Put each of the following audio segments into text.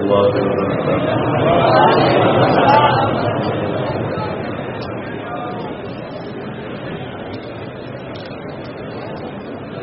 الله وبركاته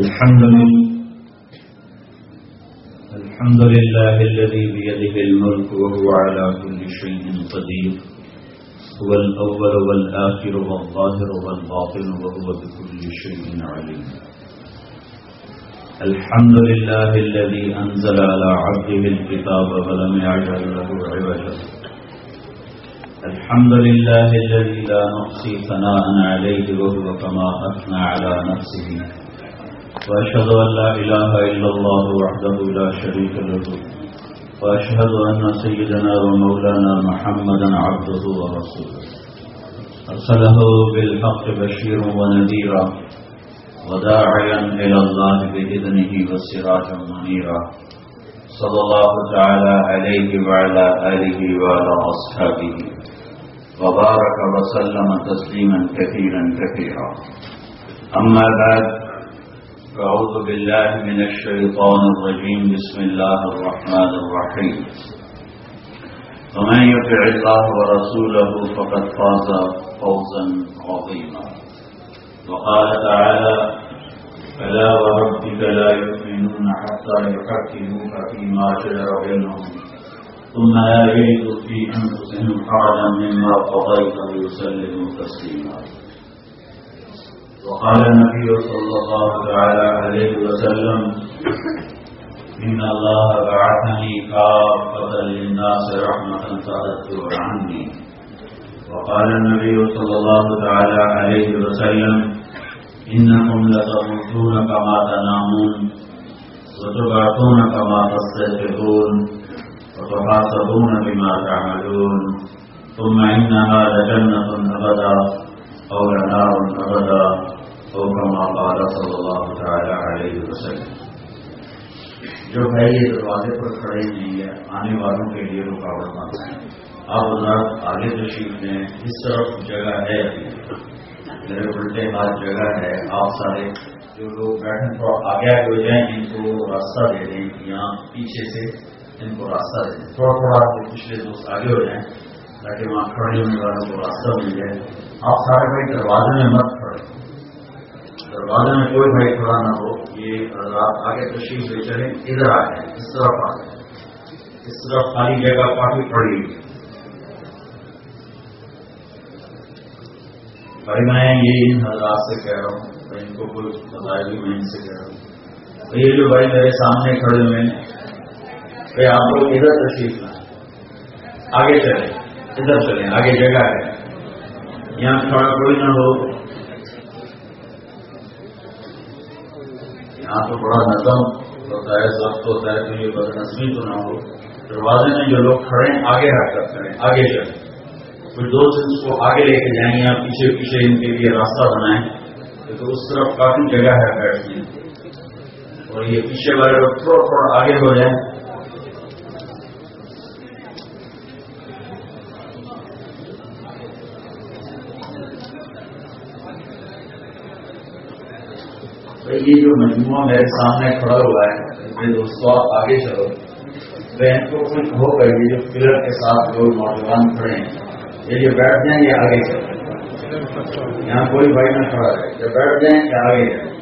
الحمد لله الحمد لله الذي بيده الملك وهو على كل شيء قدير هو الأول والآخر والظاهر والباطن وهو بكل شيء عليم. الحمد لله الذي أنزل على عبده الكتاب ولم يعجل له عوجا. الحمد لله الذي لا نحصي ثناء عليه وهو كما أثنى على نفسه. وأشهد أن لا إله إلا الله وحده لا شريك له. وأشهد أن سيدنا ومولانا محمدا عبده ورسوله. أرسله بالحق بشيرا ونذيرا وداعيا إلى الله بإذنه وسراجا منيرا. صلى الله تعالى عليه وعلى آله وعلى أصحابه وبارك وسلم تسليما كثيرا كثيرا. أما بعد فأعوذ بالله من الشيطان الرجيم. بسم الله الرحمن الرحيم. ومن يطع الله ورسوله فقد فاز فوزا عظيما. وقال تعالى فلا وربك لا يؤمنون حتى يحكموك فيما شجر بينهم ثم لا يجدوا في أنفسهم حرجا مما قضيت ويسلموا تسليما. وقال النبي صلى الله تعالى عليه وسلم، إن الله بعثني كافة للناس رحمة تأثر عني. وقال النبي صلى الله تعالى عليه وسلم، إنكم لتموتون كما تنامون، وتبعثون كما تستيقظون وتحاسبون بما تعملون، ثم إنها لجنة أبدا. أو لنار أبدا أو كما قال صلى الله تعالى عليه وسلم۔ جو ہے یہ دروازے پر کھڑے نہیں ہے آنے والوں کے لیے رکاوٹ بنتا ہے آپ حضرات آگے تشریف لیں اس طرف جگہ ہے، میرے الٹے ہاتھ جگہ ہے، آپ سارے جو لوگ بیٹھے تھوڑا آگے آگے ہو جائیں، ان کو راستہ دے دیں، یہاں پیچھے سے ان کو راستہ دے دیں۔ تھوڑا تھوڑا پچھلے دوست آگے ہو جائیں۔ تاکہ وہاں کھڑے ہونے والوں کو راستہ مل جائے۔ آپ سارے بھائی دروازے میں مت کھڑے۔ دروازے میں کوئی بھائی کھڑا نہ ہو۔ یہ رات آگے تشریف لے چلیں، ادھر آ جائیں۔ اس طرف آ جائیں۔ اس طرف خالی جگہ کافی پڑی۔ بھائی، میں یہ ان حضرات سے کہہ رہا ہوں، میں ان کو کوئی بتایا بھی میں ان سے کہہ رہا ہوں۔ یہ جو بھائی میرے سامنے کھڑے ہوئے ہیں، کہ آپ لوگ ادھر تشریف لائیں۔ آگے چلیں۔ ادھر چلیں آگے جگہ ہے۔ یہاں کھڑا کوئی نہ ہو۔ یہاں تو بڑا نظم ہوتا ہے ضبط ہوتا ہے، تو یہ بدنظمی تو نہ ہو۔ دروازے میں جو لوگ کھڑے ہیں، آگے حرکت کریں، آگے چلیں کچھ دوست اس کو آگے لے کے جائیں یا پیچھے پیچھے ان کے لیے راستہ بنائیں، تو اس طرف کافی جگہ ہے بیٹھنے اور یہ پیچھے والے لوگ تھوڑا تھوڑا آگے ہو جائیں۔ یہ جو مجموعہ میرے سامنے کھڑا ہوا ہے، میرے دوستوں آپ آگے چلو۔ بہن کو کچھ ہو کر یہ جو پلر کے ساتھ جو نوجوان کھڑے ہیں۔ یہ جو بیٹھ جائیں یہ آگے چلیں یہاں کوئی بھائی نہ کھڑا ہے جو بیٹھ جائیں یہ آگے جائیں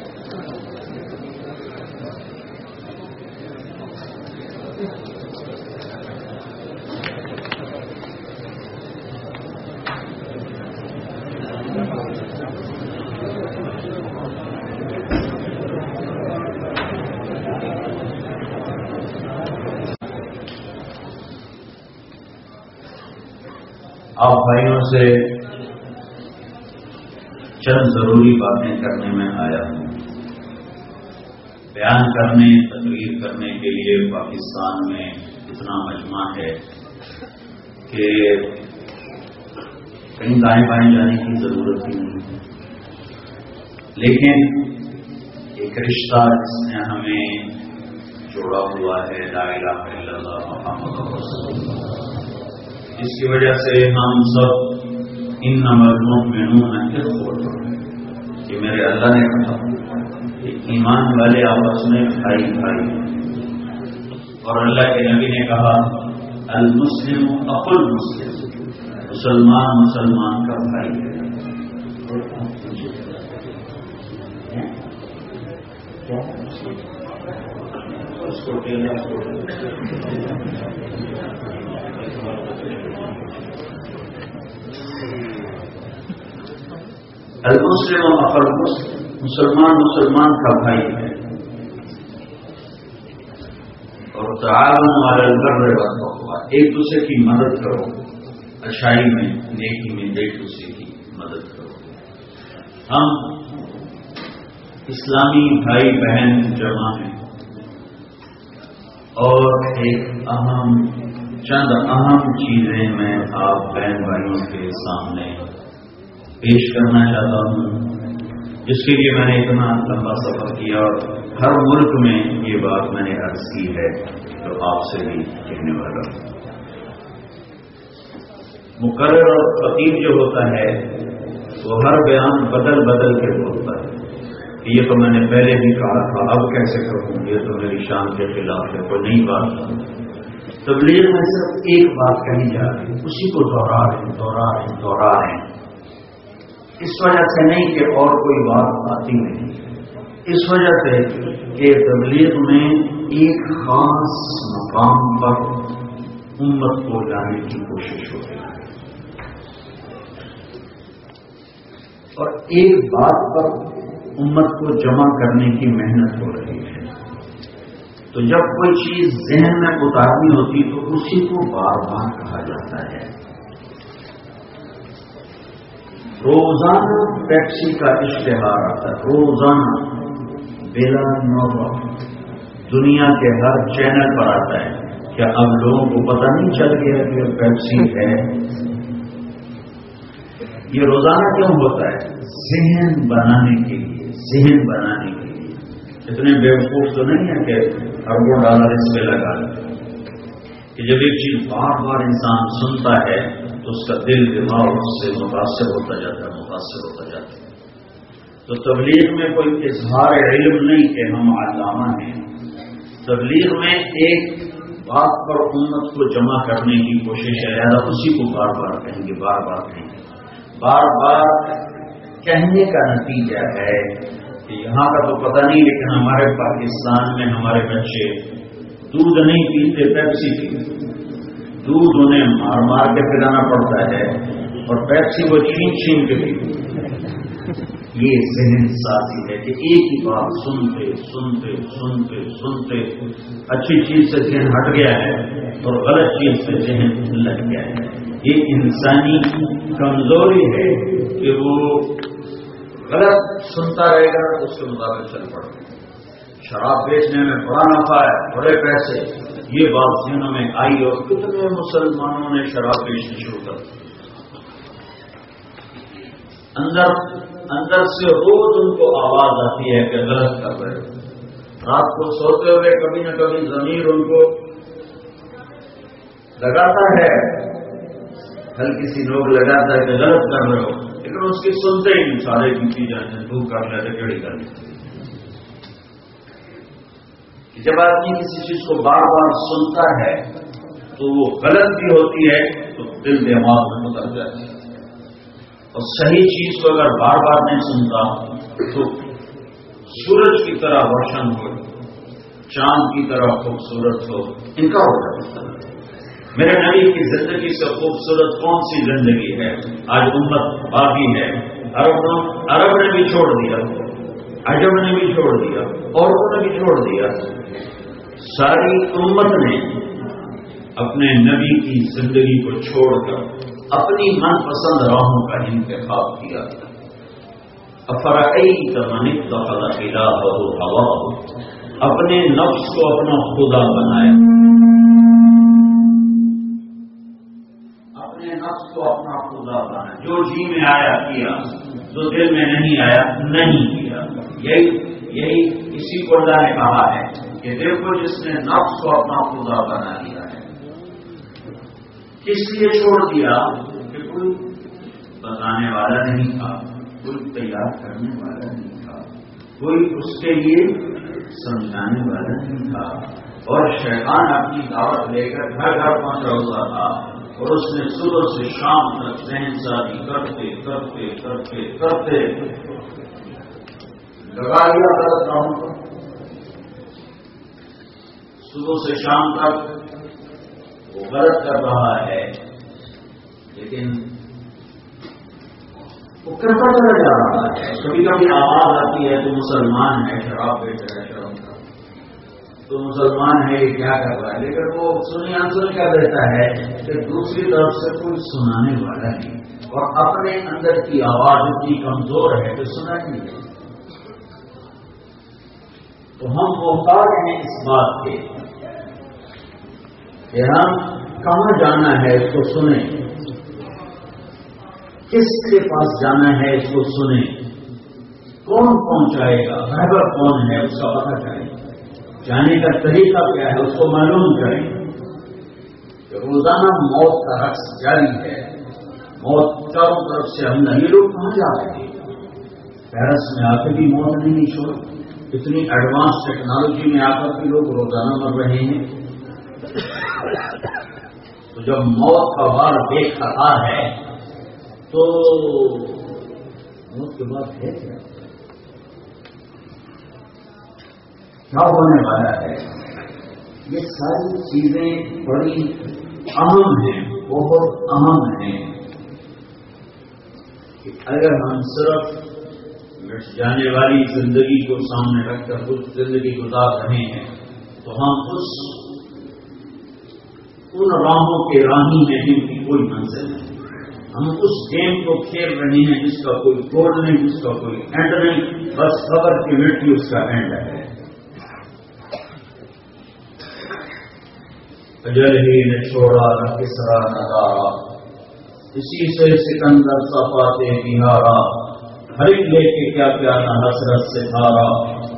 آپ بھائیوں سے چند ضروری باتیں کرنے میں آیا ہوں۔ بیان کرنے، تقریر کرنے کے لیے پاکستان میں اتنا مجمع ہے کہ کہیں دائیں بائیں جانے کی ضرورت ہی نہیں لیکن ایک رشتہ جس نے ہمیں جوڑا ہوا ہے، لا الہ الا اللہ محمد رسول اللہ۔ جس کی وجہ سے ہم سب ان نمبروں میں یہ میرے اللہ نے کہا کہ ایمان والے آپس میں بھائی بھائی۔ اور اللہ کے نبی نے کہا، المسلم اقل مسلم، مسلمان مسلمان کا بھائی ہے۔ المسلم اور مسلمان مسلمان کا بھائی ہے۔ اور تعاون والے گھر ہوا ایک دوسرے کی مدد کرو۔ اچھائی میں، نیکی میں ایک دوسرے کی مدد کرو۔ ہم اسلامی بھائی بہن جمع ہیں۔ اور ایک اہم، چند اہم چیزیں میں آپ بہن بھائیوں کے سامنے پیش کرنا چاہتا ہوں۔ جس کے لیے میں نے اتنا لمبا سفر کیا اور ہر ملک میں یہ بات میں نے عرض کی ہے تو آپ سے بھی کہنے والا ہوں۔ مقرر اور فقیر جو ہوتا ہے، وہ ہر بیان بدل بدل کے بولتا ہے۔ یہ تو میں نے پہلے بھی کہا تھا، اب کیسے کروں؟ یہ تو میری شان کے خلاف ہے، کوئی نئی بات تبلیغ میں صرف ایک بات کہی جا رہی ہے، اسی کو دوہرا رہے دوہرا رہے دوہرا رہے ہیں۔ اس وجہ سے نہیں کہ اور کوئی بات آتی نہیں۔ اس وجہ سے کہ تبلیغ میں ایک خاص مقام پر امت کو جانے کی کوشش ہوتی ہے۔ اور ایک بات پر امت کو جمع کرنے کی محنت ہو رہی ہے۔ تو جب کوئی چیز ذہن میں اتارنی ہوتی تو اسی کو بار بار کہا جاتا ہے۔ روزانہ پیپسی کا اشتہار آتا ہے۔ روزانہ بلا نو دنیا کے ہر چینل پر آتا ہے کیا اب لوگوں کو پتہ نہیں چل گیا کہ پیپسی ہے۔ یہ روزانہ کیوں ہوتا ہے؟ ذہن بنانے کے لیے، ذہن بنانے کے لیے۔ اتنے بیوقوف تو نہیں ہے کہ اربوں ڈالر اس پہ لگا کہ جب ایک چیز بار بار انسان سنتا ہے اس کا دل دماغ اس سے متاثر ہوتا جاتا ہے، متاثر ہوتا جاتا ہے۔ تو تبلیغ میں کوئی اظہار علم نہیں کہ ہم علامہ ہیں۔ تبلیغ میں ایک بات پر امت کو جمع کرنے کی کوشش ہے، لہٰذا اسی کو بار بار کہیں گے، بار بار کہیں گے۔ بار بار کہنے کا نتیجہ ہے کہ یہاں کا تو پتہ نہیں، لیکن ہمارے پاکستان میں ہمارے بچے دودھ نہیں پیتے، پیپسی پیتے۔ دودھ انہیں مار مار کے پلانا پڑتا ہے اور پیپسی وہ چھین چھین کے بھی۔ یہ ذہن ساتھی ہے کہ ایک ہی بات سنتے سنتے سنتے سنتے۔ اچھی چیز سے ذہن ہٹ گیا ہے اور غلط چیز سے ذہن لگ گیا ہے۔ یہ انسانی کمزوری ہے کہ وہ غلط سنتا رہے گا، اس کے مطابق چل پڑے۔ شراب بیچنے میں بڑا نفع ہے، بڑے پیسے۔ یہ بات ذہنوں میں آئی اور کتنے مسلمانوں نے شراب بیچنی شروع کر اندر اندر سے روز ان کو آواز آتی ہے کہ غلط کر رہے رات کو سوتے ہوئے کبھی نہ کبھی زمین ان کو لگاتا ہے۔ ہلکی سی لوگ لگاتا ہے کہ غلط کر رہے ہو۔ لیکن اس کی سنتے ہی سارے کی چیزیں دور کر لیتے کیڑی کر لیتے جب آدمی کسی چیز کو بار بار سنتا ہے تو وہ غلط بھی ہوتی ہے تو دل دماغ میں اتر جاتی ہے۔ اور صحیح چیز کو اگر بار بار نہیں سنتا تو سورج کی طرح روشن ہو، چاند کی طرح خوبصورت ہو۔ ان کا ہو جاتا میرے نبی کی زندگی سے خوبصورت کون سی زندگی ہے؟ آج امت باقی ہے۔ عرب عرب نے بھی چھوڑ دیا۔ عجب نے بھی چھوڑ دیا۔ عورتوں نے بھی چھوڑ دیا۔ ساری امت نے اپنے نبی کی زندگی کو چھوڑ کر اپنی من پسند راہوں کا انتخاب کیا افرائی تمنی دفلا بہو ہوا اپنے نفس کو اپنا خدا بنایا۔ اپنے نفس کو اپنا خدا بنایا۔ جو جی میں آیا کیا، جو دل میں نہیں آیا، نہیں کیا۔ یہی یہی اسی کو اللہ نے کہا ہے۔ کہ دیکھو جس نے نفس کو اپنا خدا بنا لیا ہے۔ کس لیے چھوڑ دیا؟ کہ کوئی بتانے والا نہیں تھا، کوئی تیار کرنے والا نہیں تھا، کوئی اس کے لیے سمجھانے والا نہیں تھا۔ اور شیطان اپنی دعوت لے کر گھر گھر پہنچا ہوا تھا، اور اس نے صبح سے شام تک ذہن سازی کرتے کرتے کرتے کرتے۔ لگا لیا غلط کام کو۔ صبح سے شام تک وہ غلط کر رہا ہے۔ لیکن وہ کرتا چلا جا رہا ہے۔ کبھی کبھی آواز آتی ہے تو مسلمان ہے، شراب بیچ رہا ہے شرم کا۔ تو مسلمان ہے یہ کیا کر رہا ہے؟ لیکن وہ سنی آنسر کیا دیتا ہے کہ دوسری طرف سے کوئی سنانے والا نہیں۔ اور اپنے اندر کی آواز اتنی کمزور ہے کہ سنا نہیں۔ تو ہم محتاج ہیں اس بات کے۔ کہ ہم کہاں جانا ہے اس کو سنیں۔ کس کے پاس جانا ہے اس کو سنیں۔ کون پہنچائے گا؟ رہبر کون ہے؟ اس کا پتہ کریں جانے کا طریقہ کیا ہے؟ اس کو معلوم کریں۔ روزانہ موت کا رقص جاری ہے، موت چاروں طرف سے ہم نہیں، لوگ کہاں جا رہے ہیں؟ پیرس میں آ کے بھی موت نہیں چھوڑ۔ اتنی ایڈوانس ٹیکنالوجی میں آ کر بھی لوگ روزانہ مر رہے ہیں۔ تو جب موت کا بار بے خطار ہے، تو موت کے بعد ہے۔ کیا کیا ہونے والا ہے؟ یہ ساری چیزیں بڑی اہم ہیں، بہت اہم ہیں۔ کہ اگر ہم صرف جانے والی زندگی کو سامنے رکھ کر کچھ زندگی گزار رہے ہیں، تو ہم اس ان راہوں کے راہی ہیں جن کی کوئی منزل نہیں۔ ہم اس گیم کو کھیل رہے ہیں جس کا کوئی گول نہیں، جس کا کوئی اینڈ نہیں، بس خبر کی مٹی اس کا اینڈ ہے۔ اجل ہی نے چھوڑا نہ کسرا نہ دارا۔ اسی سے سکندر صفاتے بہارا ہر لے کے کیا کیا نہ حسرت سے تھارا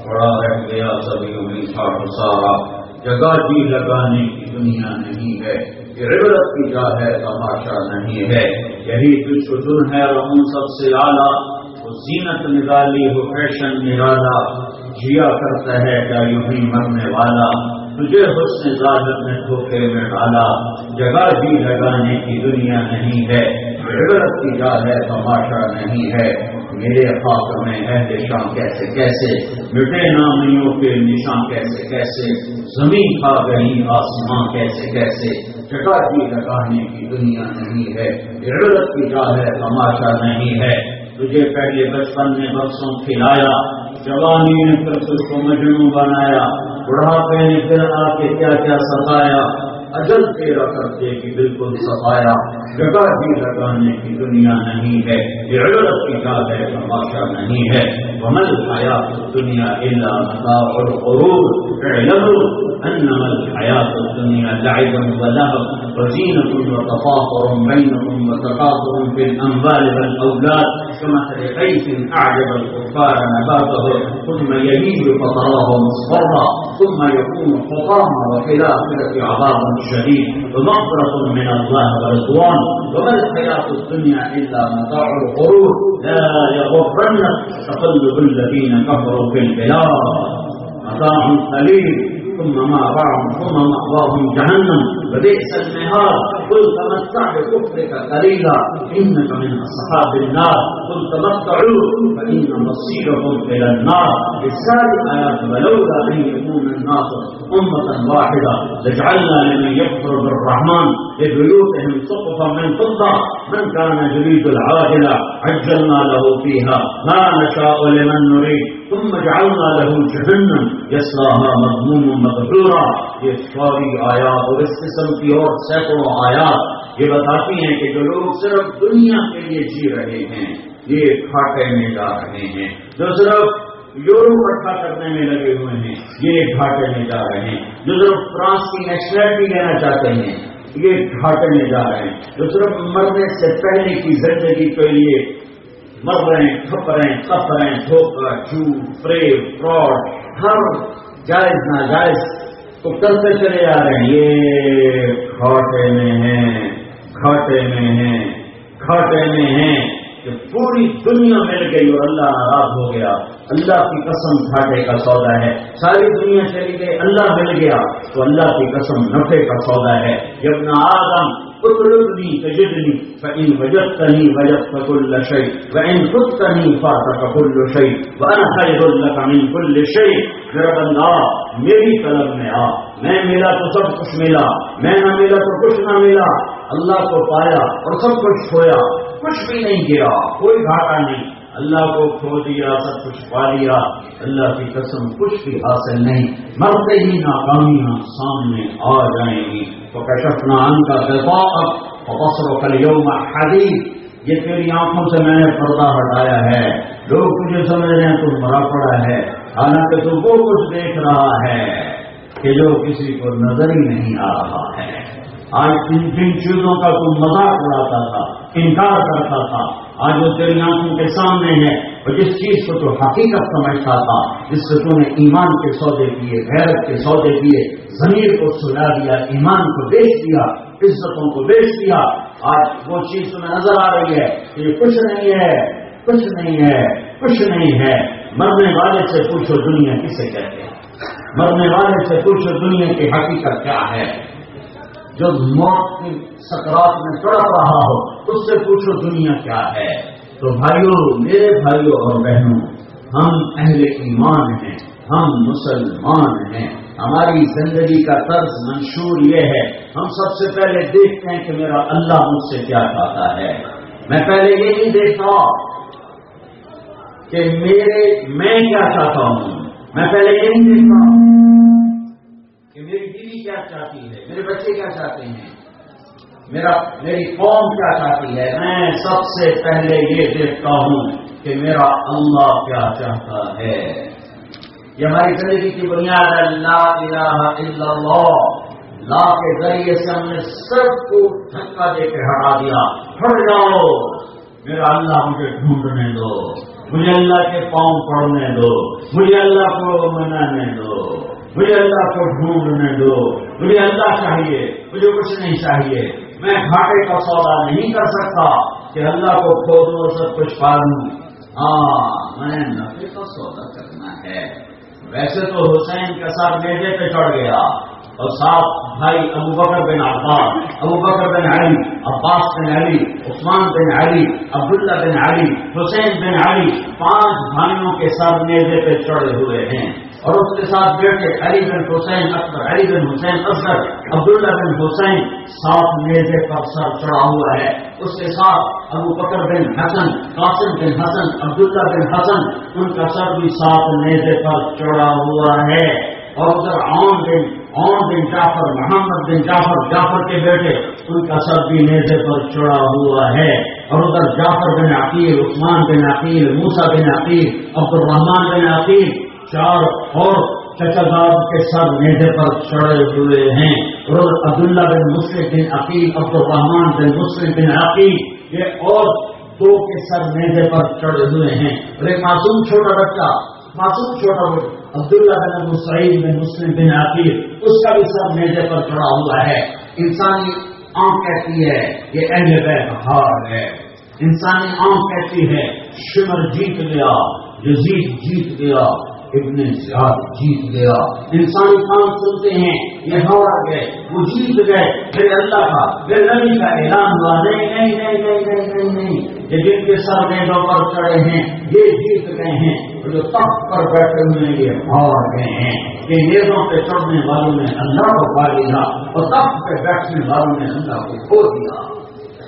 بڑا رہ گیا سبھی میٹھا سارا جگہ جی لگانے کی دنیا نہیں ہے۔ یہ عبرت کی جا ہے، تماشا نہیں ہے۔ یہی کچھ دن ہے اور ان سب سے آلہ وہ زینت نکالی، وہ فیشن نرالا جیا کرتا ہے کیا یوں ہی مرنے والا۔ تجھے حسن ظاہر میں دھوکے میں ڈالا۔ جگہ بھی لگانے کی دنیا نہیں ہے۔ عبرت کی جا ہے، تماشا نہیں ہے۔ میرے خاص میں اہل شام کیسے کیسے؟ مٹے نامیوں کے نشان کیسے کیسے؟ زمین کھا گئی آسمان کیسے کیسے جگہ بھی لگانے کی دنیا نہیں ہے عبرت کی جا ہے، تماشا نہیں ہے۔ تجھے پہلے بچپن میں بخشوں کھلایا، جوانی نے پھر تجھ کو مجنو بنایا، بڑھاپے نے پھر آ کے کیا کیا ستایا، اجل تیرا کرتے کی بالکل سفایا جگہ بھی لگانے کی دنیا نہیں ہے یہ کی جا ہے، تماشا نہیں ہے۔ ومل حیات دنیا اللہ متا اور غرور أنما الحیات الدنیا لعبا ولهب وزینة وتفاخر بينكم وتكاثر في الأموال والأولاد. كمثل غيث أعجب الكفار نباته ثم يهيج فتراه مصفرا ثم يكون حطاما وفي الآخرة عذاب شديد. ومغفرة من الله ورضوان. وما الحياة الدنيا إلا متاع الغرور. لا يغرنك تقلب الذين كفروا في البلاد. متاع قليل ثم ما بعض ثم مأواهم جهنم وبئس المهاد. قل تمتع بكفرك قليلا إنك من أصحاب النار. قل تمتعوا فإن مصيرهم إلى النار. بالسالي آيات ولولا أن يكون الناس أمة واحدة لجعلنا لمن يكفر بالرحمن لبيوتهم سقفا من فضة. من كان يريد العاجلة عجلنا له فيها. ما نشاء لمن نريد. ثم جعلنا له جهنم يصلاها مضموم مغفورا یہ ساری آیات اور اس قسم کی اور سینکڑوں آیات یہ بتاتی ہیں کہ جو لوگ صرف دنیا کے لیے جی رہے ہیں، یہ کھاٹے میں جا رہے ہیں۔ جو صرف یورو اکٹھا کرنے میں لگے ہوئے ہیں، یہ گھاٹے میں جا رہے ہیں۔ جو صرف فرانس کی نیشنلٹی لینا چاہتے ہیں، یہ گھاٹے میں جا رہے ہیں۔ جو صرف مرنے سے پہلے کی زندگی کے لیے مر رہے ہیں کھپ رہے ہیں کپ رہے ہیں دھوکہ، جھوٹ فریب فراڈ ہر جائز، ناجائز تو کرتے چلے آ رہے ہیں۔ یہ کھاٹے میں ہیں، کھاٹے میں ہیں، کھاٹے میں ہیں۔ کہ پوری دنیا مل گئی اور اللہ ناراض ہو گیا۔ اللہ کی قسم گھاٹے کا سودا ہے۔ ساری دنیا چلی گئی، اللہ مل گیا۔ تو اللہ کی قسم نفے کا سودا ہے۔ جب نہ آدم فإن وجدتني وجدت كل شيء، وإن فاتك كل شيء، وأنا خير لك من كل شيء۔ میرا بندہ میری طلب میں آ۔ میں ملا تو سب کچھ ملا۔ میں نہ ملا تو کچھ نہ ملا۔ اللہ کو پایا اور سب کچھ کھویا، کچھ بھی نہیں گرا، کوئی گھاٹا نہیں۔ اللہ کو کھو دیا، سب کچھ پا لیا۔ اللہ کی قسم کچھ بھی حاصل نہیں۔ مرتے ہی ناکامیاں سامنے آ جائیں گی۔ تو کشفنا ان کا دفاع کل یوم حدیث یہ تیری آنکھوں سے میں نے پردہ ہٹایا ہے۔ لوگ تجھے سمجھ رہے ہیں تو مرا پڑا ہے۔ حالانکہ تو وہ کچھ دیکھ رہا ہے کہ جو کسی کو نظر ہی نہیں آ رہا ہے۔ آج جن جن چیزوں کا تو مذاق اڑاتا تھا، انکار کرتا تھا۔ آج وہ تیری آنکھوں کے سامنے ہے اور جس چیز کو تو حقیقت سمجھتا تھا، جس سے تو نے ایمان کے سودے کیے، غیرت کے سودے کیے زمین کو سلا دیا، ایمان کو بیچ دیا، عزتوں کو بیچ دیا۔ آج وہ چیز تمہیں نظر آ رہی ہے کہ یہ کچھ نہیں ہے، کچھ نہیں ہے، کچھ نہیں ہے۔ مرنے والے سے پوچھو دنیا کسے کہتے ہیں؟ مرنے والے سے پوچھو دنیا کی حقیقت کیا ہے؟ جو موت کی سکرات میں تڑپ رہا ہو، اس سے پوچھو دنیا کیا ہے؟ تو بھائیوں میرے بھائیوں اور بہنوں، ہم اہل ایمان ہیں، ہم مسلمان ہیں۔ ہماری زندگی کا طرز منشور یہ ہے، ہم سب سے پہلے دیکھتے ہیں کہ میرا اللہ مجھ سے کیا چاہتا ہے۔ میں پہلے یہ نہیں دیکھتا کہ میرے میں کیا چاہتا ہوں۔ میں پہلے یہ نہیں دیکھتا۔ کہ میری بیوی کیا چاہتی ہے؟ میرے بچے کیا چاہتے ہیں؟ میرا میری قوم کیا چاہتی ہے؟ میں سب سے پہلے یہ دیکھتا ہوں کہ میرا اللہ کیا چاہتا ہے۔ یہ ہماری زندگی کی بنیاد ہے، لا الہ الا اللہ۔ لا کے ذریعے سے ہم نے سب کو دھکا دے کے ہٹا دیا۔ ہٹ جاؤ۔ میرا اللہ مجھے ڈھونڈنے دو۔ مجھے اللہ کے پاؤں پڑنے دو۔ مجھے اللہ کو منانے دو۔ مجھے اللہ کو ڈھونڈنے دو۔ مجھے اللہ چاہیے، مجھے کچھ نہیں چاہیے۔ میں گھاٹے کا سودا نہیں کر سکتا کہ اللہ کو کھو دوں سب کچھ پا لوں ہاں میں نفے کا سودا کرنا ہے۔ ویسے تو حسین کے ساتھ میزے پہ چڑھ گیا اور ساتھ بھائی ابو بکر بن عباس، ابو بکر بن علی، عباس بن علی، عثمان بن علی، عبداللہ بن علی، حسین بن علی، پانچ بھائیوں کے ساتھ میزے پہ چڑھے ہوئے ہیں۔ اور اس کے ساتھ بیٹھے علی بن حسین اکبر، علی بن حسین اصغر عبداللہ بن حسین ساتھ میزے پر سر چڑھا ہوا ہے۔ اس کے ساتھ ابو بکر بن حسن، قاسم بن حسن، عبداللہ بن حسن، ان کا سر بھی ساتھ میزے پر چڑھا ہوا ہے۔ اور ادھر عام بن عام بن جعفر، محمد بن جعفر جعفر کے بیٹے، ان کا سر بھی میزے پر چڑھا ہوا ہے۔ اور ادھر جعفر بن عقیل، عثمان بن عقیل موسا بن عقیل عبد الرحمان بن عقیل چار اور چچا کے سر میزے پر چڑھے ہوئے ہیں۔ اور عبداللہ بن مسلم بن عقیل عبد الرحمان بن مسلم بن عقیل، یہ اور دو کے سر میزے پر چڑھے ہوئے ہیں۔ اور ایک معصوم چھوٹا بچہ، معصوم چھوٹا بچہ، عبداللہ بن ابو سعید بن مسلم بن عقیل، اس کا بھی سر میزے پر چڑھا ہوا ہے۔ انسانی آنکھ کہتی ہے، یہ اہل ہار ہے۔ انسانی آنکھ کہتی ہے، شمر جیت گیا، یزید جیت گیا۔ ابن زیاد جیت گیا۔ انسانی کام سنتے ہیں؟ یہ ہوا گئے، وہ جیت گئے۔ پھر اللہ کا، پھر نبی کا اعلان ہوا، نہیں نہیں نہیں نہیں نہیں نہیں نہیں۔ یہ جن کے سر میدوں پر چڑھے ہیں، یہ جیت گئے ہیں۔ جو تخت پر بیٹھے ہوئے یہ ہار گئے ہیں۔ کہ نیزوں پہ چڑھنے والوں نے اللہ کو پا لیا اور تخت پہ بیٹھنے والوں نے اللہ کو کھو دیا۔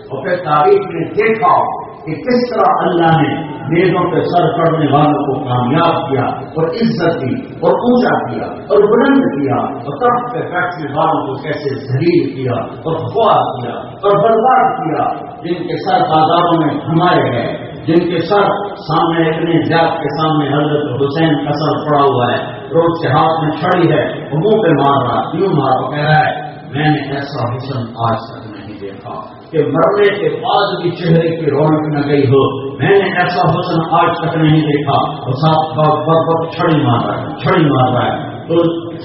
اور پھر تاریخ نے دیکھا۔ کہ کس طرح اللہ نے نیزوں پہ سر پڑنے والوں کو کامیاب کیا اور عزت دی اور اونچا کیا اور بلند کیا اور تب پہ بیٹھنے والوں کو کیسے ذلیل کیا اور خواب کیا اور برباد کیا جن کے سر بازاروں میں ہمارے گئے جن کے سر سامنے اتنے زیادہ کے سامنے حضرت حسین کا سر پڑا ہوا ہے۔ روز کے ہاتھ میں چھڑی ہے وہ منہ پہ مار رہا کیوں مار کہہ رہا ہے، میں نے ایسا حسن آج تک نہیں دیکھا۔ کہ مرنے کے بعد بھی چہرے کی رونق نہ گئی ہو۔ میں نے ایسا حسن آج تک نہیں دیکھا۔ اور ساتھ وقت چھڑی مار رہا ہے، چھڑی مار رہا ہے۔ تو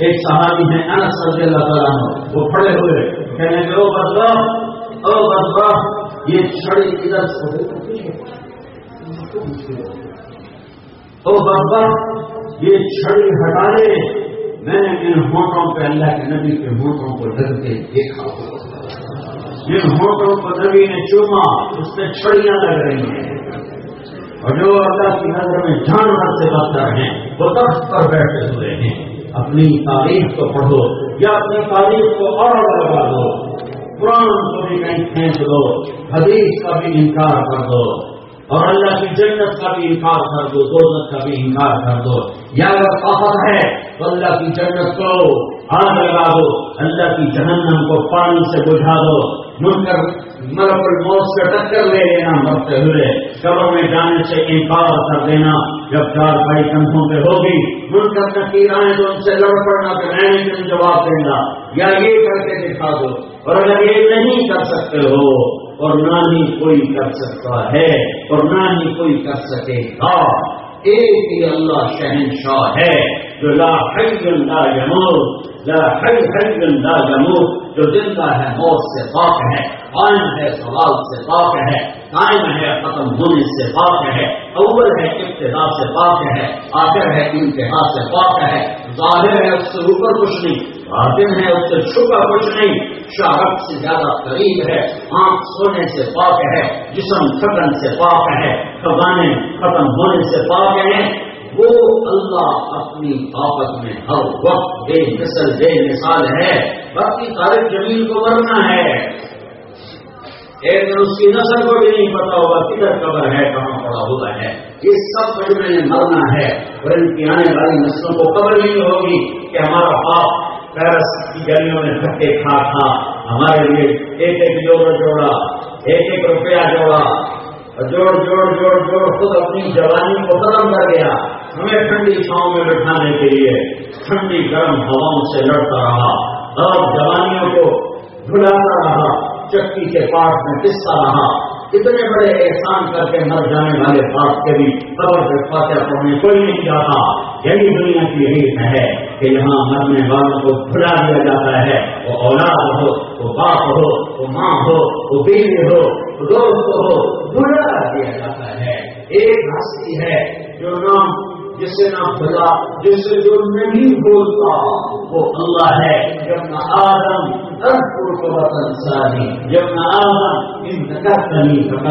ایک صحابی ہے انس رضی اللہ تعالیٰ وہ کھڑے ہوئے کہنے کے او بدلا او بدلا یہ چھڑی ادھر سے تو بابا یہ چھڑی ہٹا لے میں نے ان ہوٹوں پہ اللہ کے نبی کے ہوٹوں کو لگ کے دیکھا ہوا جن ہوٹوں کو نبی نے چوما، اس میں چھڑیاں لگ رہی ہیں۔ اور جو اللہ کی نظر میں جانور سے بدتر ہیں وہ تخت پر بیٹھے ہوئے ہیں۔ اپنی تاریخ کو پڑھو یا اپنی تاریخ کو اور لگا دو۔ قرآن کو بھی کہیں کھینچ دو، حدیث کا بھی انکار کر دو۔ اور اللہ کی جنت کا بھی انکار کر دو دوزت کا بھی انکار کر دو۔ یا اگر طاقت ہے تو اللہ کی جنت کو آگ لگا دو، اللہ کی جہنم کو پانی سے بجھا دو۔ مطلب مطلب مل کر مرب الموت سے ٹکر لے لینا مطلب مرتے ہوئے قبر میں جانے سے انکار کر دینا۔ جب چار بھائی کنکھوں پہ ہوگی مل کر نکیر آئے تو ان سے لڑ پڑنا کہ میں نے تم جواب دینا۔ یا یہ کر کے دکھا دو۔ اور اگر یہ نہیں کر سکتے ہو، اور نہ ہی کوئی کر سکتا ہے، اور نہ ہی کوئی کر سکے گا۔ ایک ہی اللہ شہنشاہ ہے، جو لا حی لا یموت۔ لا حی حی لا یموت جو زندہ ہے، موت سے پاک ہے قائم ہے، سوال سے پاک ہے، قائم ہے، ختم ہونے سے پاک ہے، اول ہے، ابتدا سے پاک ہے، آخر ہے، انتہا سے پاک ہے، ظاہر ہے، اس سے اوپر کچھ نہیں، باطن ہے، اس سے چھپا کچھ نہیں، شہرت سے زیادہ قریب ہے، آنکھ سونے سے پاک ہے، جسم تھکن سے پاک ہے، خزانے ختم ہونے سے پاک ہیں وہ اللہ اپنی آپس میں ہر وقت بے مثل، بے مثال ہے۔ باقی طارق جمیل کو مرنا ہے۔ ایک دن اس کی نسل کو بھی نہیں پتا ہوگا کدھر قبر ہے، کہاں پڑا ہوا ہے۔ یہ سب مجمے میں مرنا ہے۔ اور ان کی آنے والی نسلوں کو قبر نہیں ہوگی کہ ہمارا باپ پیرس کی گلیوں میں دھکے کھا کھا ہمارے لیے ایک ایک جوڑ جوڑا، ایک ایک روپیہ جوڑا۔ جوڑ جوڑ جوڑ جوڑ۔ خود اپنی جوانی کو ختم کر گیا۔ ہمیں ٹھنڈی چھاؤں میں بٹھانے کے لیے ٹھنڈی گرم ہواؤں سے لڑتا رہا۔ اور جوانیوں کو بھلاتا رہا۔ چکی کے پاس میں پستا رہا۔ اتنے بڑے احسان کر کے مر جانے والے باپ کے بھی خبر سے فاتح پڑھنے کوئی نہیں چاہتا یہی دنیا کی ریت ہے۔ کہ یہاں مرنے والوں کو بھلا دیا جاتا ہے۔ وہ اولاد ہو، وہ باپ ہو، وہ ماں ہو، وہ بیوی ہو، وہ دوست ہو بھلا دیا جاتا ہے۔ ایک ہستی ہے جو نام جسے نہ بھلا، جسے جو نہیں بولتا وہ اللہ ہے۔ جب نہ آدم ساری جب نہ آدم ان کنی کر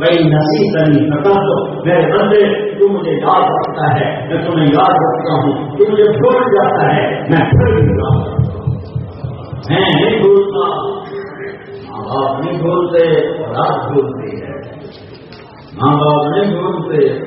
وہی نسی کنی کر دو میرے بندے، تو مجھے یاد رکھتا ہے، میں تمہیں یاد رکھتا ہوں۔ تو مجھے بھول جاتا ہے، میں پھر بھی یاد میں نہیں بھولتا آپ نہیں بھولتے اور آپ بھولتے ہیں۔ ماں باپ نہیں بھولتے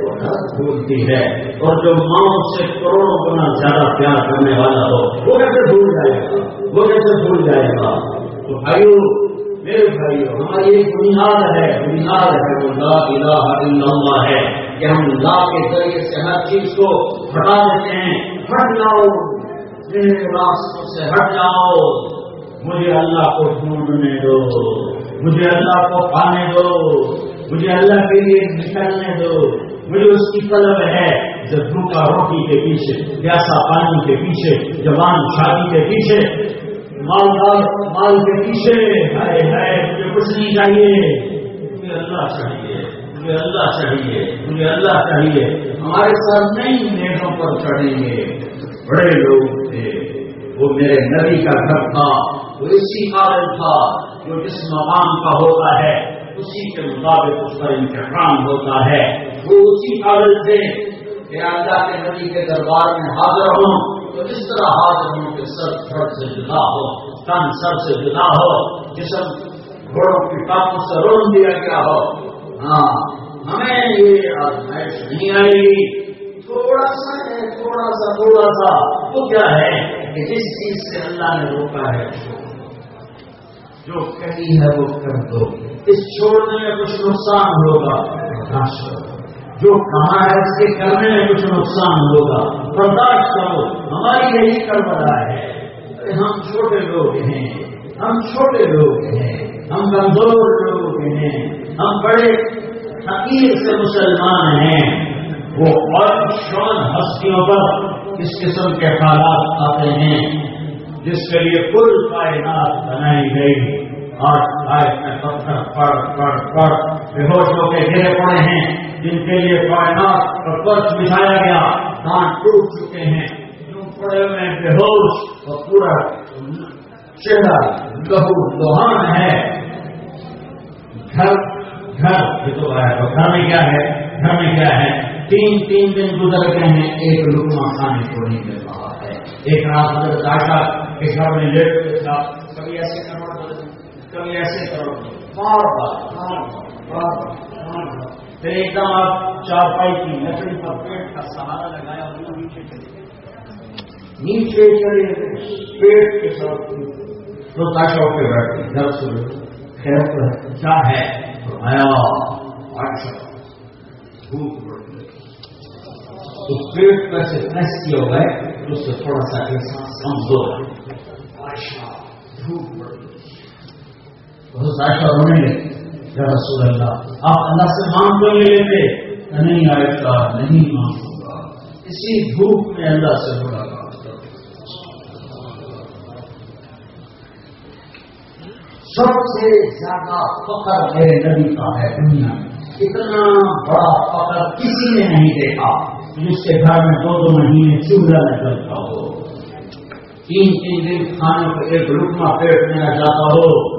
بھولتی ہے اور جو ماں سے کروڑوں گنا زیادہ پیار کرنے والا ہو، وہ کیسے بھول جائے گا؟ وہ کیسے بھول جائے گا؟ تو بھائیو، میرے بھائیو، ہماری ایک بنیاد ہے بنیاد ہے وہ لا الہ الا اللہ ہے کہ ہم لا کے ذریعے سے ہر چیز کو ہٹا دیتے ہیں۔ ہٹ جاؤ، میرے راستوں سے ہٹ جاؤ۔ مجھے اللہ کو ڈھونڈنے دو، مجھے اللہ کو پانے دو۔ مجھے اللہ کے لیے نکلنے دو۔ مجھے اس کی طلب ہے جب بھوکا روٹی کے پیچھے، پیاسا پانی کے پیچھے، جوان شادی کے پیچھے۔ مالدار مال کے پیچھے۔ ہائے ہائے، مجھے کچھ نہیں چاہیے۔ مجھے اللہ چاہیے، مجھے اللہ چاہیے، مجھے اللہ چاہیے۔ ہمارے ساتھ نہیں نیٹوں پر چڑھیں گے۔ بڑے لوگ تھے۔ وہ میرے نبی کا گھر تھا، وہ اسی قابل تھا جو جس مقام کا ہوتا ہے۔ اسی کے مطابق اس کا انتظام ہوتا ہے۔ وہ اسی قابل سے کہ اللہ کے نبی کے دربار میں حاضر ہوں، تو اس طرح حاضر ہوں کہ سر تھر سے جدا ہو، تن سر سے جدا ہو، جسم گھوڑوں کی ٹاپوں سے رون دیا گیا ہو۔ ہاں ہمیں یہ آزمائش نہیں آئی۔ تھوڑا سا ہے، تھوڑا سا تھوڑا سا۔ وہ کیا ہے کہ جس چیز سے اللہ نے روکا ہے۔ جو کہی ہے وہ کر دو۔ اس چھوڑنے میں کچھ نقصان ہوگا۔ جو کہاں ہے اس کے کرنے میں کچھ نقصان ہوگا۔ برداشت کرو۔ ہماری یہی کربلا ہے۔ ہم چھوٹے لوگ ہیں۔ ہم چھوٹے لوگ ہیں۔ ہم کمزور لوگ ہیں۔ ہم بڑے حقیق سے مسلمان ہیں۔ وہ اور شان ہستیوں پر اس قسم کے حالات آتے ہیں۔ جس کے لیے کل کائنات بنائی گئی اور میں پتھر پڑھ پڑھ پڑھ۔ بے ہوش ہو کے گرے پڑے ہیں۔ جن کے لیے کائنات اور فرش بچھایا گیا، دان ٹوٹ چکے ہیں۔ پڑے ہوئے بے ہوش اور پورا چہرہ لہو لوہان ہے۔ گھر گھر، یہ تو ہے۔ تو گھر میں کیا ہے؟ گھر میں کیا ہے؟ تین تین دن گزر گئے ہیں۔ ایک لکما کھانے کو نہیں مل رہا ہے ایک رات حضرت آشا کے گھر میں لیٹ تھا کبھی ایسے کروڑ کبھی ایسے کروڑ بار بار بار بار پھر ایک دم آپ چارپائی کی لکڑی پر پیٹ کا سہارا لگایا اور نیچے چلے نیچے چلے پیٹ کے ساتھ تو تاشا پہ بیٹھے گھر سے خیر کیا۔ ہے؟ تو آیا اچھا بھوک پڑتی تو پیٹ پر سے پریس کیا ہوا ہے تو اس سے تھوڑا سا احساس کمزور ہے بہت آشا رونے لگے یا رسول اللہ آپ اللہ سے مانگ تو لے لیتے نہیں آئے گا نہیں مانگوں گا اسی دھوپ میں اللہ سے ملاقات سب سے زیادہ فخر میرے نبی کا ہے دنیا میں اتنا بڑا فخر کسی نے نہیں دیکھا جس کے گھر میں دو دو مہینے چولہا نکلتا ہو۔ تین تین دن کھانے کو ایک رکما پیٹ میں نہ جاتا ہو۔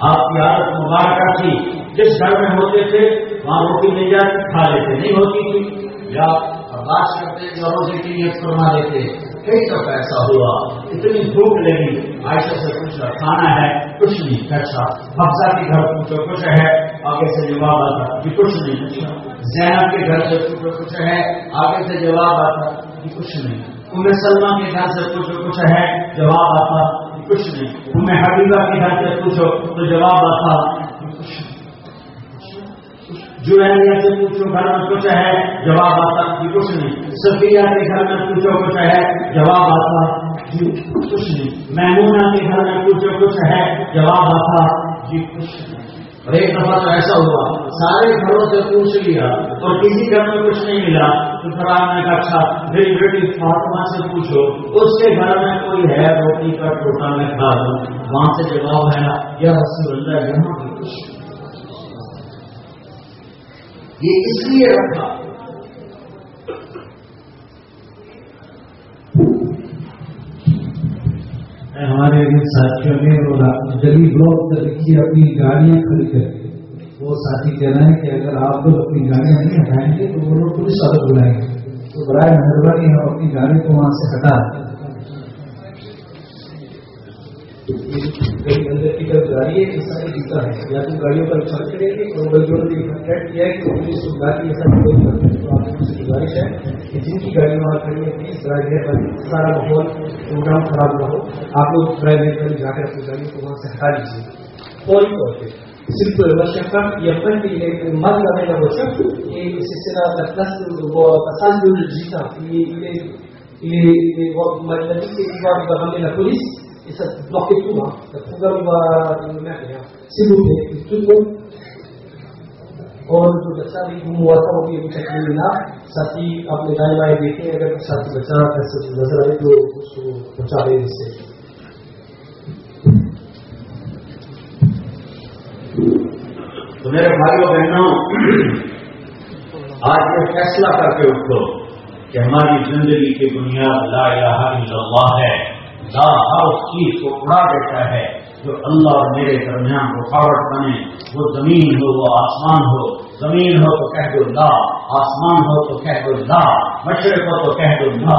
آپ کی عادت مبارکہ تھی۔ جس گھر میں ہوتے تھے، وہاں روٹی مل جاتی کھا لیتے، نہیں ہوتی تھی۔ یا بات کرتے جو روزے کی نیت فرما دیتے کئی سب ایسا ہوا، اتنی بھوک لگی۔ عائشہ سے پوچھا، کھانا ہے؟ کچھ نہیں۔ اچھا حفظہ کے گھر پوچھو کچھ ہے؟ آگے سے جواب آتا، کہ کچھ نہیں۔ اچھا زینب کے گھر سے پوچھو کچھ ہے؟ آگے سے جواب آتا، کہ کچھ نہیں۔ تمہیں سلما کے گھر سے پوچھو کچھ ہے؟ جواب آتا کچھ نہیں۔ تمہیں حبیبہ کے گھر سے پوچھو تو جواب آتا جو سے پوچھو، گھر میں کچھ ہے؟ جواب آتا کہ کچھ نہیں۔ سفیہ کے گھر میں پوچھو، کچھ ہے؟ جواب آتا جی کچھ نہیں۔ محمونہ کے گھر میں پوچھو، کچھ ہے؟ جواب آتا جی کچھ نہیں۔ اور ایک دفعہ تو ایسا ہوا، سارے گھروں سے پوچھ لیا اور کسی گھر میں کچھ نہیں ملا۔ تو پھر آپ نے کہا اچھا میری بیٹی فاطمہ سے پوچھو، اس کے گھر میں کوئی ہے؟ روٹی کا ٹوٹا میں کھا دوں وہاں سے جواب ہے یا رسول اللہ، یہاں بھی کچھ یہ اس لیے رکھا۔ ہمارے ساتھیوں نے جلی بلاک تک کی اپنی گاڑیاں کھڑی کر وہ ساتھی کہہ رہے ہیں کہ اگر آپ لوگ اپنی گاڑیاں نہیں ہٹائیں گے تو وہ لوگ پولیس والے بلائیں گے۔ تو برائے مہربانی ہم اپنی گاڑی کو وہاں سے ہٹا اندر کی گاڑی ہے اس طرح جیتا ہے یا تو گاڑیوں پر چل کرے گی اور بلکہ نے کنٹیکٹ کیا ہے کہ پولیس گاڑی ایسا کوئی تو آپ سے گزارش ہے کہ جن کی گاڑی وہاں کھڑی ہے پلیز ڈرائیو پر سارا ماحول پروگرام خراب نہ ہو آپ لوگ ڈرائیو پر جا کر اپنی گاڑی کو وہاں سے ہٹا لیجیے فوری طور پہ صرف مشقت یا پن کے من کرنے کا وہ شخص یہ سلسلہ پسند جیتا یہ مطلب کہ مدد کے بعد پولیس e sa اور جو بچہ بھی ملا ساتھی آپ نے دائیں بائیں اگر ساتھی بچہ نظر آئے تو بچا دیں تو میرے بھائیوں، بہنوں، آج یہ فیصلہ کر کے اٹھو کہ ہماری زندگی کی بنیاد لا الہ الا اللہ ہے۔ لا ہر اس چیز کو اڑا دیتا ہے جو اللہ اور میرے درمیان رکاوٹ بنے۔ وہ زمین ہو، وہ آسمان ہو۔ زمین ہو تو کہہ دو لا، آسمان ہو تو کہہ دو لا۔ مشرق ہو تو کہہ دو لا۔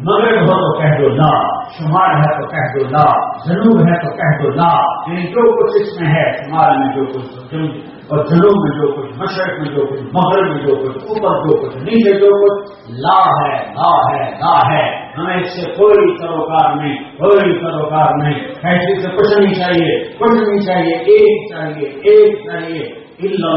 مغرب ہو تو کہہ دو لا۔ شمال ہے تو کہہ دو لا۔ جنوب ہے تو کہہ دو لا۔ یعنی جو کچھ اس میں ہے، شمال میں جو کچھ اور جنوب میں جو کچھ مشرق میں جو کچھ مغرب میں جو کچھ اوپر جو کچھ نیچے جو کچھ، لا ہے لا ہے لا ہے۔ ہمیں اس سے کوئی سروکار نہیں، کوئی سروکار نہیں۔ ایسی سے کچھ نہیں چاہیے، کچھ نہیں چاہیے، ایک چاہیے ایک چاہیے۔ اللہ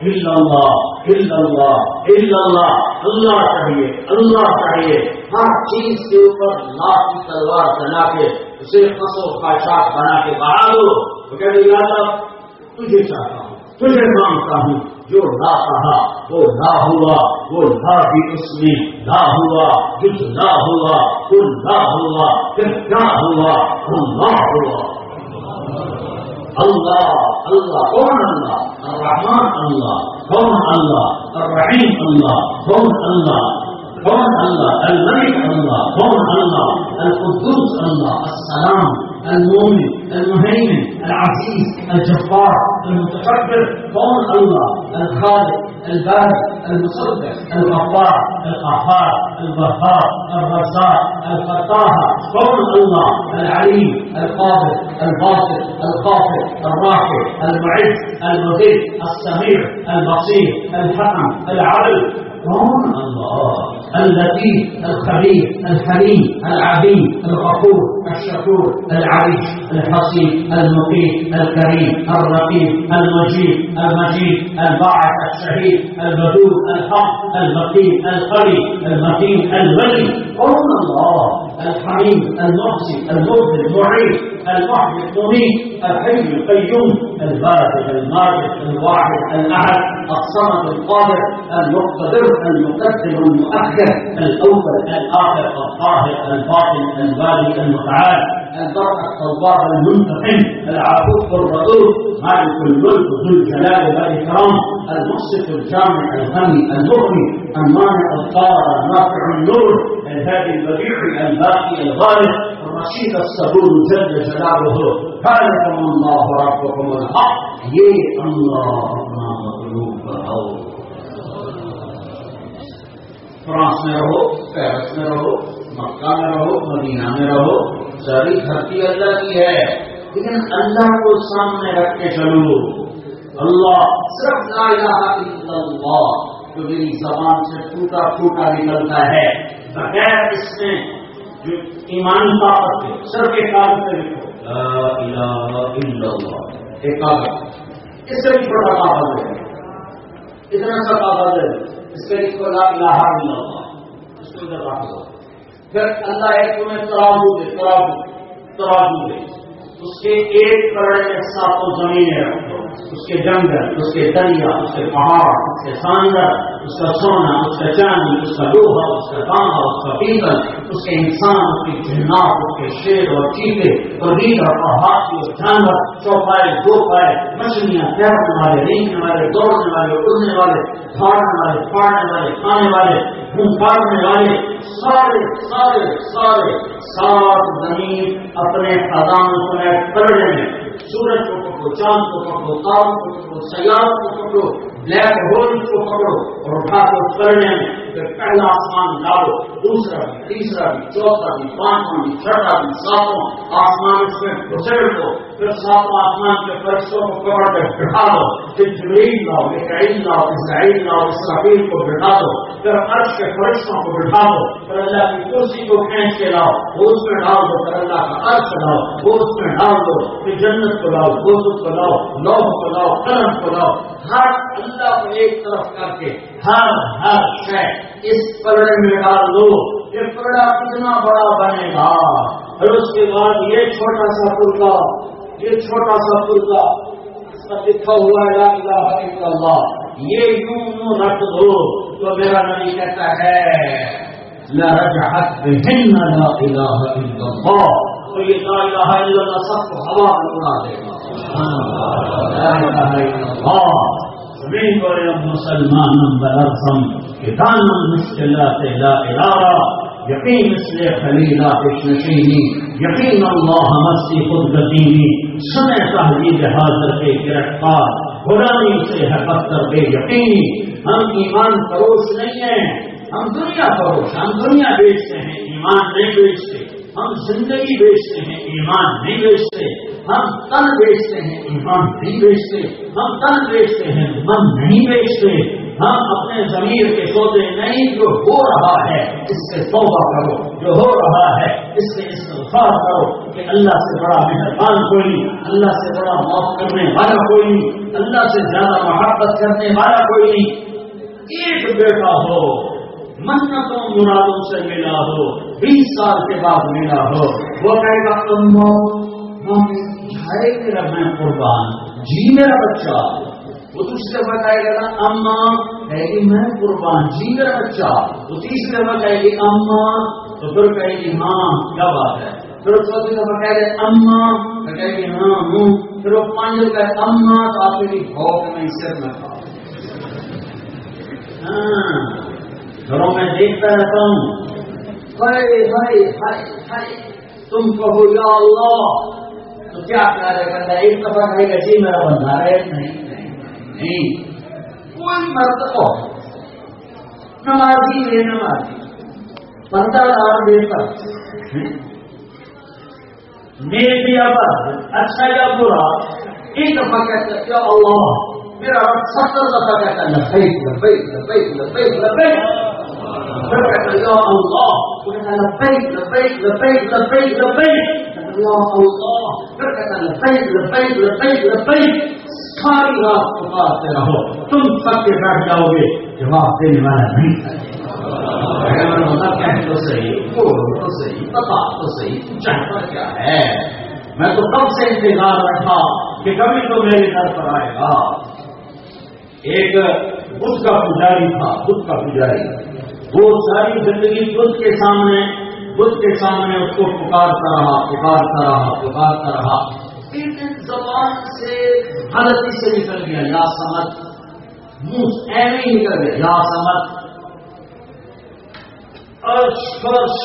اللہ اللہ اللہ۔ اللہ چاہیے اللہ چاہیے۔ ہر چیز کے اوپر لا کی تلوار چلا کے اسے فصو خواہشات بنا کے بڑھا دو۔ کہتے تجھے چاہتا ہوں۔ تجھے مانگتا ہوں۔ جو لا کہا وہ لا ہوا، وہ لا بھی اس میں لا ہوا، جس لا ہوا وہ لا ہوا، پھر کیا ہوا؟ وہ لا ہوا۔ اللہ اللہ، کون اللہ؟ الرحمن اللہ، کون اللہ؟ الرحیم اللہ، کون اللہ؟ کون اللہ؟ الملک اللہ، کون اللہ؟ القدوس اللہ، السلام۔ المؤمن المهيمن العزيز الجبار المتكبر كون الله الخالق البارئ المصدق الغفار القهار الوهاب الرزاق الفتاح كون الله العليم القادر الباطل الخافض الرافع المعز المذل السميع البصير الحكم العدل. كون الله. اللطيف الخبير الحليم العبيد الغفور الشكور العريش الحصيب المقيم الكريم الرقيب المجيد المجيد الباعث الشهيد البدود الحق البقيم القوي المتين الولي. قول الله الحميد المحسن المبدل المعيد المحيي المميت الحي القيوم البارد الماجد الواحد الأحد الصمد القادر المقتدر المقدم المؤخر الأول الآخر الظاهر الباطن البالي المتعال الضرب التواب المنتقم العفو الرؤوف مالك الملك ذو الجلال والإكرام المقسط الجامع الغني المغني المانع الطار النافع النور الهادي البديع الباقي الغالب الرشيد الصبور جل جلاله. ذلكم الله ربكم الحق. يا الله ما مطلوب فهو فرانس میں رہو پیرس میں رہو مکہ میں رہو مدینہ میں رہو ساری دھرتی اللہ کی ہے، لیکن اللہ کو سامنے رکھ کے چلو۔ اللہ صرف لا الہ الا اللہ جو میری زبان سے ٹوٹا ٹوٹا نکلتا ہے۔ بغیر اس میں جو ایمان طاقت ہے، صرف ایک کاغذ پہ لکھو۔ لا الہ الا اللہ۔ ایک کاغذ۔ اس سے بھی بڑا کاغذ ہے۔ اتنا سا کاغذ ہے۔ اس پہ لکھو لا الہ الا اللہ۔ اس کو ادھر رکھ دو پھر اللہ ایک تمہیں ترازو دے ترازو ترازو دے۔ اس کے ایک کروڑ میں ساتوں زمینیں رکھ دو اس کے جنگل، اس کے دریا، اس کے پہاڑ، اس کے ساندر، اس کا سونا، اس کا چاندی، اس کا لوہا، اس کا تانبا، اس کا پیتل اس کے انسان اس کی جنات، اس کے شیر اور چیتے، اور ریڑھ اور ہاتھی اور جانور چوپائے دو پائے مچھلیاں تیرنے والے ریگنے والے دوڑنے والے اڑنے والے پھاڑنے والے پھاڑنے والے کھانے والے منہ پاڑنے والے سارے سارے سارے سات زمین اپنے خزانوں میں کرنے میں سورج کو پکڑو، چاند کو پکڑو، تاروں کو پکڑو سیاح کو پکڑو بلیک ہول کو پکڑو اور اٹھا کو کرنے میں پھر پہلا آسمان ڈالو دوسرا بھی تیسرا بھی چوتھا بھی پانچواں بھی چھٹا بھی ساتواں آسمان اس میں گھسڑ دو پھر ساتواں آسمان کے فرشتوں کو پکڑ کے بٹھا دو پھر جبریل لاؤ اسرائیل لاؤ اسرائیل لاؤ اسرائیل کو بٹھا دو پھر عرش کے فرشتوں کو بٹھا دو پھر اللہ کی کرسی کو کھینچ کے لاؤ وہ اس میں ڈال دو پھر اللہ کا عرش لاؤ وہ اس میں ڈال دو پھر جنت کو لاؤ دوست کو لاؤ لوہ کو لاؤ قلم کو اللہ کو ایک طرف کر کے ہر ہر شے اس پلڑے میں ڈال دو یہ پلڑا کتنا بڑا بنے گا۔ پھر اس کے بعد یہ چھوٹا سا پلکا یہ چھوٹا سا پلکا اس پر لکھا ہوا ہے، لا الہ الا اللہ۔ یہ یوں یوں رکھ دو تو میرا نبی کہتا ہے لرجعت بہن، لا الہ الا اللہ۔ تو یہ لا الہ الا اللہ سب کو ہوا میں اڑا دے گا۔ لا الہ الا اللہ۔ زمین پر مسلمان برسم کہ دان مشکلات لا الہ یقین اس لیے خلیلات نشینی یقین اللہ مستی خود گدینی سنے تحریر حاضر کے گرفتار غلامی سے ہے پتھر بے یقینی، ہم ایمان فروش نہیں ہیں، ہم دنیا فروش، ہم دنیا بیچتے ہیں، ایمان نہیں بیچتے ہم زندگی بیچتے ہیں، ایمان نہیں بیچتے، ہم تن بیچتے ہیں، ایمان نہیں بیچتے، ہم تن بیچتے ہیں، من نہیں بیچتے، ہم اپنے ضمیر کے سوتے نہیں جو ہو رہا ہے، اس سے توبہ کرو، جو ہو رہا ہے، اس سے استغفار کرو کہ اللہ سے بڑا مہربان کوئی، اللہ سے بڑا معاف کرنے والا کوئی، اللہ سے زیادہ محبت کرنے والا کوئی نہیں ایک بیٹا ہو، منتوں مرادوں سے ملا ہو بیس سال کے بعد ملا ہو، وہ کہے گا ہے میرا میں قربان جی میرا بچہ۔ وہ دوسرے دفعہ کہے گا نا اما، کہے گی، میں قربان جی میرا بچہ۔ وہ تیسری دفعہ کہے گی، اما، تو پھر کہے گی ہاں کیا بات ہے؟ پھر چوتھی دفعہ کہہ گے اما، تو کہے گی ہاں ہوں۔ پھر وہ پانچ کا اما، تو آپ میری بھوک میں سر میں کھا۔ ہاں گھروں میں دیکھتا رہتا ہوں۔ ہائے ہائے ہائے ہائے تم کہو یا اللہ تو کیا کرے بندہ ایک دفعہ کہے گا جی میرا بندہ ہے نہیں نہیں نہیں کوئی مرد کو نمازی ہے نمازی بندہ دار بے پر میرے بھی آباد اچھا یا برا ایک دفعہ کہتا ہے یا اللہ میرا رب ستر دفعہ کہتا ہے لبیک لبیک لبیک لبیک لبیک لبیک لبیک لبیک اللہ پھر کہتا لبیک لبیک لبیک لبیک ساری رات پکارتے رہو تم سب کے بیٹھ جاؤ گے جواب دینے والا نہیں تو صحیح تو صحیح بتا تو صحیح چاہتا کیا ہے میں تو کب سے انتظار رکھا کہ کبھی تو میرے گھر پر آئے گا ایک بدھ کا پجاری تھا بدھ کا پجاری وہ ساری زندگی بدھ کے سامنے بدھ کے سامنے اس کو پکارتا رہا پکارتا رہا پکارتا رہا۔ ایک زبان سے غلطی سے نکل گیا، یا سمجھ منہ ایویں نکل گیا، یا سمجھ فرش فرش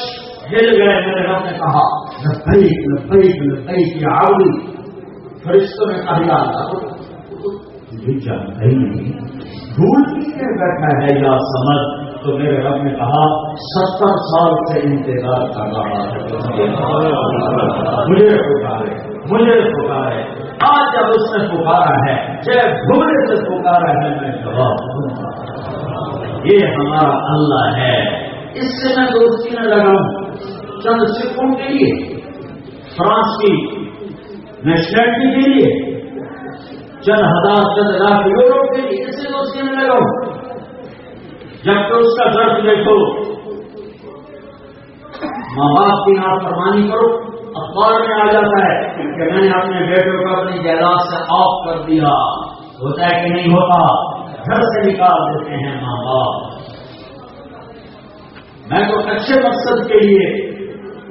ہل گئے، میرے رب نے کہا، لبیک لبیک لبیک یا آوری فرشتوں نے کہا، یا اللہ، یہ جانتا ہی نہیں، بھول کے بیٹھا ہے، یا سمجھ تو میرے رب نے کہا، ستر سال سے انتظار کر رہا ہے۔ مجھے پکارے مجھے پکارے۔ آج جب اس نے پکارا ہے چاہے بھولے سے پکارا ہے، میں جواب دوں۔ گا یہ ہمارا اللہ ہے۔ اس سے میں دوستی نہ لگاؤں۔ چند سکھوں کے لیے، فرانس کی نیشنلٹی کے لیے، چند ہزار چند لاکھ یورپ کے لیے، اس سے دوستی نہ لگاؤں۔ جبکہ اس کا درد دیکھو، ماں باپ کی نافرمانی کرو، اخبار میں آ جاتا ہے کہ میں نے اپنے بیٹے کو اپنی جائیداد سے آف کر دیا۔ ہوتا ہے کہ نہیں ہوتا؟ گھر سے نکال دیتے ہیں ماں باپ۔ میں تو اچھے مقصد کے لیے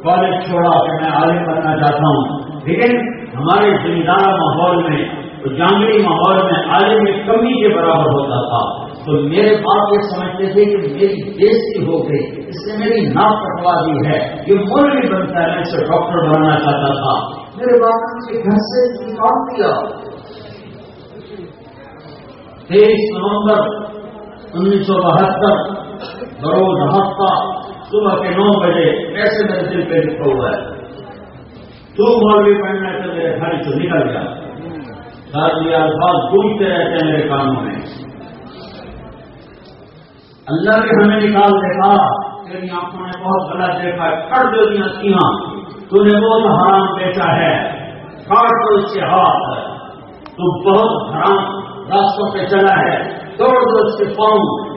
کالج چھوڑا کہ میں عالم بننا چاہتا ہوں۔ لیکن ہمارے زمیندار ماحول میں، تو جانگری ماحول میں عالم میں کمی کے برابر ہوتا تھا۔ تو میرے باپ یہ سمجھتے تھے کہ میری بےزتی ہو گئی، اس نے میری ناپ کٹوا دی ہے، یہ مول بھی بنتا ہے، میں اسے ڈاکٹر بننا چاہتا تھا۔ میرے باپ نے گھر سے نکال دیا تیئیس نومبر انیس سو بہتر بروز ہفتہ، صبح کے نو بجے، ایسے میرے دل پہ لکھا ہوا ہے۔ تو مولوی پڑھنا تو میرے گھر سے نکل گیا ساتھ الفاظ گونجتے رہتے ہیں میرے کانوں میں۔ اللہ نے ہمیں نکال دیکھا تیری آنکھوں نے بہت غلط دیکھا کر دو دیا سیاں تو نے بہت حرام بیچا ہے، کاٹ دو اس کے ہاتھ تو بہت حرام راستوں پہ چلا ہے، توڑ دو اس کے پاؤں۔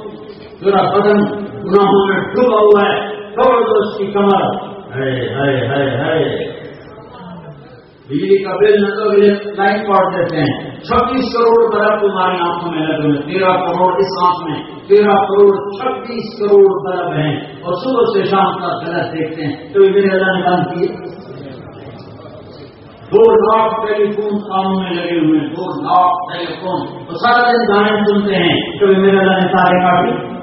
تیرا بدن گناہوں میں ڈوبا ہوا ہے، توڑ دو اس کی کمر۔ ہے ہے ہے ہے بجلی کا بل نہ تو لائن کاٹ دیتے ہیں۔ چھبیس کروڑ برف تمہاری آنکھوں میں لگے ہوئے تیرہ کروڑ اس آنکھ میں، تیرہ کروڑ چھبیس کروڑ برف ہیں۔ اور صبح سے شام تک غلط دیکھتے ہیں۔ تو میرے اللہ نے بند کیے۔ دو لاکھ ٹیلی فون کاموں میں لگے ہوئے ہیں۔ دو لاکھ ٹیلی فون تو سارا دن گانے سنتے ہیں۔ تو میرے اللہ نے سارے کاٹے۔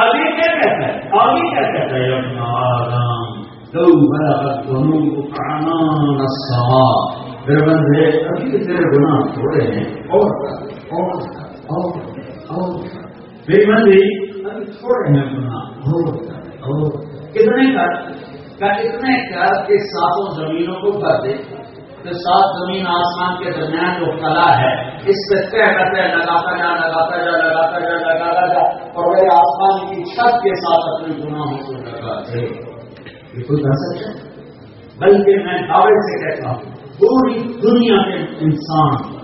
آگے کیا کہتا ہے؟ آگے کیا کہتا ہے؟ اپنا آرام دو برابر میرے بندے، ابھی تیرے گنا تھوڑے ہیں۔ اور اور اور اور میری بندی ابھی تھوڑے ہیں گنا اور اور کتنے کر کا اتنے کر کے ساتوں زمینوں کو کر دے۔ تو سات زمین آسمان کے درمیان جو کلا ہے، اس سے طے کرتے لگاتا جا لگاتا جا لگاتا جا لگاتا جا۔ اور وہ آسمان کی چھت کے ساتھ اپنے گناہوں کو لگاتے یہ کوئی کر سکتا ہے۔ بلکہ میں دعوے سے کہتا ہوں، پوری دنیا کے انسان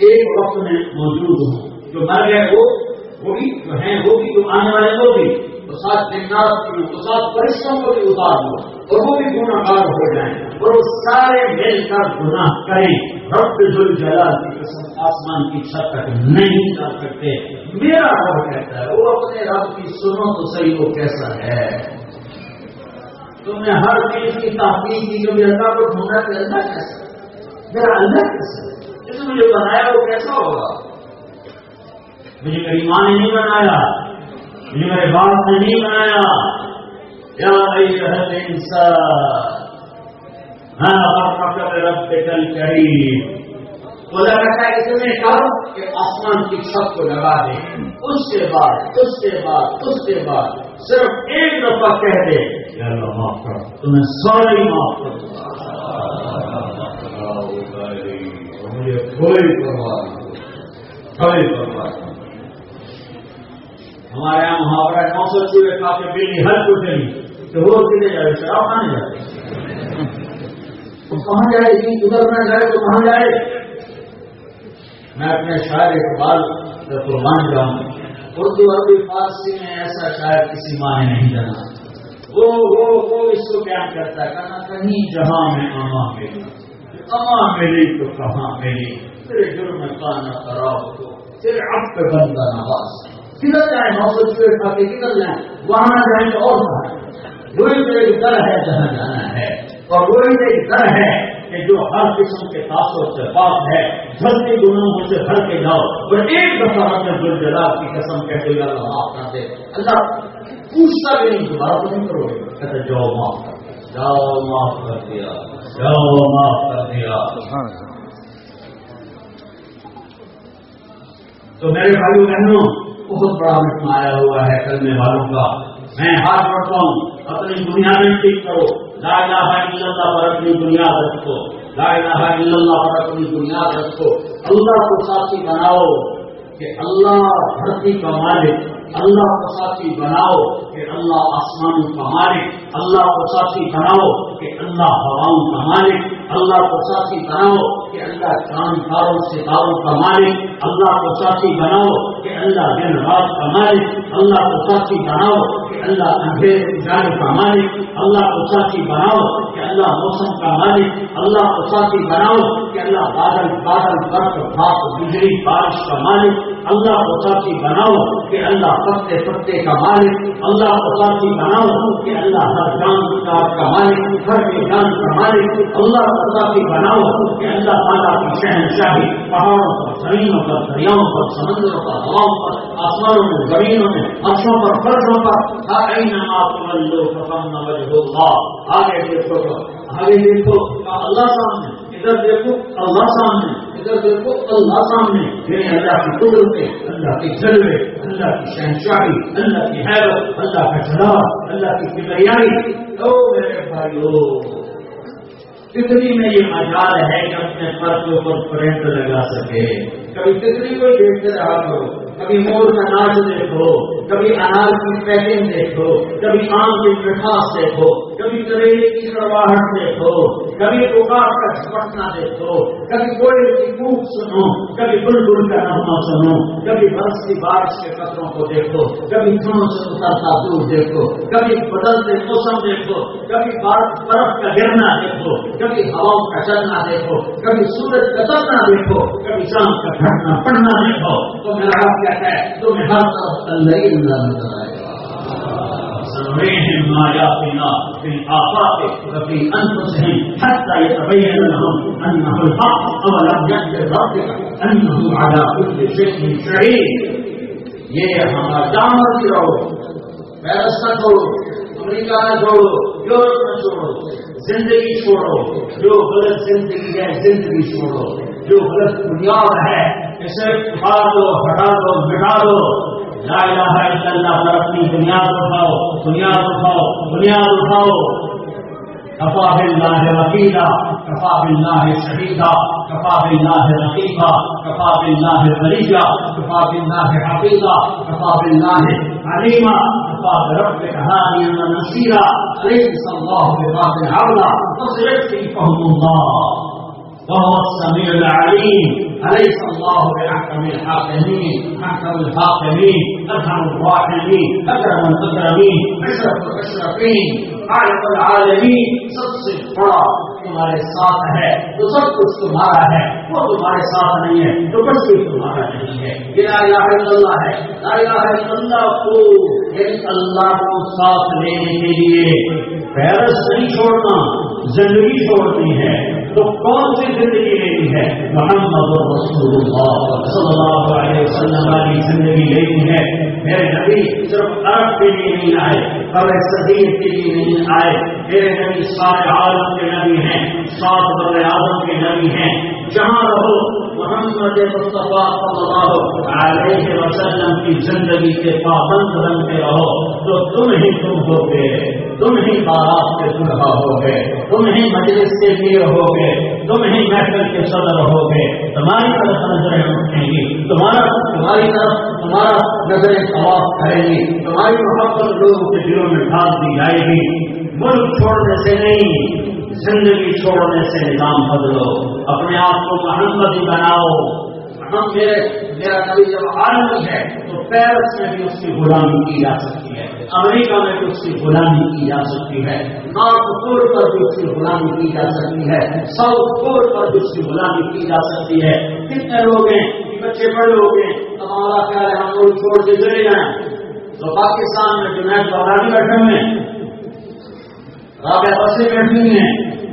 ایک وقت میں موجود ہوں۔ جو مر گئے وہ وہ بھی جو ہیں، وہ بھی، جو آنے والے وہ بھی۔ تو ساتھ جنات کی تو ساتھ فرشتوں کو بھی اتار دو اور وہ بھی گناہ گار ہو جائیں۔ اور وہ سارے مل کر گناہ کریں۔ رب ذل جلال کی قسم آسمان کی چھت تک نہیں جا سکتے۔ میرا رب کہتا ہے، وہ اپنے رب کی سنو تو صحیح وہ کیسا ہے؟ تم نے ہر چیز کی تحقیق کی، جو اللہ کو ڈھونڈا کہ اللہ کیسا میرا اللہ کیسے؟ جس نے مجھے بنایا، وہ کیسا ہوگا؟ مجھے میری ماں نے نہیں بنایا، مجھے میرے باپ نے نہیں بنایا۔ یا انسان ہاں رب کل کریم خدا کہتا ہے اس میں کہ آسمان کی چھت کو لگا دے۔ اس کے بعد، اس کے بعد، اس کے بعد۔ صرف ایک دفعہ کہہ دے، یا اللہ معاف کر، تمہیں ساری معاف کر مجھے کوئی پرواہ کوئی پرواہ ہمارے یہاں محاورہ نو سو چوہے کھا کے بلی ہر کو چلی تو وہ کتنے جائے، شراب کھانے جائے تو کہاں جائے؟ گی ادھر نہ جائے تو کہاں جائے؟ میں اپنے شاعر اقبال قربان جاؤں اردو عربی فارسی میں ایسا شاعر کسی ماں نے نہیں جانا۔ وہ وہ وہ اس کو بیان کرتا ہے کہنا کہیں، جہاں میں اما ملی اما ملی تو کہاں ملی تیرے جرم کا نہ خراب ہو تیرے اب پہ بندہ نواز۔ کدھر جائیں نو سو چوہے کھا کے کدھر جائیں؟ وہاں نہ جائیں تو اور کہاں؟ وہی تو ایک در ہے، جہاں جانا ہے۔ اور وہی تو ایک در ہے۔ کہ جو ہر قسم کے تاثر سے پاک ہے جلدی گناہوں سے بھر کے جاؤ۔ اور ایک دفعہ اپنے دل جلال کی قسم کہتے ہوئے اللہ معاف کر دے۔ اللہ، پوچھتا بھی نہیں، دوبارہ تو نہیں کرو گے۔ کہتے جاؤ، معاف کر جاؤ، معاف کر دیا۔ جاؤ، معاف کر دیا۔ تو میرے بھائیوں، بہنوں، بہت بڑا مٹنا آیا ہوا ہے کرنے والوں کا۔ میں ہاتھ بڑھتا ہوں، اپنی دنیا میں ٹھیک کرو۔ لا الہ الا اللہ پر اپنی بنیاد رکھو. لا الہ الا اللہ پر اپنی بنیاد رکھو. اللہ کو ساتھی بناؤ کہ اللہ دھرتی کا مالک، اللہ کو ساتھی بناؤ کہ اللہ آسمانوں کا مالک، اللہ کو ساتھی بناؤ کہ اللہ ہواؤں کا مالک، اللہ کو ساتھی بناؤ کہ اللہ چاند تاروں ستاروں کا مالک، اللہ کو ساتھی بناؤ کہ اللہ دن رات کا مالک، اللہ کو ساتھی بناؤ اللہ اندھیرے گزار پامانے اللہ کو اچاسی بناؤ کہ اللہ موسم کا مالک، اللہ کو ساتھی بناؤ، کہ اللہ بادل بادل برف، بھاپ، بجلی، بارش کا مالک، اللہ کو ساتھی بناؤ، کہ اللہ پتے پتے کا مالک، اللہ کو ساتھی بناؤ، کہ اللہ ہر جان کا مالک، ہر جان کا مالک، اللہ کی بناؤ، کہ اللہ تعالیٰ کی شہنشاہی پہاڑوں پر، زمینوں پر، دریاؤں پر، سمندروں پر، ہواؤں پر، آسمانوں میں، زمینوں میں ہرشوں پر، فرشوں پر آگے دیکھو آگے دیکھو اللہ سامنے، ادھر دیکھو اللہ سامنے، ادھر دیکھو اللہ سامنے۔ یعنی اللہ کی قدرت اللہ کی جلوے، اللہ کی شہنشاہی، اللہ کی حیرت، اللہ کا جلال، اللہ کی کبریائی۔ او میرے بھائیو، کتنی میں یہ مجال ہے کہ اپنے پر کے اوپر کرنٹ لگا سکے۔ کبھی کتنی کو دیکھتے رہا کرو، کبھی مور کا ناچ دیکھو، کبھی انار کی پیکنگ دیکھو، کبھی آم کی مٹھاس دیکھو۔ کبھی کریلے کی کرواہٹ دیکھو، کبھی پکار کا چھپٹنا دیکھو، کبھی کوئلے کی کوک سنو، کبھی بلبل کا نغمہ سنو، کبھی برس کی بارش کے قطروں کو دیکھو، کبھی دھنوں سے اترتا دور دیکھو، کبھی بدلتے موسم دیکھو، کبھی برف کا گرنا دیکھو، کبھی ہواؤں کا چلنا دیکھو، کبھی سورج کا چلنا دیکھو، کبھی شام کا گھٹنا پڑنا دیکھو۔ تو میرا کہتا ہے، تمہیں ہر طرف اللہ ہی اللہ نظر آئے گا ما يأتينا في الآفاق وفي أنفسهم حتى يتبين لهم أنه الحق ولم يأتي ربك أنه على كل شيء شهيد یہ ہمارا جان مرضی رہو پیرس نہ چھوڑو امریکہ نہ چھوڑو یورپ نہ چھوڑو زندگی چھوڑو جو غلط زندگی ہے زندگی چھوڑو جو غلط بنیاد ہے اسے اٹھا دو ہٹا دو مٹا دو لا الہ إلا اللہ پر اپنی بنیاد اٹھاؤ بنیاد اٹھاؤ بنیاد اٹھاؤ کفا باللہ وکیلا کفا باللہ شہیدا کفا باللہ رقیبا کفا باللہ مریجا کفا باللہ حفیظا کفا باللہ علیما کفا بربک هادیا ونصيرا. أليس الله بقادر على فسيكفيكهم الله. وهو السميع العليم. أليس الله بأحكم الحاكمين أحكم الحاكمين أرحم الراحمين أكرم الأكرمين أشرف الأشرفين أعلم العالمين. سب سے بڑا تمہارے ساتھ ہے تو سب کچھ تمہارا ہے، وہ تمہارے ساتھ نہیں ہے تو کچھ بھی تمہارا نہیں ہے۔ یہ لا الہ الا اللہ ہے۔ لا الہ الا اللہ کو یعنی اللہ کو ساتھ لینے کے لیے پیرس نہیں چھوڑنا، زندگی چھوڑنی ہے۔ تو کون سی زندگی لینی ہے؟ محمد رسول اللہ صلی اللہ علیہ وسلم والی زندگی لینی ہے۔ میرے نبی صرف عرب کے لیے نہیں آئے اور صدیق کے لیے نہیں آئے۔ میرے نبی سارے عالم کے نبی ہیں، سات بر اعظم کے نبی ہیں۔ جہاں رہو، محمد مصطفیٰ صلی اللہ علیہ وسلم کی زندگی کے پابند بنتے رہو۔ تو تم ہی تم ہو گئے تم ہی بارات کے دلہا ہو گئے تم ہی مجلس کے لیے ہو گئے تم ہی محفل کے صدر ہو گئے تمہاری طرف نظریں اٹھیں گی، تمہارا تمہاری طرف، تمہارا نظریں طواف کریں گی۔ تمہاری محبت لوگوں کے دلوں میں ڈال دی جائے گی۔ ملک چھوڑنے سے نہیں، زندگی چھوڑنے سے نظام بدلو۔ اپنے آپ کو محمد بناؤ۔ ہم میرے میرا کبھی جب عالمی ہے تو پیرس میں بھی اس کی غلامی کی جا سکتی ہے، امریکہ میں بھی اس کی غلامی کی جا سکتی ہے، نارتھ پور پر بھی اس کی غلامی کی جا سکتی ہے، ساؤتھ پور پر بھی اس کی غلامی کی جا سکتی ہے۔ کتنے لوگ ہیں؟ بچے بڑے ہو گئے ہمارا خیال ہے ہم لوگ چھوڑ کے چلے جائیں۔ تو پاکستان میں جو میں بغرانی بیٹھے ہوئے رابع بسیں بیٹھی ہیں،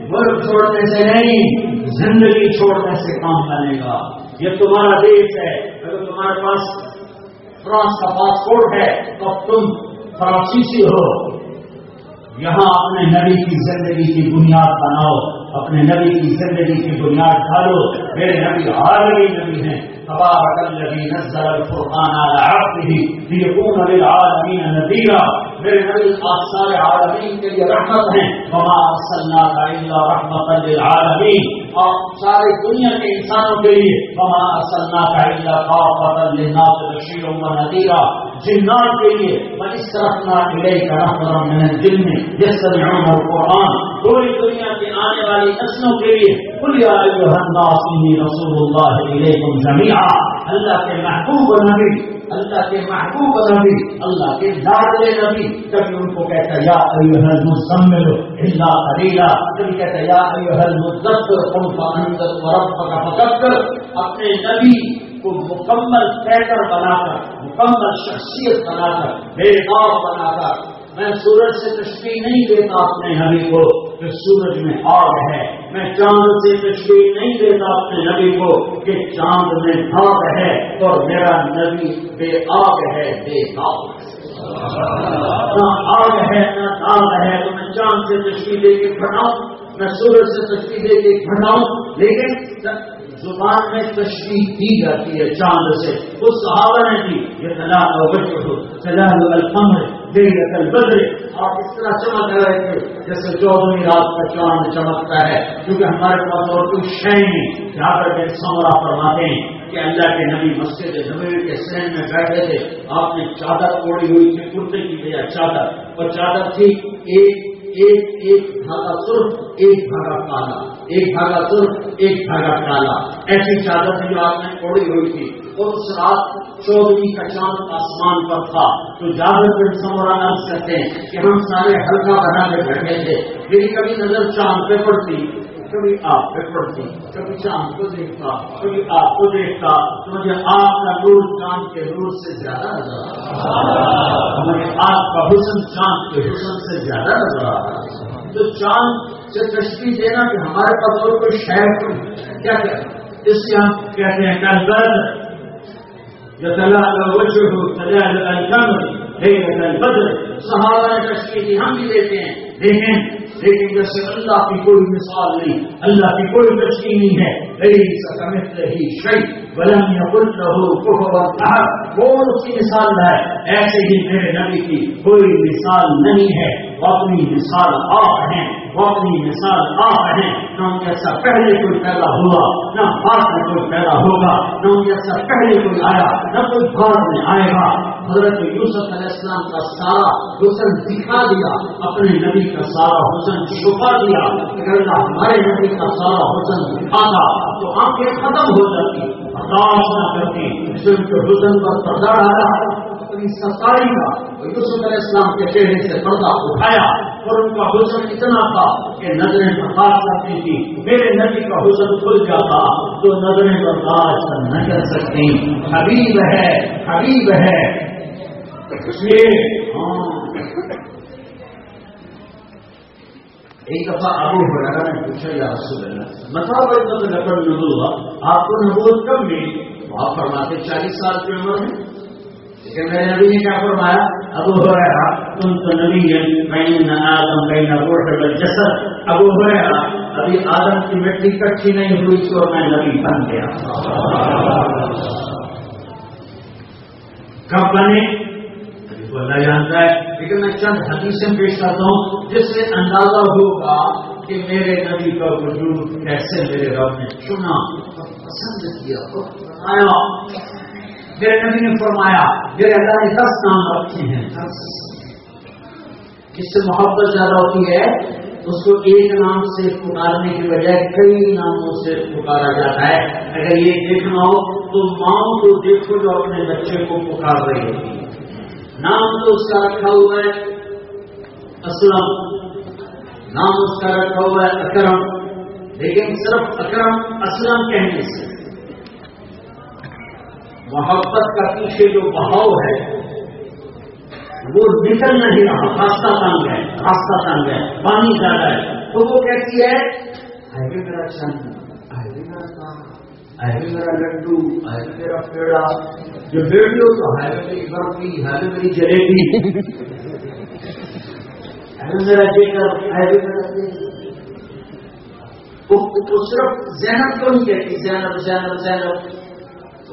ملک چھوڑنے سے نہیں، زندگی چھوڑنے سے کام بنے گا یہ تمہارا دیش ہے۔ اگر تمہارے پاس فرانس کا پاسپورٹ ہے، تو تم فرانسیسی ہو۔ یہاں اپنے نبی کی زندگی کی بنیاد بناؤ، اپنے نبی کی زندگی کی بنیاد ڈالو میرے نبی عالمی نبی ہیں۔ تبارک الذي نزل القرآن على عبده ليكون للعالمين نذيرا. میرے نبی آسار عالمین کے لیے رحمت ہیں. وما ارسلناك الا رحمتا للعالمین اور ساری دنیا کے انسانوں کے لیے. وما ارسلناك الا كافة للناس بشيرا ونذيرا. جنات کے لیے. اس طرح نہ وَإِسْرَفْنَا إِلَيْكَ نَفْرًا مِنَ الْجِنِّ. يَسْتَمِعُونَ الْقُرْآنَ. پوری دنیا کی آنے والی نسلوں کے لیے. قُلْ يَا أَيُّهَا النَّاسُ إِنِّي رَسُولُ اللَّهِ إِلَيْكُمْ جَمِيعًا. اللہ کے محبوب نبی، اللہ کے محبوب نبی، اللہ کے لاڈلے نبی۔ کبھی ان کو کہتا یا ایوہ المزمل الا قلیلا کبھی کہتا یا ایوہ المزدر قم فانذر وربک فکبر اپنے نبی کو مکمل پیٹر بنا کر، مکمل شخصیت بنا کر، بے خواب بنا کر، میں سورج سے تشریح نہیں دیتا اپنے نبی کو۔ کہ سورج میں آگ ہے۔ میں چاند سے تشریح نہیں دیتا اپنے نبی کو کہ چاند میں آگ ہے اور میرا نبی بے آگ ہے، بے آگ نہ آگ ہے، نہ داغ ہے۔ تو میں چاند سے تشریح دے کے بٹاؤں میں سورج سے تشریح دے کے بٹاؤں لیکن زبان میں تشریح دی جاتی ہے چاند سے۔ اس صحابہ نے دی یہ تلاق ہو تلاق الفمر آپ اس طرح چمک رہے تھے جیسے چودہویں رات کا چاند چمکتا ہے، کیونکہ ہمارے پاس اور کوئی شے نہیں۔ جہاں پر کے سمرا فرماتے ہیں کہ اللہ کے نبی مسجد زمین کے سین میں بیٹھے تھے۔ آپ نے چادر اوڑی ہوئی تھی، کرتے کی بجائے چادر۔ اور چادر تھی ایک ایک ایک دھاگا سرخ، ایک دھاگا کالا۔ ایک دھاگا سرخ، ایک دھاگا کالا۔ ایسی چادر تھی جو آپ نے اوڑی ہوئی تھی۔ اور اس رات چودہویں کا چاند آسمان پر تھا۔ تو جادر پھر سمورا عرض کرتے ہیں کہ ہم سارے ہلکا بنا کے بیٹھے تھے۔ میری کبھی نظر چاند پہ پڑتی، کبھی آپ پہ پڑتی، کبھی چاند کو دیکھتا، کبھی آپ کو دیکھتا۔ تو مجھے آپ کا نور چاند کے نور سے زیادہ نظر آتا۔ مجھے آپ کا حسن چاند کے حسن سے زیادہ نظر آتا۔ تو چاند سے تشریح دینا کہ ہمارے پاس اور کوئی شہر کیا کیا؟ اس سے ہم کہتے ہیں کل يتلاقى وجهه تلاقى الكمر ليلة البدر. تشریح دی ہم بھی دیتے ہیں۔ لیکن لیکن جیسے اللہ کی کوئی مثال نہیں اللہ کی کوئی تشریح نہیں ہے۔ ليس كمثله شيء ولم يقل له كفوا احد۔ کون اس کی مثال ہے؟ ایسے ہی میرے نبی کی کوئی مثال نہیں ہے۔ وہ اپنی مثال آپ ہیں۔ وہ اپنی مثال آپ ہیں۔ نہ ان جیسا پہلے کوئی پیدا ہوا، نہ بعد میں کوئی پیدا ہوگا۔ نہ ان جیسا پہلے کوئی آیا، نہ کوئی بعد میں آئے گا۔ حضرت یوسف علیہ السلام کا سارا حسن دکھا دیا، اپنے نبی کا سارا حسن چھپا دیا۔ اگر اللہ ہمارے نبی کا سارا حسن دکھاتا، تو آنکھیں ختم ہو جاتی، برداشت نہ کرتی۔ صرف حسن پر پردہ ڈالا اپنی ستائی کا یوسف علیہ السلام کے چہرے سے پردہ اٹھایا اور ان کا حسن اتنا تھا کہ نظریں برداشت کرتی تھی۔ میرے نبی کا حسن کھل جاتا تو نظریں برداشت نہ کر سکتی۔ حبیب ہے حبیب ہے۔ اس لیے ہاں۔ ایک دفعہ ابو ہریرہ نے پوچھا، یا رسول اللہ مطلب اتنا نقل نبوت آپ کو نبوت کب ملی؟ آپ فرماتے چالیس سال کی عمر میں لیکن میرے نبی نے کیا فرمایا، ابو ہریرہ تم تو نبی بین آدم بین روح والجسد۔ ابو ہریرہ، ابھی آدم کی مٹی کٹھی نہیں ہوئی، تو میں نبی بن گیا۔ کب بنے؟ کو اللہ جانتا ہے، لیکن میں چند حدیثیں پیش کرتا ہوں، جس سے اندازہ ہوگا کہ میرے نبی کا وجود کیسے میرے رب نے چنا۔ پسند کیا آیا میرے نبی نے فرمایا میرے اللہ نے دس نام رکھے ہیں۔ جس سے محبت زیادہ ہوتی ہے، اس کو ایک نام سے پکارنے کی بجائے کئی ناموں سے پکارا جاتا ہے۔ اگر یہ دیکھنا ہو، تو ماں کو دیکھو جو اپنے بچے کو پکار رہی ہوتی ہے۔ نام تو اس کا رکھا ہوا ہے اسلم نام اس کا رکھا ہوا ہے، اکرم۔ لیکن صرف اکرم اسلم کہنے سے۔ محبت کا پیچھے جو بہاؤ ہے، وہ نکل نہیں رہا راستہ تنگ ہے راستہ تنگ ہے، پانی زیادہ ہے۔ تو وہ کہتی ہے میرا چند آئے میرا کام آئے میرا لڈو، آئے میرا پیڑا۔ جو بیٹی ہو تو ہے میری برفی ہے میری جلیبی۔ ہے میرا جیکر ہے میرا وہ صرف زینب کیوں نہیں کہتی، زینب زینب زینب۔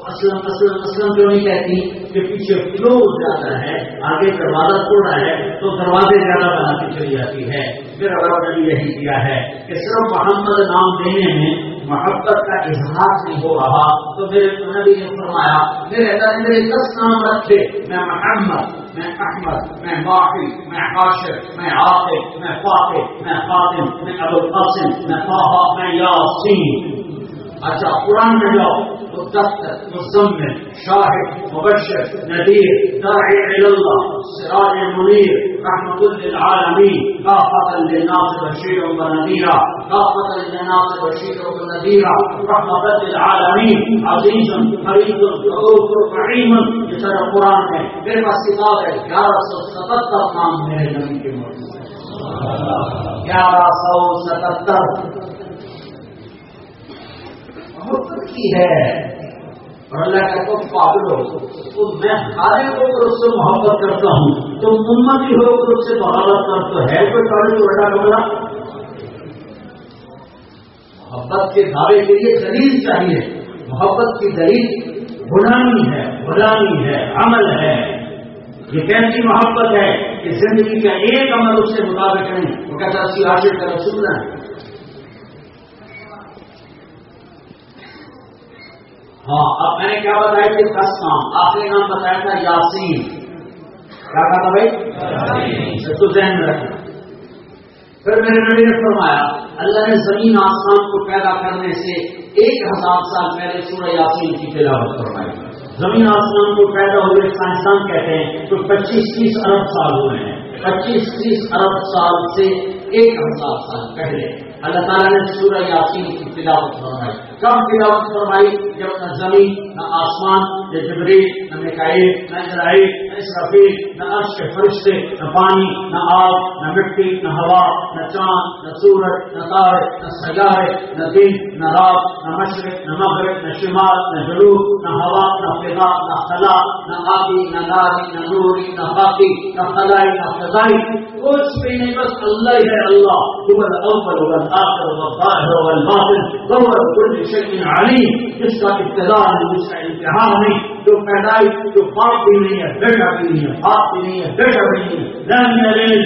اسلم اسلم اسلم کیوں نہیں کہتی کہ پیچھے فلو زیادہ ہے، آگے دروازہ تھوڑا ہے، تو دروازے زیادہ بناتی چلی جاتی ہے۔ پھر اللہ نے یہی کیا ہے کہ صرف محمد نام دینے میں محبت کا اظہار نہیں ہو رہا۔ تو میرے نبی نے فرمایا، میرے میرے دس نام رکھے، میں محمد، میں احمد، میں معافی میں حاشر، میں عاقب، میں فاطف میں خاتم میں ابو القاسم میں طاہا میں یاسین۔ اچھا قرآن میں جاؤ۔ مدثر مزمل شاهد مبشر نذير داعي إلى الله سراج منير رحمة للعالمين كافة للناس بشيرا ونذيرا كافة للناس بشيرا ونذيرا رحمة للعالمين عزيز حريص رؤوف رحيم ہے میرے پاس کتاب ہے گیارہ سو ستہتر نام میرے نبی کے موجود گیارہ سو ستہتر محبت کی ہے۔ اور اللہ کا تو پاگل ہو۔ تو میں خالی ہو کر اس سے محبت کرتا ہوں۔ تو امتی ہو کر اس سے بغاوت کر تو ہے۔ کوئی کالج بڑا کمرہ۔ محبت کے دعوے کے لیے دلیل چاہیے۔ محبت کی دلیل غلامی ہے غلامی ہے، عمل ہے۔ یہ کیسی محبت ہے کہ زندگی کا ایک عمل اس سے مطابق نہیں۔ وہ کہتا سی حاصل کا رسول ہے۔ ہاں اب میں نے کیا بتایا کہ دس نام آخری نام بتایا تھا یاسین۔ کیا کہا تھا بھائی؟ تو ذہن میں رکھنا۔ پھر میرے نبی نے فرمایا اللہ نے زمین آسمان کو پیدا کرنے سے ایک ہزار سال پہلے سورہ یاسین کی تلاوت فرمائی۔ زمین آسمان کو پیدا ہوئے سائنسدان کہتے ہیں تو پچیس تیس ارب سال ہوئے ہیں۔ پچیس تیس ارب سال سے ایک ہزار سال پہلے۔ اللہ تعالیٰ نے سورہ یاسین کی تلاوت فرمائی۔ کب تلاوت فرمائی جب نہ زمین، نہ آسمان، نہ جبری نہ مکائی نہ اسرائیل، نہ اسرافیل، نہ عرش کے فرشتے، نہ پانی، نہ آگ نہ مٹی، نہ ہوا، نہ چاند، نہ سورج، نہ تارے، نہ سیارے، نہ دن نہ رات، نہ مشرق، نہ مغرب، نہ شمال، نہ جنوب، نہ ہوا، نہ فضا، نہ خلا، نہ آبی، نہ ناری، نہ نوری، نہ باقی، نہ خلائی، نہ فضائی۔ کچھ بھی نہیں، بس اللہ ہے اللہ هو الاول والآخر والظاهر والباطن. وهو بكل شيء عليم. قصة التدار لوسع الكرامي تفعلي تفاطمية بدعية فاطمية بشرية فاطمية بشرية. لم يلد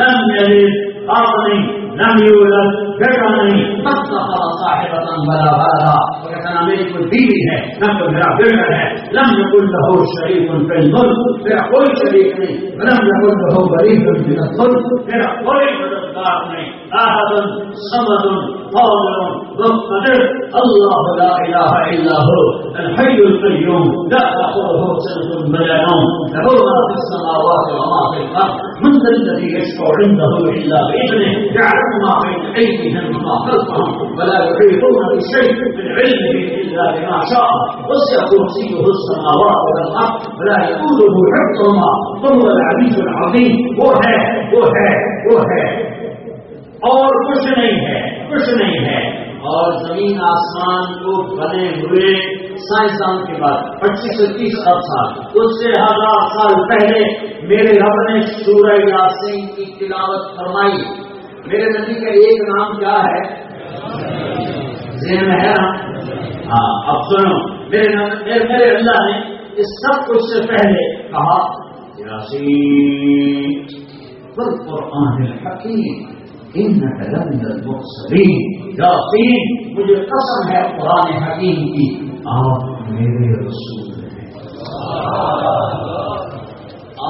لم يلد فاطمي لم يولد بیٹا نہیں بس صاحبتا بلا بلا. وکہتا میری کوئی بیوی ہے نہ تو میرا بیٹا ہے لم يكن له شريك في الملك. میرا کوئی شریک نہیں لم يكن له ولي من الظلم. میرا کوئی مددگار نہیں احد صمد قادر مقتدر. الله لا إله إلا هو. الحي القيوم. لا تاخذه سنه ولا نوم. له ما في السماوات وما في الأرض. من ذا الذي يشفع عنده إلا بإذنه. يعلم ما بين ايديهم وما خلفهم ولا يحيطون بشيء من علمه الا بما شاء وسع كرسيه السماوات والارض ولا يؤوده حفظهما وهو العزيز العظيم هو ہے وہ ہے وہ ہے اور کچھ نہیں ہے، کچھ نہیں ہے۔ اور زمین آسمان کو بنے ہوئے سائنسدان کے بعد پچیس سے تیس ارب سال، اس سے ہزار سال پہلے میرے رب نے سورہ یاسین کی تلاوت فرمائی۔ میرے نبی کا ایک نام کیا ہے؟ ذہن ہے ہاں اب سنو، میرے میرے اللہ نے اس سب کچھ سے پہلے کہا، یاسین قرآن الحکیم ان یاسین، مجھے قسم ہے قرآن حکیم کی، آپ میرے رسول ہیں۔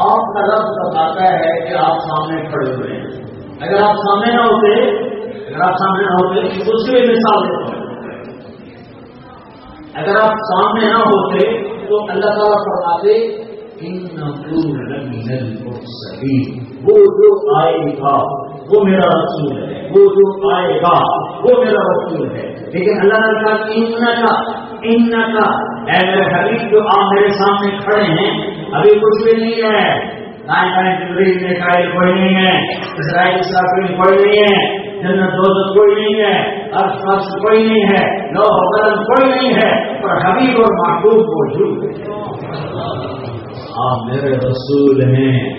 آپ کا رب بتاتا ہے کہ آپ سامنے کھڑے ہوئے ہیں۔ اگر آپ سامنے نہ ہوتے، اگر آپ سامنے نہ ہوتے تو اس کی مثال اگر آپ سامنے نہ ہوتے، تو اللہ تعالیٰ فرماتے وہ جو آئے گا، وہ میرا رسول ہے۔ وہ جو آئے گا، وہ میرا رسول ہے۔ لیکن اللہ نے کہا کہ کا ان کا اے حبیب، جو آپ میرے سامنے کھڑے ہیں، ابھی کچھ بھی نہیں ہے۔ دائیں دائیں جبریل میں قائل کوئی نہیں ہے، اسرائیل اسرافیل کوئی نہیں ہے، جنت دوزت کوئی نہیں ہے ارس فرش کوئی نہیں ہے لو قلم کوئی نہیں ہے، پر حبیب اور محبوب موجود ہے آپ میرے رسول ہیں۔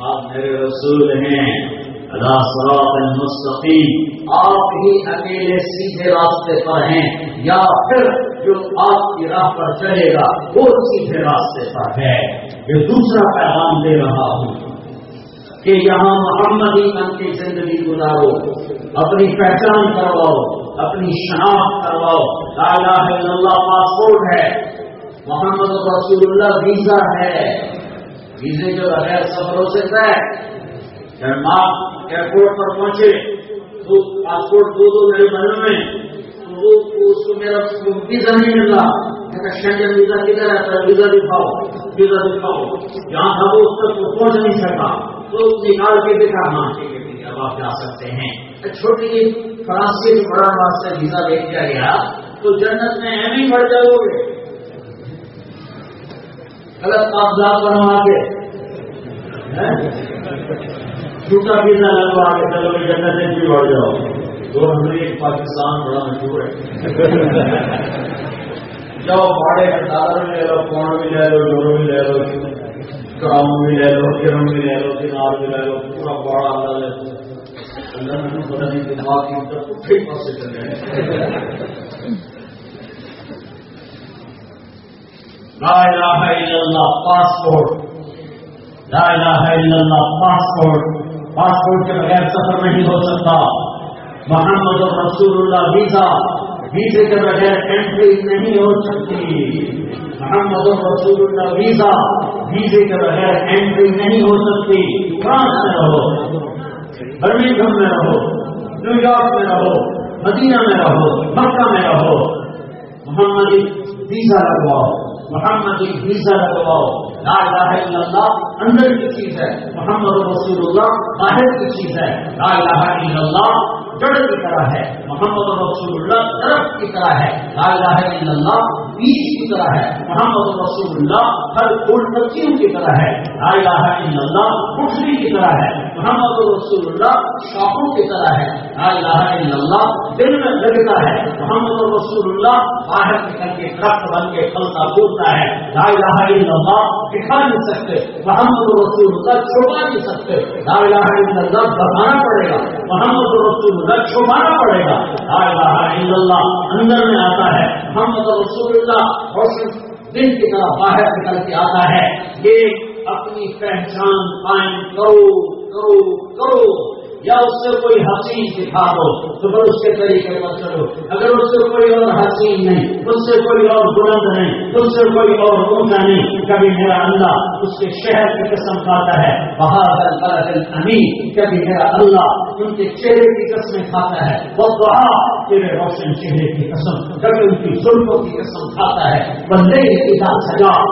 آپ میرے رسول ہیں۔ اللہ صراط المستقیم۔ آپ ہی اکیلے سیدھے راستے پر ہیں، یا پھر جو آپ کی راہ پر چلے گا، وہ سیدھے راستے پر ہے۔ یہ دوسرا پیغام دے رہا ہوں کہ یہاں محمد ہی کی زندگی گزارو، اپنی پہچان کرواؤ، اپنی شناخت کرواؤ۔ لا الہ الا اللہ پاسپورٹ ہے، محمد رسول اللہ ویزا ہے۔ ویزے جو بغیر سفروں سے طے جب آپ ایئرپورٹ پر پہنچے۔ تو پاسپورٹ دو دو میرے من میں۔ تو اس کو میرا ویزا نہیں مل رہا۔ شنجن ویزا کدھر رہتا ہے ویزا دکھاؤ ویزا دکھاؤ۔ جہاں تھا وہ، اس تک پہنچ نہیں سکا۔ تو نکال کے دکھا ہاں اب آپ جا سکتے ہیں۔ اچھا، چھوٹی جی، فرانسی سے بڑا واسطے ویزا لے دیا گیا تو جنت میں ایم ہی بڑھ جاؤ گے غلط کاغذات بنوا کے۔ جھوٹا چھوٹا ویزا لگوا کے چلو جنت میں بھی بڑھ جاؤ۔ دو ایک، پاکستان بڑا مشہور ہے۔ جاؤ بڑے ڈالر بھی لے لو پاؤنڈ بھی لے لو ڈورو بھی لے لو، کراؤن بھی لے لو، کرم بھی لے لو، کنار بھی لے لو، پورا بڑا اللہ لے اللہ میں پتہ نہیں دماغ کی طرف پٹھے پاس چلے لا الہ الا اللہ پاسپورٹ لا الہ الا اللہ پاسپورٹ پاسپورٹ کے بغیر سفر نہیں ہو سکتا۔ محمد رسول اللہ ویزا، ویزے کے بغیر انٹری نہیں ہو سکتی۔ محمد رسول اللہ ویزا، ویزے کے بغیر انٹری نہیں ہو سکتی۔ فرانس میں رہو برمنگم میں رہو، نیو یارک میں رہو، مدینہ میں رہو، مکہ میں رہو۔ محمد ویزا لگواؤ۔ محمد ویزا لگواؤ لا الہ الا اللہ، اندر کی چیز ہے. محمد رسول اللہ باہر کی چیز ہے. لا الہ الا اللہ، جڑ کی طرح ہے. محمد رسول اللہ درخت کی طرح ہے. لا الہ الا اللہ بیج کی طرح ہے. محمد رسول اللہ ہر پھول پتیوں کی طرح ہے. لا الہ الا اللہ کٹری کی طرح ہے. محمد رسول اللہ شاخوں کی طرح ہے. لا الہ الا اللہ، دل میں لگتا ہے محمد رسول اللہ باہر نکل کے خط بن کے پھلتا پھولتا ہے۔ لا الہ الا اللہ، دکھا نہیں سکتے۔ محمد رسول اللہ چھوٹا نہیں سکتے۔ لا الہ الا اللہ بتانا پڑے گا۔ محمد رسول چھپانا پڑے گا۔ لا الہ الا اللہ اندر میں آتا ہے۔ محمد رسول اللہ روشن دن کی طرح باہر نکل کے آتا ہے۔ یہ اپنی پہچان قائم کرو کرو کرو۔ یا اس سے کوئی حسین دکھا دو تو پھر اس کے طریقے پر چلو۔ اگر اس سے کوئی اور حسین نہیں، اس سے کوئی اور بلند نہیں، اس سے کوئی اور اونچا نہیں، کبھی میرا اللہ اس کے شہر کی قسم کھاتا ہے بہادر امین کبھی میرا اللہ ان کے چہرے کی قسم کھاتا ہے۔ وہ بہا تیرے روشن چہرے کی قسم، کبھی ان کی ظلموں کی قسم کھاتا ہے۔ بندے کی سجا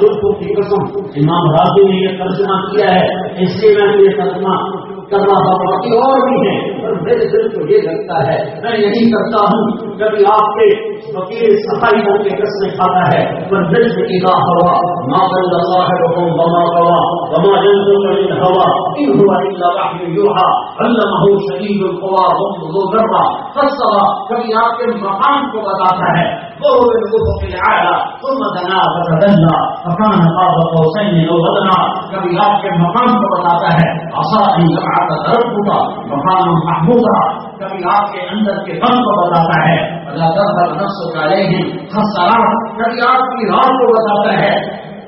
ظلموں کی قسم۔ امام راجو نے یہ ترجمہ کیا ہے اس لیے میں نے یہ ترجمہ کر رہا باقی اور بھی ہیں اور میرے دل کو یہ لگتا ہے، میں یہی کرتا ہوں کبھی آپ کے وکیل صفائی کر کے قسمیں کھاتا ہے، پر دل سے ادا ہوا ماں بل اللہ ہے بما ہوا بما جلد من ہوا ان ہوا الا وحی یوحا علمہ شدید القوا هم ذو ذرہ فسوا کبھی آپ کے مقام کو بتاتا ہے۔ وہ ثم دنا فتدلى فكان قاب قوسين او ادنى کبھی آپ کے مقام کو بتاتا ہے عصا ان يبعث ربك مقام کبھی آپ کے اندر کے غم کو بتاتا ہے اللہ نفس کبھی آپ کی رات کو بتاتا ہے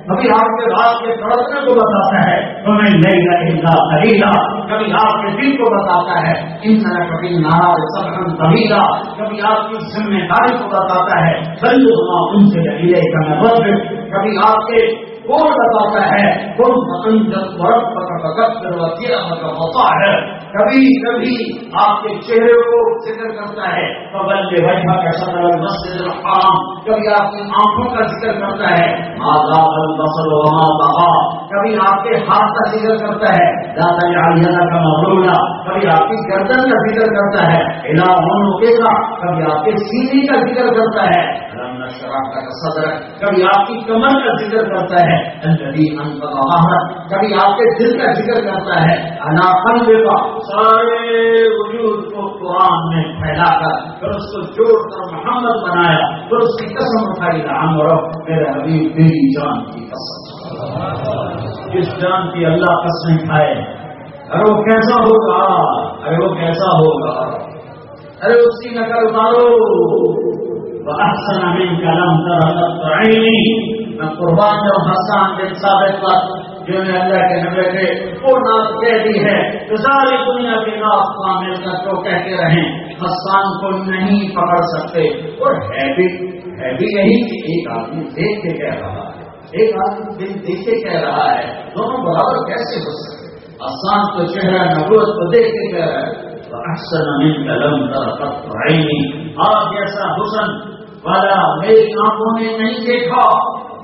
کبھی آپ کے رات کے تڑپنے کو بتاتا ہے۔ تمہیں نہیں رہے خریدا کبھی آپ کے دل کو بتاتا ہے۔ ان طرح کبھی ناراض سبحن طویلا کبھی آپ کی ذمہ داری کو بتاتا ہے۔ سنجو ان سے کا کبھی آپ کے کون بتاتا ہے۔ کون مکن برف کا بکت کروتیا کا ہوتا ہے۔ کبھی کبھی آپ کے چہرے کو ذکر کرتا ہے۔ قبل کے وجہ کا شطر مسجد الحرام۔ کبھی آپ کی آنکھوں کا ذکر کرتا ہے۔ ماضا البصر وما طغى کبھی آپ کے ہاتھ کا ذکر کرتا ہے۔ دادا علیہ کا مغرولا کبھی آپ کی گردن کا ذکر کرتا ہے۔ الہ کبھی آپ کے سینے کا ذکر کرتا ہے۔ شراب کا صدر کبھی آپ کی کمر کا ذکر کرتا ہے الذي کبھی آپ کے دل کا ذکر کرتا ہے، انا کا سارے وجود کو قرآن میں پھیلا کر، پھر اس کو جوڑ کر محمد بنایا، پھر اس کی قسم اٹھائی رام اور میرے حبیب، میری جان کی قسم۔ جس جان کی اللہ قسم کھائے۔ ارے وہ کیسا ہوگا؟ ارے وہ کیسا ہوگا؟ ارے اس کی نقل اتارو۔ وأحسن منك لم تر قط عيني. میں قربان جو حسان بن ثابت پر جو نے اللہ کے نبی کے وہ ناز کہہ دی ہے، تو ساری دنیا کے ناز کا مل کر تو کہتے رہیں، حسان کو نہیں پکڑ سکتے۔ اور ہے بھی ہے بھی یہی کہ ایک آدمی دیکھ کے کہہ رہا ہے، ایک آدمی دل دیکھ کے کہہ رہا ہے، دونوں برابر کیسے ہو سکتے؟ حسان تو چہرہ نبوت کو دیکھ کے کہہ رہا ہے احسن من لم تر قط عيني۔ آپ جیسا حسن والا میری آنکھوں نے نہیں دیکھا۔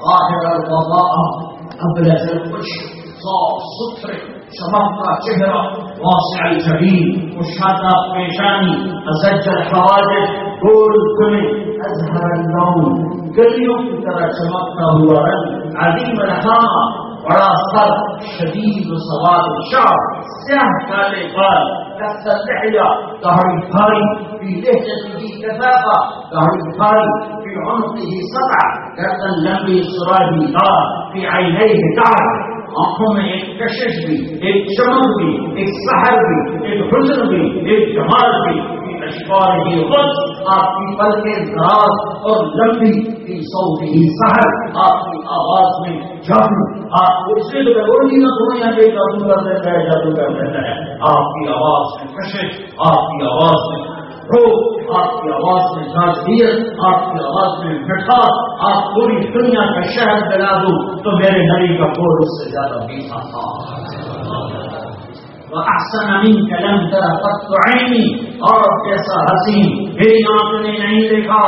ظاہر الوضاء ابلغ الوجه صاف ستھرے چمکتا چہرہ، واسع الجبین کشادہ پیشانی، ازج الحواجب گول گلے ازہر اللون گلیوں کی طرح چمکتا ہوا رنگ، عظیم الحامہ بڑا سر، شدید و سواد شاہ، سیاہ کالے بال۔ کثر لحیا دہڑی بھاری في لهجته كثافة دهڑی بھاری في عنقه سطع گردن لمبی سراجی دار في عينيه دار آنکھوں میں ایک کشش بھی ایک اشکار ہی خود آپ کی پل کے دراز اور لمبی کی سو ہی سہر آپ کی آواز میں جادو آپ کو اس لیے وہ نہیں نہ دنیا کے جادو کر دیتا ہے، جادو کر دیتا ہے۔ آپ کی آواز میں کشش، آپ کی آواز میں رو، آپ کی آواز میں جاجیت آپ کی آواز میں مٹھاس آپ پوری دنیا کا شہر جلا دوں، تو میرے نبی کا بول اس سے زیادہ میٹھا تھا احسن امین کلم ترا عینی اور کیسا حسین میری آنکھ نے نہیں دیکھا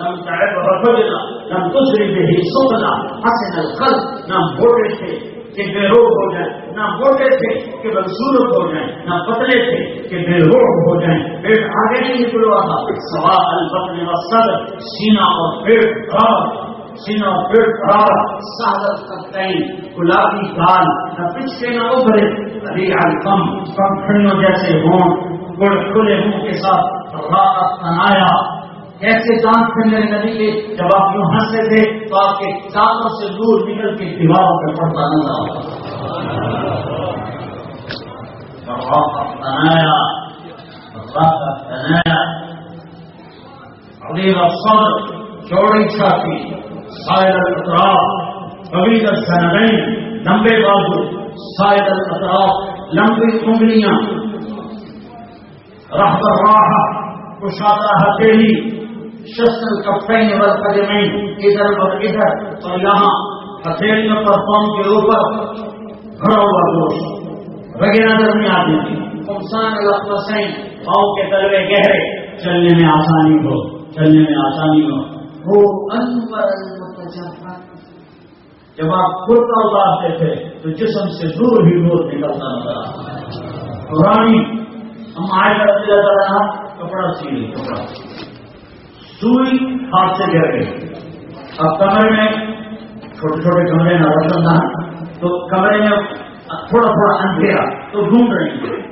لم تعب رجلا لم تجری به سبلا حسن الخلق نہ موٹے تھے کہ بے روح ہو جائیں نہ موٹے تھے کہ بدسورت ہو جائیں نہ پتلے تھے کہ بے روح ہو جائیں پیٹ آگے نہیں نکلوا تھا سوا البطن و صدر سینہ اور پیٹ خراب سینا پیٹ خراب سادت کئی گلابی دال، نہ پچھلے نہ ابھرے ابھی کم پنکھڑیوں جیسے ہوں گڑ کھلے منہ کے ساتھ راحت تنایا کیسے دانت تھے میرے نبی کے جب آپ یوں ہنستے تھے، تو آپ کے دانتوں سے دور نکل کے دیواروں پہ پڑتا نظر آتا۔ تنایا راحت تنایا ابھی صبر، چوڑی چھاتی۔ سائر الاطراف طویل السنگین لمبے بازو سائر الاطراف لمبی انگلیاں، رحب الراہ کشادہ ہتھیلی شسل کفین والقدمین، ادھر اور ادھر، اور یہاں ہتھیلیوں پر پاؤں کے اوپر کھڑا ہوا گوشت رگے نظر نہیں آتی تھی کمسان الاقلسین پاؤں کے تلوے گہرے، چلنے میں آسانی ہو، چلنے میں آسانی ہو۔ وہ انور جب آپ کرتا اتارتے تھے تو جسم سے دور ہی دور نکلتا نظر آتا پرانی ہم آئے کرتے جاتا رہا کپڑا سی گئی کپڑا۔ سوئی ہاتھ سے گر گئی۔ اب کمرے میں چھوٹے چھوٹے کمرے نہ روشن تھا تو کمرے میں تھوڑا تھوڑا اندھیرا تو ڈھونڈ رہی تھی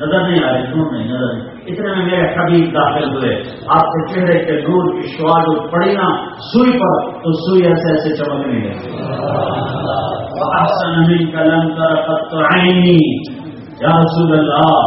نظر نہیں آ رہی، ڈھونڈ نہیں، نظر نہیں۔ اتنے میں میرے کبھی داخل ہوئے۔ آپ کے چہرے کے نور کی شوا جو پڑی نا سوئی پر تو سوئی ایسے ایسے چمکنے لگی یا رسول اللہ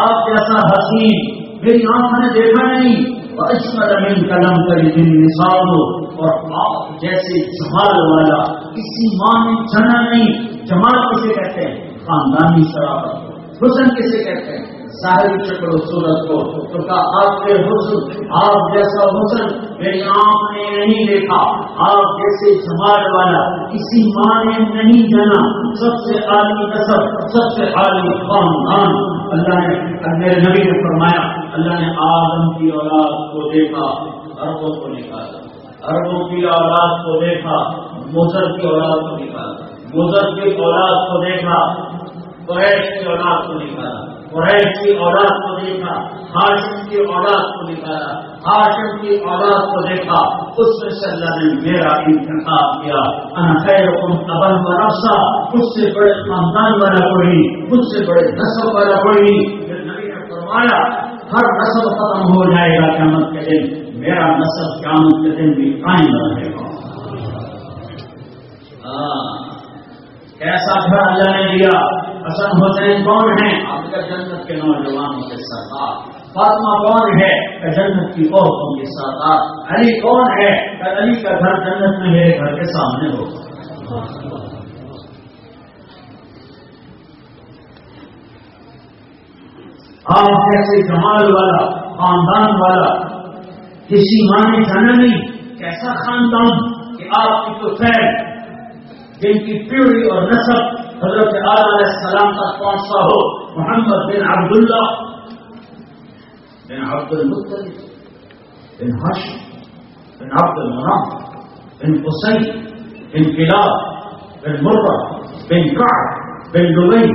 آپ جیسا حسین میری آنکھ نے دیکھا نہیں۔ اجمل من کلم کر دن نثال اور آپ جیسے جمال والا کسی ماں نے جنا نہیں۔ جمال کسے کہتے ہیں؟ خاندانی شرافت۔ حسن کسے کہتے ہیں؟ ظاہری شکل و صورت کو۔ تو کہا، آپ کے حسن آپ جیسا حسن میری آنکھ نے نہیں دیکھا، آپ جیسے جماعت والا، کسی ماں نے نہیں جانا۔ سب سے عالمی نصب سب سے عالمی خاندان۔ اللہ نے، میرے نبی نے فرمایا، اللہ نے آدم کی اولاد کو دیکھا اربوں کو نکالا۔ اربوں کی اولاد کو دیکھا مزر کی اولاد کو نکالا۔ مزر کی اولاد کو دیکھا، قریش کی اولاد کو نکالا۔ قریش کی اولاد کو دیکھا ہاشم کی اولاد کو نکالا ہاشم کی اولاد کو دیکھا، اس میں سے اللہ نے میرا انتخاب کیا۔ ابن و نفسا، اس سے بڑے خاندان والا کوئی، اس سے بڑے نسل والا کوئی۔ نبی نے فرمایا، ہر نسل ختم ہو جائے گا قیامت کے دن، میرا نسل قیامت کے دن بھی قائم رہے گا۔ ہاں، کیسا گھر اللہ نے دیا؟ حسن حسین کون ہیں؟ آپ کا جنت کے نوجوانوں کے سردار۔ فاطمہ کون ہے؟ کہ جنت کی عورتوں کے سردار۔ علی کون ہے؟ کہ علی کا گھر جنت میں میرے گھر کے سامنے ہو۔ آپ کیسے جمال والا خاندان والا کسی ماں نے جانا نہیں کیسا خاندان؟ کہ آپ کی تو خیر جن کی پیڑھی اور نسب حضرت آل علیہ السلام کا کون ہو محمد بن عبداللہ بن عبد المطلب بن ہرش بن عبد المنام بن حسین. بن کلاب بن مرغ بن کا بن لبئی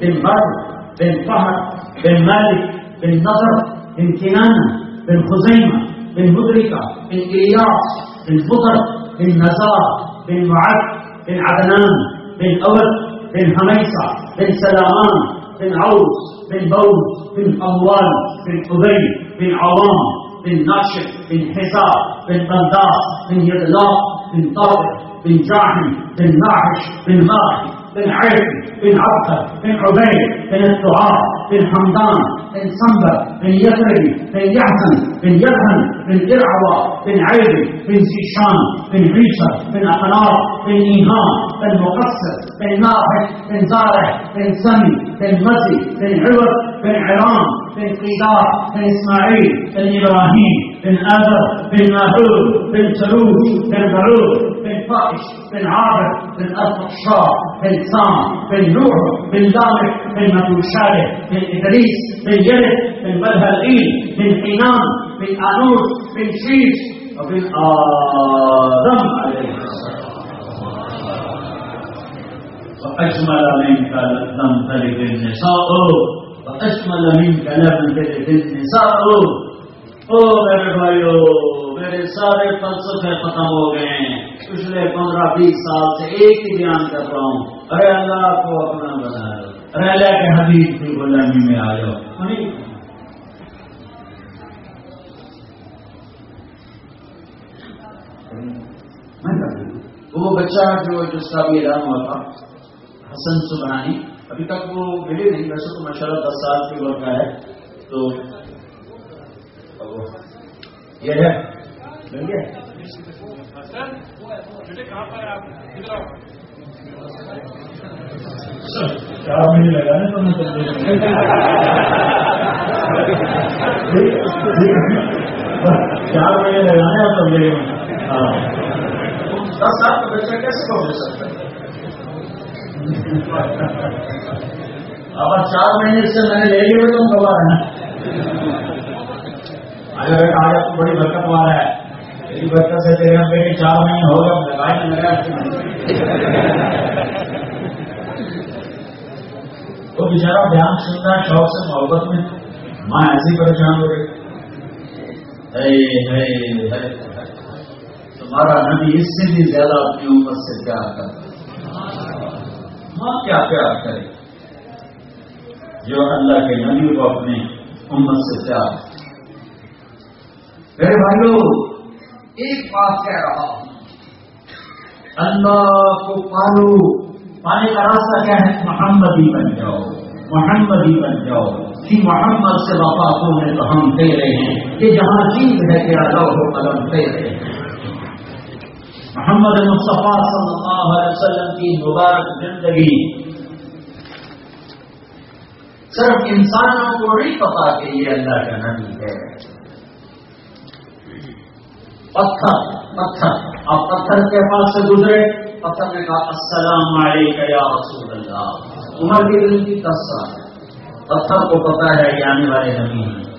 بن برد بن فہر بن مالک بن نظر بن کنانہ بن خزیمہ بن مدرکہ بن الیاس بن فطر بن نزار. بن معد. بن عدنان. بن أول. بن حميصة بن سلامان بن عوس بن بوز بن أموال بن حبي بن عوام بن ناشف بن حساب بن بنداس بن يدلاق بن طارق بن جاحم بن ناحش بن ماحي بن عيد بن عبد بن عبيد بن الدعاء بن حمدان بن صنبر بن يثربي بن يحسن بن يرهن بن إرعوى بن عيد بن زيشان بن عيسى بن أقنار بن إيهان بن مقصر بن ناهج بن زارع بن سمي بن مزي بن عوض بن عرام. بن قيدار بن إسماعيل بن إبراهيم بن آدر بن ناهور بن سلوك بن بعور بن فائش بن عابد بن الفقشار بن سام بن نوح بن لامك بن مدوشاله بن إدريس بن يرد بن بلهالإيل بن حينان بن آنوس بن شيش وبن آدم عليه السلام. وأجمل منك لم تلد النساء وأجمل منك لم تلد النساء او میرے بھائیو، میرے سارے فلسفے ختم ہو گئے ہیں۔ پچھلے پندرہ بیس سال سے ایک ہی بیان کر رہا ہوں۔ ارے اللہ کو اپنا بنا لو ارے اللہ کے حبیب کی غلامی میں آ جاؤ وہ بچہ جو جس کا بھی اعلان ہوا تھا، حسن سبحانی۔ ابھی تک وہ ملے نہیں ویسے تو ماشاء اللہ دس سال کی عمر کا ہے، تو یہ ہے۔ مل گیا۔ چار مہینے لگانے تو چار مہینے لگانے آپ سمجھے ہاں۔ دس سال کا بچہ کیسے ہو سکتا ہے اب چار مہینے سے میں نے لے لیے تو گواہ ہے آج بیٹا آج تو بڑی برکت مارا ہے۔ میری برکت سے تیرے بیٹے چار مہینے ہو گئے لگائی لگا تو بیچارہ بیان سنتا ہے شوق سے، محبت میں۔ ماں ایسی پریشان ہو گئی۔ تمہارا نبی اس سے بھی زیادہ اپنی عمر سے کیا کرتا ہے۔ ہاں کیا پیار کرے جو اللہ کے نبی کو اپنے امت سے پیار میرے بھائیو، ایک بات کہہ رہا ہوں۔ اللہ کو پالو، پانے کا راستہ کیا ہے؟ محمدی بن جاؤ، محمدی بن جاؤ۔ کہ محمد سے وفا ہونے تو ہم دے رہے ہیں کہ جہاں چیز ہے کہ اللہ ہو قلم رہے ہیں۔ محمد مصطفیٰ صلی اللہ علیہ وسلم کی مبارک زندگی صرف انسانوں کو نہیں پتا کہ یہ اللہ کا نبی ہے۔ پتھر پتھر۔ آپ پتھر کے پاس سے گزرے، پتھر نے کہا، السلام علیکم یا رسول اللہ۔ عمر کی دل کی تصا پتھر کو پتا ہے، یہ آنے والے نبی ہیں۔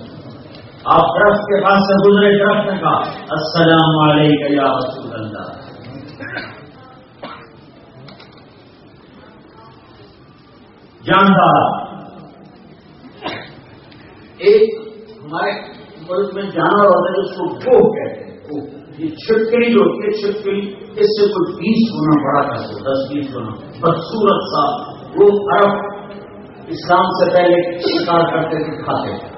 آپ درخت کے پاس سے گزرے، درخت نے کہا، السلام علیکم یا رسول اللہ۔ جاندار ایک ہمارے ملک میں جانور ہوتا ہے جس کو گوہ کہتے ہیں یہ چھٹکڑی ہوتی ہے چھٹکڑی اس سے کوئی بیس گنا بڑا تھا دس، بیس گنا۔ بدسورت سا۔ وہ عرب اسلام سے پہلے شکار کرتے تھے، کھاتے تھے۔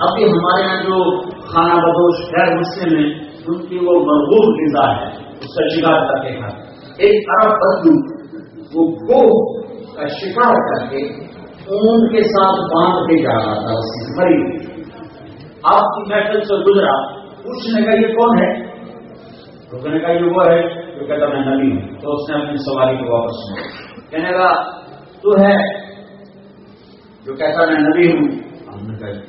ابھی ہمارے یہاں جو کھانا بدوش غیر مسلم ہیں، ان کی وہ مضبوط غذا ہے، اس کا شکار کرتے ہیں۔ ایک عرب بدو، وہ گو کا شکار کر کے اون کے ساتھ باندھ کے جا رہا تھا اس مریض آپ کی محفل سے گزرا اس نے کہا یہ کون ہے؟ تو کہنے کا یہ وہ ہے جو کہتا میں نبی ہوں۔ تو اس نے اپنی سواری کو واپس لیا کہنے کا تو ہے جو کہتا میں نبی ہوں۔ ہم نے کہا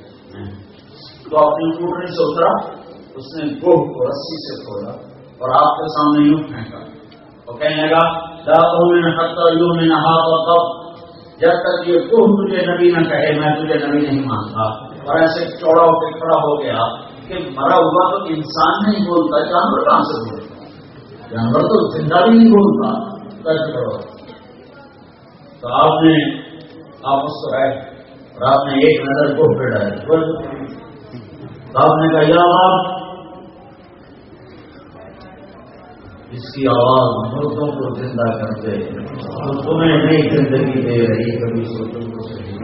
تو اپنی ٹوٹنے سے اترا، اس نے گوہ کو رسی سے کھولا اور آپ کے سامنے یوں پھینکا۔ اور کہنے لگا لا حتى يؤمن هذا القب جب تک یہ کوہ تجھے نبی نہ کہے، میں تجھے نبی نہیں مانتا۔ اور ایسے چوڑا ہو کے کھڑا ہو گیا کہ مرا ہوا تو انسان نہیں بولتا، جانور کہاں سے بولتا جانور تو زندہ بھی نہیں بولتا۔ درج کرو۔ تو آپ نے آپ اس کو رائے، اور آپ نے ایک نظر کو پھر ڈالی۔ آپ نے کہا، یا آپ جس کی آواز مردوں کو زندہ کرتے دے تو تمہیں نئی زندگی دے رہی کبھی سوچوں کو صحیح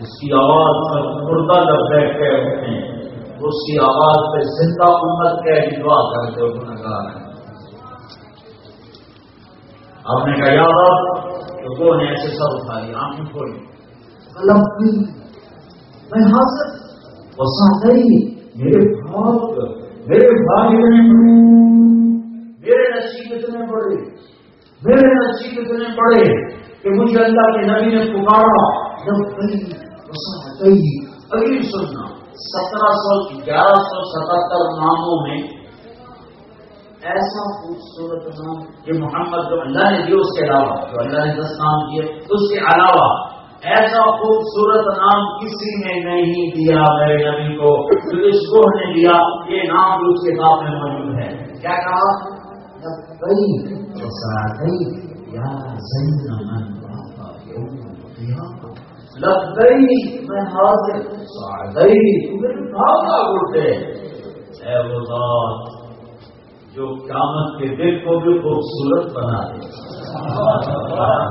جس کی آواز پر مردہ جب بیٹھ کے اٹھے اس کی آواز پہ زندہ امت کے دعا کر کے انہوں نے ہے آپ نے کہا یاد آپ تو وہ نے ایسے سب اٹھا لیا آپ نے کھولی میں حاضر وسا نہیں، میرے بہت میرے اتنے میرے نصیب اتنے میرے نصیب اتنے کہ مجھے اللہ کے نبی نے پکارا۔ جب کئی اگلی سننا سترہ سو گیارہ سو ستہتر ناموں میں ایسا خوبصورت نام کہ محمد جو اللہ نے دیا اس کے علاوہ جو اللہ نے دس نام کیے اس کے علاوہ ایسا خوبصورت نام کسی نے نہیں دیا میرے نبی کو شوہ نے دیا یہ نام اس کے ساتھ میں موجود ہے۔ کیا کہا؟ لگ گئی میں حاضر۔ جو قیامت کے دل کو بھی خوبصورت بنا دے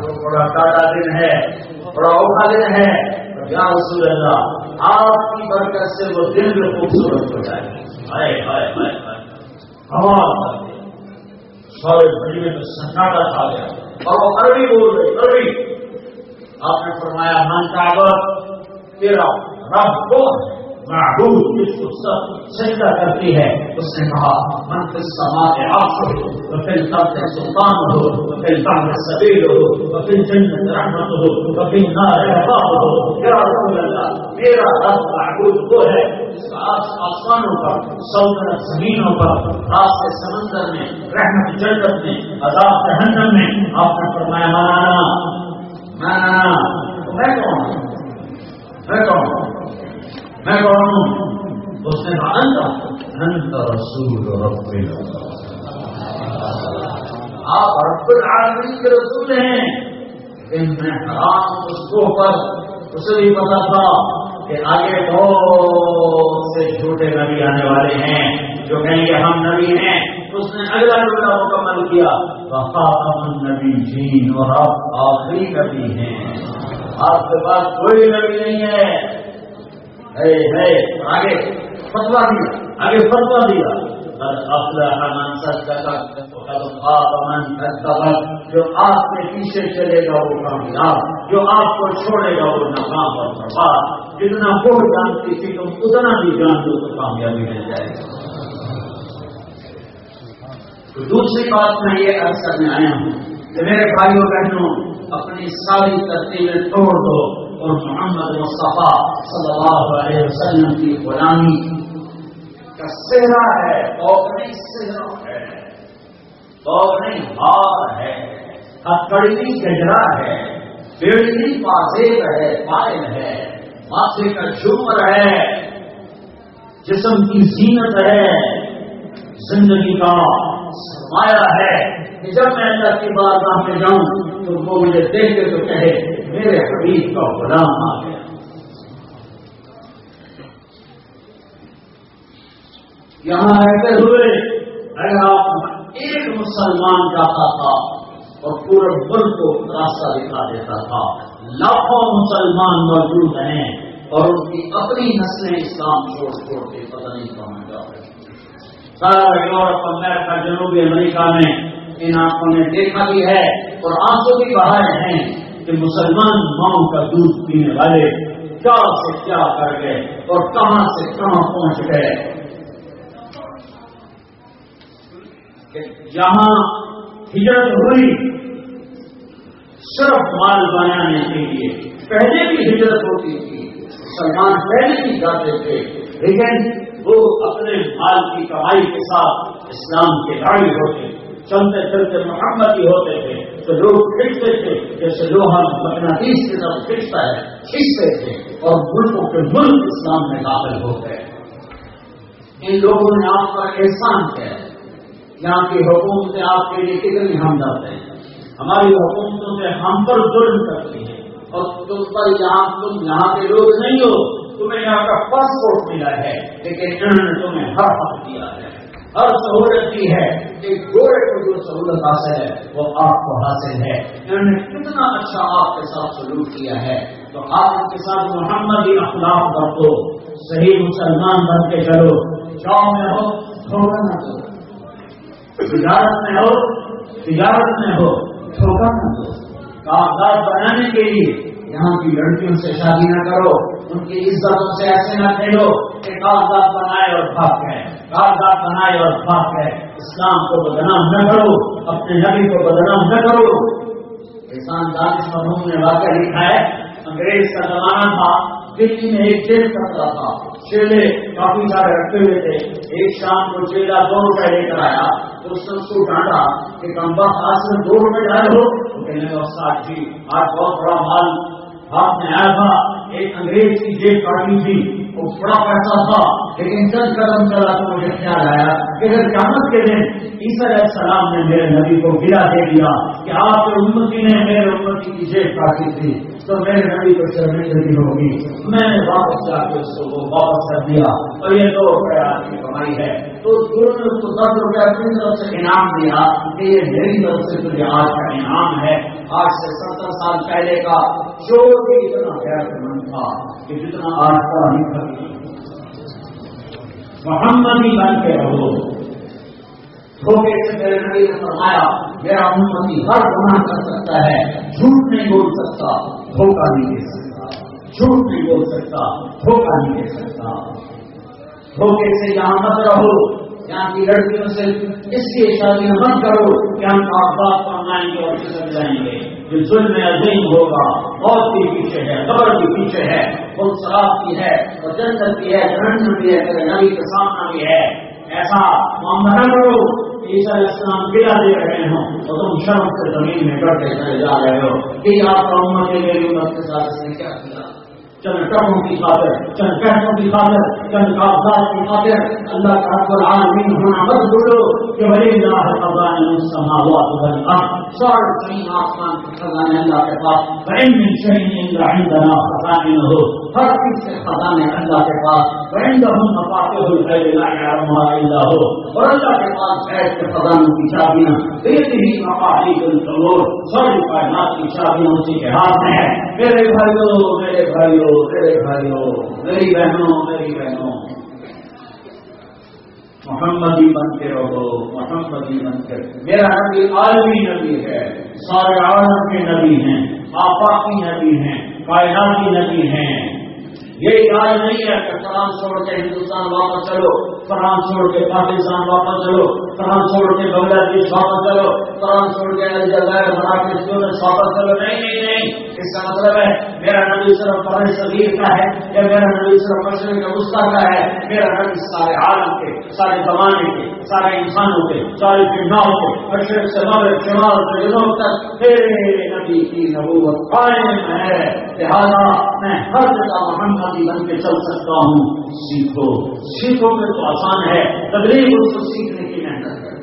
بڑا تازہ دن ہے، بڑا اوکھا دن ہے، یا رسول اللہ، آپ کی برکت سے وہ دل میں خوبصورت ہو جائے۔ ہوا سورج بڑی میں سناٹا کھا گیا۔ اور وہ عربی بول رہے، عربی۔ آپ نے فرمایا، من کا تیرا رب کون ہے؟ معبود جس کو سب سجدہ کرتی ہے، اس نے کہا، من فی السماء الارض سلطان ہو وفی البحر سبیل ہو الجنت رحمت ہو النار ہو۔ یا رسول اللہ، میرا رب معبود وہ ہے جس کا آج آسمانوں پر زمینوں پر سمندر میں، رحمت جنت میں، عذاب جہنم میں۔ آپ نے فرمایا، مانا مانا میں کون میں کون میں کون ہوں اس نے کہا، انت رسول رب آپ رب العالمین کے رسول ہیں۔ ان میں آپ اس کو پر، اسے بھی پتا تھا کہ آگے بہت سے چھوٹے نبی آنے والے ہیں، جو کہیں گے ہم نبی ہیں۔ اس نے اگلا ٹوٹا مکمل کیا ہم نبی جین اور آپ آخری نبی ہیں۔ آپ کے پاس کوئی نبی نہیں ہے۔ ہے ہے، آگے فتوا دیا، آگے فتوا دیا۔ من من جو آپ کے پیچھے چلے گا وہ کامیاب، جو آپ کو چھوڑے گا وہ ناکام اور برباد۔ جتنا وہ جانتی تھی، تم اتنا بھی جان دو تو کامیابی مل جائے گا تو دوسری بات میں یہ عرض کرنے آیا ہوں کہ میرے بھائیوں بہنوں، اپنی ساری ترتیبیں توڑ دو۔ اور محمد مصطفیٰ صلی اللہ علیہ وسلم کی غلامی کا سہرا ہے نہیں سہرا ہے۔ نہیں ہار ہے ہتھڑی گجرا ہے بیڑی پازیب ہے، پائل ہے، ماتھے کا جمر ہے، جسم کی زینت ہے۔ زندگی کا سرمایہ ہے کہ جب میں اللہ کی بات میں جاؤں تو وہ مجھے دیکھ کے تو کہے میرے حبیب کا غلام آ گیا۔ یہاں رہتے ہوئے اگر آپ ایک مسلمان جاتا تھا اور پورے ملک کو راستہ دکھا دیتا تھا۔ لاکھوں مسلمان موجود ہیں اور ان کی اپنی نسلیں اسلام چھوڑ چھوڑ کے پتہ نہیں کہاں جا رہے سارا یورپ، امریکہ، جنوبی امریکہ میں ان آنکھوں نے دیکھا بھی ہے اور آنسو بھی بہائے ہیں۔ کہ مسلمان ماؤں کا دودھ پینے والے کیا سے کیا کر گئے اور کہاں سے کہاں پہنچ گئے؟ جہاں ہجرت ہوئی صرف مال بنانے کے لیے، پہلے بھی ہجرت ہوتی تھی، مسلمان پہلے بھی جاتے تھے، لیکن وہ اپنے مال کی کمائی کے ساتھ اسلام کے گاڑی ہوتے، چلتے چلتے محمد ہی ہوتے تھے۔ تو لوگ کھینچتے تھے جیسے لوہا مقناطیس کی طرف کھینچتا ہے کھینچتے تھے اور ملکوں کے ملک اسلام میں داخل ہو گئے۔ ان لوگوں نے آپ کا احسان کیا۔ ہے یہاں کی حکومتیں آپ کے لیے کتنی ہمدرد ہیں۔ ہماری حکومتوں سے ہم پر ظلم کرتی ہیں۔ اور تم پر یہاں، تم یہاں کے لوگ نہیں ہو، تمہیں یہاں کا پاسپورٹ ملا ہے، لیکن انہوں نے تمہیں ہر حق دیا ہے۔ ہر سہولت کی ہے کہ گوڑے کو جو سہولت حاصل ہے، وہ آپ کو حاصل ہے۔ یعنی انہوں نے کتنا اچھا آپ کے ساتھ سلوک کیا ہے۔ تو آپ ان کے ساتھ محمد اخلاق برتو، صحیح مسلمان بن کے چلو۔ جاؤ میں ہو تھوڑا نہ کرو تجارت میں ہو، تجارت میں ہو، دھوکہ نہ دو۔ کاغذات بنانے کے لیے یہاں کی لڑکیوں سے شادی نہ کرو، ان کی عزتوں سے ایسے نہ کھیلو کہ کاغذات بنائے اور بھاگ گئے کاغذات بنائے اور بھاگ گئے۔ اسلام کو بدنام نہ کرو، اپنے نبی کو بدنام نہ کرو۔ کسان دانش مرحوم نے واقعہ لکھا ہے، انگریز کا زمانہ تھا، دلی میں ایک جیل کرتا تھا۔ چیلے کافی سارے رکھے ہوئے تھے۔ ایک شام کو چیلا دو روپئے لے کر آیا، تو اس نے اس کو ڈانٹا کہ کمبا خاص میں دو روپئے ڈالے ہو کہنے لگا ساتھ جی آج بہت بڑا مال آپ نے آیا تھا، ایک انگریز کی جیب کاٹی تھی وہ بڑا پیسہ تھا، لیکن چند قدم چلا تو مجھے خیال آیا کہ اگر قیامت کے دن عیسر علیہ السلام نے میرے نبی کو گرا دے دیا کہ آپ کے امتی نے میرے امتی کی جیب کاٹی تھی۔ تو میرے نبی کو شرمندگی ہوگی میں نے واپس جا کے اس کو واپس کر دیا۔ اور یہ دو روپئے آپ کی کمائی ہے۔ تو دونوں نے اس کو دس روپئے اپنی طرف سے انعام دیا کہ یہ میری طرف سے تجھے آج کا انعام ہے۔ آج سے ستر سال پہلے کا جو بھی اتنا غیر مند تھا کہ جتنا آج کا نہیں محمد ہی بن کے رہو۔ دھوکے سے میرے نبی نے فرمایا، میرا امتی ہر گناہ کر سکتا ہے، جھوٹ نہیں بول سکتا۔ دھوکہ نہیں دے سکتا۔ جھوٹ نہیں بول سکتا دھوکہ نہیں دے سکتا۔ دھوکے سے یہاں مت رہو یہاں کی لڑکیوں سے اس کی شادی مت کرو کہ ہم آپ بات فرمائیں گے اور سمجھ جائیں گے۔ جو ظلم عظیم ہوگا، موت کے پیچھے ہے، قبر کے پیچھے ہے خود شراب کی ہے اور جنت کی ہے جنت بھی ہے نبی کا سامنا بھی ہے۔ ایسا معاملہ کرو۔ عیسیٰ علیہ السلام گرا دے رہے ہوں تو تم شرم سے زمین میں ڈرتے چلے جا رہے ہو کہ آپ کا عمر کے میری امت کے ساتھ اس نے کیا کیا؟ چند ٹرموں کی خاطر، چند پیسوں کی خاطر، چند کاغذات کی خاطر اللہ کا رب العالمین ہونا مت بولو کہ ولی اللہ خزان السماوات والارض سارے زمین آسمان کے خزانے اللہ کے پاس وعن من شيء الا عندنا خزائنه۔ ہر چیز سے خزانے اللہ کے پاس وعندهم مفاتيح الغيب لا يعلمها الا هو۔ اور اللہ کے پاس غیب کے خزانوں کی چابیاں دیتی ہی مقاصد القبور ساری کائنات کی چابیاں اسی کے ہاتھ میں ہے میرے بھائیوں میرے بھائیوں میرے بھائیوں میری بہنوں میری بہنوں۔ محمدی بن کے رہو، محمدی بن کے۔ میرا نبی عالمی نبی ہے، سارے عالم کے نبی ہیں آفاقی نبی ہیں کائناتی نبی ہیں۔ یہ علاج نہیں ہے کہ فرانس چھوڑ کے ہندوستان واپس چلو۔ فرانس چھوڑ کے پاکستان واپس چلو فرانس چھوڑ کے بنگلہ دیش واپس چلو فرانس چھوڑ کے الجزائر مراکز واپس چلو، نہیں نہیں نہیں۔ اس کا مطلب ہے، میرا نبی صرف فرض صغیر کا ہے یا میرا نبی صرف مشرق کا وسطی کا ہے؟ میرا نبی سارے عالم کے، سارے زمانے کے، سارے انسانوں کے، سارے جناؤں کے، مشرق سے مغرب، شمال سے جنوب تک۔ تیرے نبی کی نبوت قائم ہے۔ لہذا میں ہر جگہ محمدی بن کے چل سکتا ہوں۔ سیکھو سیکھو میں تو آسان ہے تبلیغ اس کو سیکھنے کی محنت ہے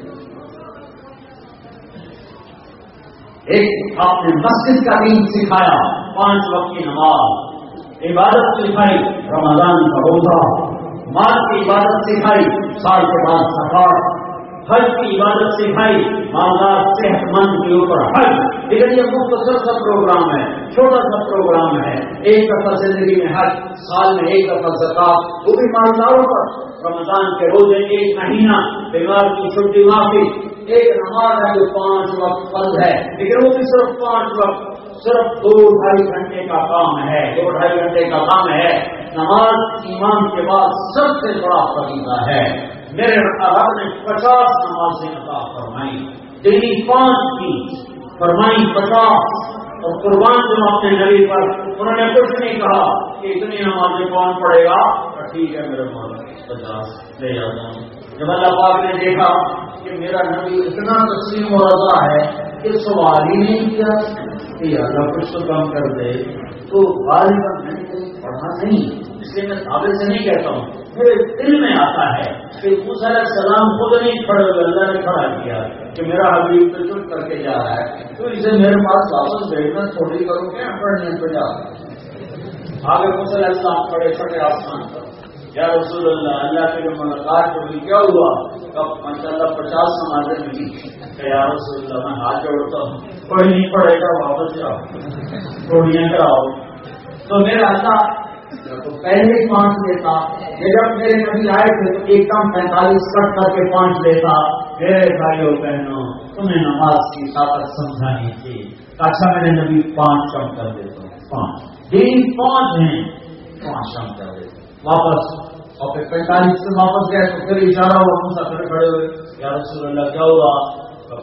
ایک آپ نے مسجد کا دین سکھایا، پانچ وقت کی نماز۔ عبادت سکھائی، رمضان کا روزہ۔ مال کی عبادت سکھائی، سال کے بعد سفار حج کی عبادت سکھائی مالدار صحت مند کے اوپر حج۔ لیکن یہ مختصر سا پروگرام ہے، چھوٹا سا پروگرام ہے۔ ایک دفعہ زندگی میں حج، سال میں ایک دفعہ زکات وہ بھی مالداروں پر۔ رمضان کے روزے ایک مہینہ، بیمار کی چھٹی معافی۔ ایک نماز ہے جو پانچ وقت فرض ہے، لیکن وہ بھی صرف پانچ وقت، صرف دو ڈھائی گھنٹے کا کام ہے۔ دو ڈھائی گھنٹے کا کام ہے۔ نماز ایمان کے بعد سب سے بڑا فریضہ ہے۔ میرے رب نے پچاس نمازیں عطا فرمائی دینی پانچ کی فرمائی پچاس، اور قربان جو اپنے نبی پر انہوں نے کچھ نہیں کہا کہ اتنی نمازیں کون پڑے گا؟ ٹھیک ہے میرے مولا، پچاس، لے جاتا ہوں۔ جب اللہ پاک نے دیکھا کہ میرا نبی اتنا تسلیم و رضا ہے کہ سوال ہی نہیں کیا کہ اللہ کچھ تو کم کر دے، تو غالباً میں نے پڑھا نہیں۔ اس لیے میں ثابت سے نہیں کہتا ہوں۔ میرے دل میں آتا ہے کہ موسیٰ علیہ السلام خود نہیں کھڑے ہوئے اللہ نے کھڑا کیا کہ میرا حبیب تو چپ کر کے جا رہا ہے، تو اسے میرے پاس واپس بھیجنا تھوڑی کرو گے پڑھنے پہ جا آگے موسیٰ علیہ السلام کھڑے کھڑے آسمان پر۔ یا رسول اللہ اللہ کے جو ملاقات ہوئی کیا ہوا؟ کب ماشاء اللہ پچاس سماجیں ملی۔ کہ یا رسول اللہ، میں ہاتھ جوڑتا ہوں۔ کوئی نہیں پڑے گا، واپس جاؤ۔ تھوڑیاں کراؤ تو میرا اللہ تو پہلے پانچ لیتا جب میرے نبی آئے تھے تو ایک دم پینتالیس کٹ کر کے پانچ لیتا میرے بھائیوں بہنوں، تمہیں نماز کی طاقت سمجھانی تھی۔ اچھا میرے نبی، پانچ کم کر دیتا ہوں۔ پانچ۔ دن پانچ ہیں۔ پانچ کم کر دیتا واپس۔ اور پھر پینتالیس سے واپس گئے تو پھر اشارہ ہوا ہم سب کھڑے ہوئے۔ یا رسول اللہ، کیا ہوا؟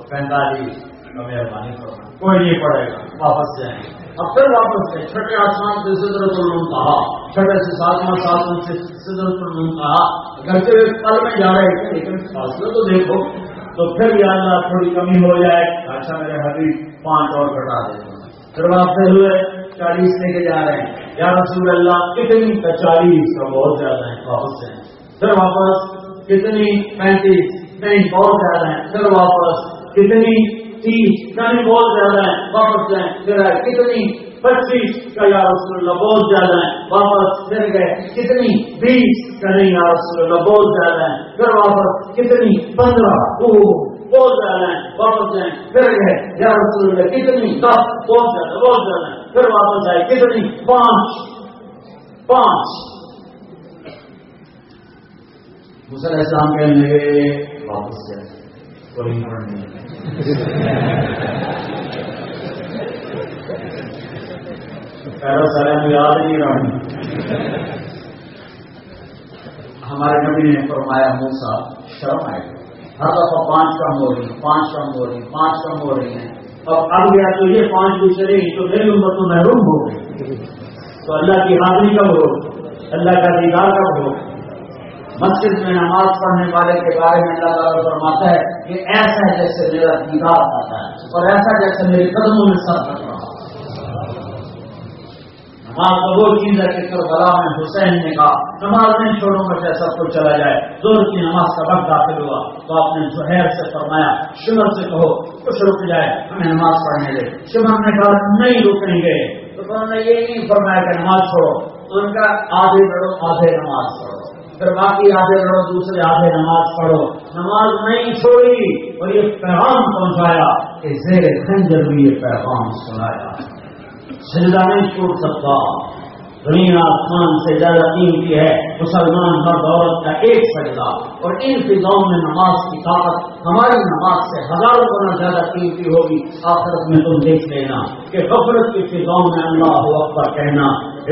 پینتالیس۔ کرنا کوئی نہیں پڑے گا۔ واپس جائیں۔ گے اب پھر واپس گئے چھٹے آسمان سے سدرت الم کہا۔ چھٹے سے ساتواں ساتواں سے سدرت الم کہا۔ کرتے ہوئے پل میں جا رہے تھے لیکن فاصلے تو دیکھو تو پھر یا اللہ تھوڑی کمی ہو جائے۔ اچھا میرے حبیب پانچ اور کٹا دیتے پھر واپس ہوئے چالیس لے کے جا رہے ہیں۔ یا رسول اللہ کتنی چالیس کا بہت زیادہ ہے واپس جائیں۔ پھر واپس کتنی پینتیس؟ نہیں بہت زیادہ ہے پھر واپس کتنی تیس یعنی بہت زیادہ ہے واپس جائیں، پھر آئے، کتنی؟ پچیس کا یا رسول اللہ، بہت زیادہ ہے واپس پھر گئے، کتنی؟ بیس کا نہیں، یا رسول اللہ، بہت زیادہ ہے پھر واپس کتنی؟ پندرہ بہت زیادہ ہے واپس جائیں، پھر گئے، یا رسول اللہ، کتنی؟ دس، بہت زیادہ بہت زیادہ ہے پھر واپس آئے، کتنی؟ پانچ پانچ۔ مسئلہ اسلام کہنے لگے، واپس جائے کوئی نہیں پہلا سارے یاد نہیں رہی ہمارے نبی نے فرمایا موسا شرم آئے ہر دفعہ پانچ کم ہو رہی ہیں، پانچ کم ہو رہی ہیں، پانچ کم ہو رہی ہیں۔ اور اب گیا تو یہ پانچ بھی چلے گی تو میری عمر تو محروم ہو گئی۔ تو اللہ کی حاضری کب ہو؟ اللہ کا دیدار کب ہو؟ مسجد میں نماز پڑھنے والے کے بارے میں اللہ تعالیٰ فرماتا ہے کہ ایسا ہے جیسے میرا دیدار آتا ہے اور ایسا جیسے میرے قدموں میں سر کر رہا ہاں تو وہ چیز ہے کہ کربلا میں حسین نے کہا، نماز نہیں چھوڑوں گا چاہے سب کچھ چلا جائے۔ زور کی نماز کا وقت داخل ہوا۔ تو آپ نے زہیر سے فرمایا، شمر سے کہو، کچھ رک جائے، ہمیں نماز پڑھنے دے۔ شمر نے کہا، نہیں رکیں گے تو انہوں نے یہ نہیں فرمایا کہ نماز چھوڑو۔ تو ان کا آدھے لڑو آدھے نماز پڑھو۔ پھر باقی آدھے لڑو دوسرے آدھے نماز پڑھو۔ نماز نہیں چھوڑی، اور یہ پیغام پہنچایا کہ زیر خنجر بھی یہ پیغام سنایا۔ سجدہ نہیں چھوڑ سکتا۔ دنیا آسمان سے زیادہ قیمتی ہے، مسلمان مرد عورت کا ایک سجدہ۔ اور ان فضاؤں میں نماز کی طاقت، ہماری نماز سے ہزاروں گنا زیادہ قیمتی ہوگی۔ آخرت میں تم دیکھ لینا کہ غفرت کی فضاؤں میں اللہ اکبر کہنا،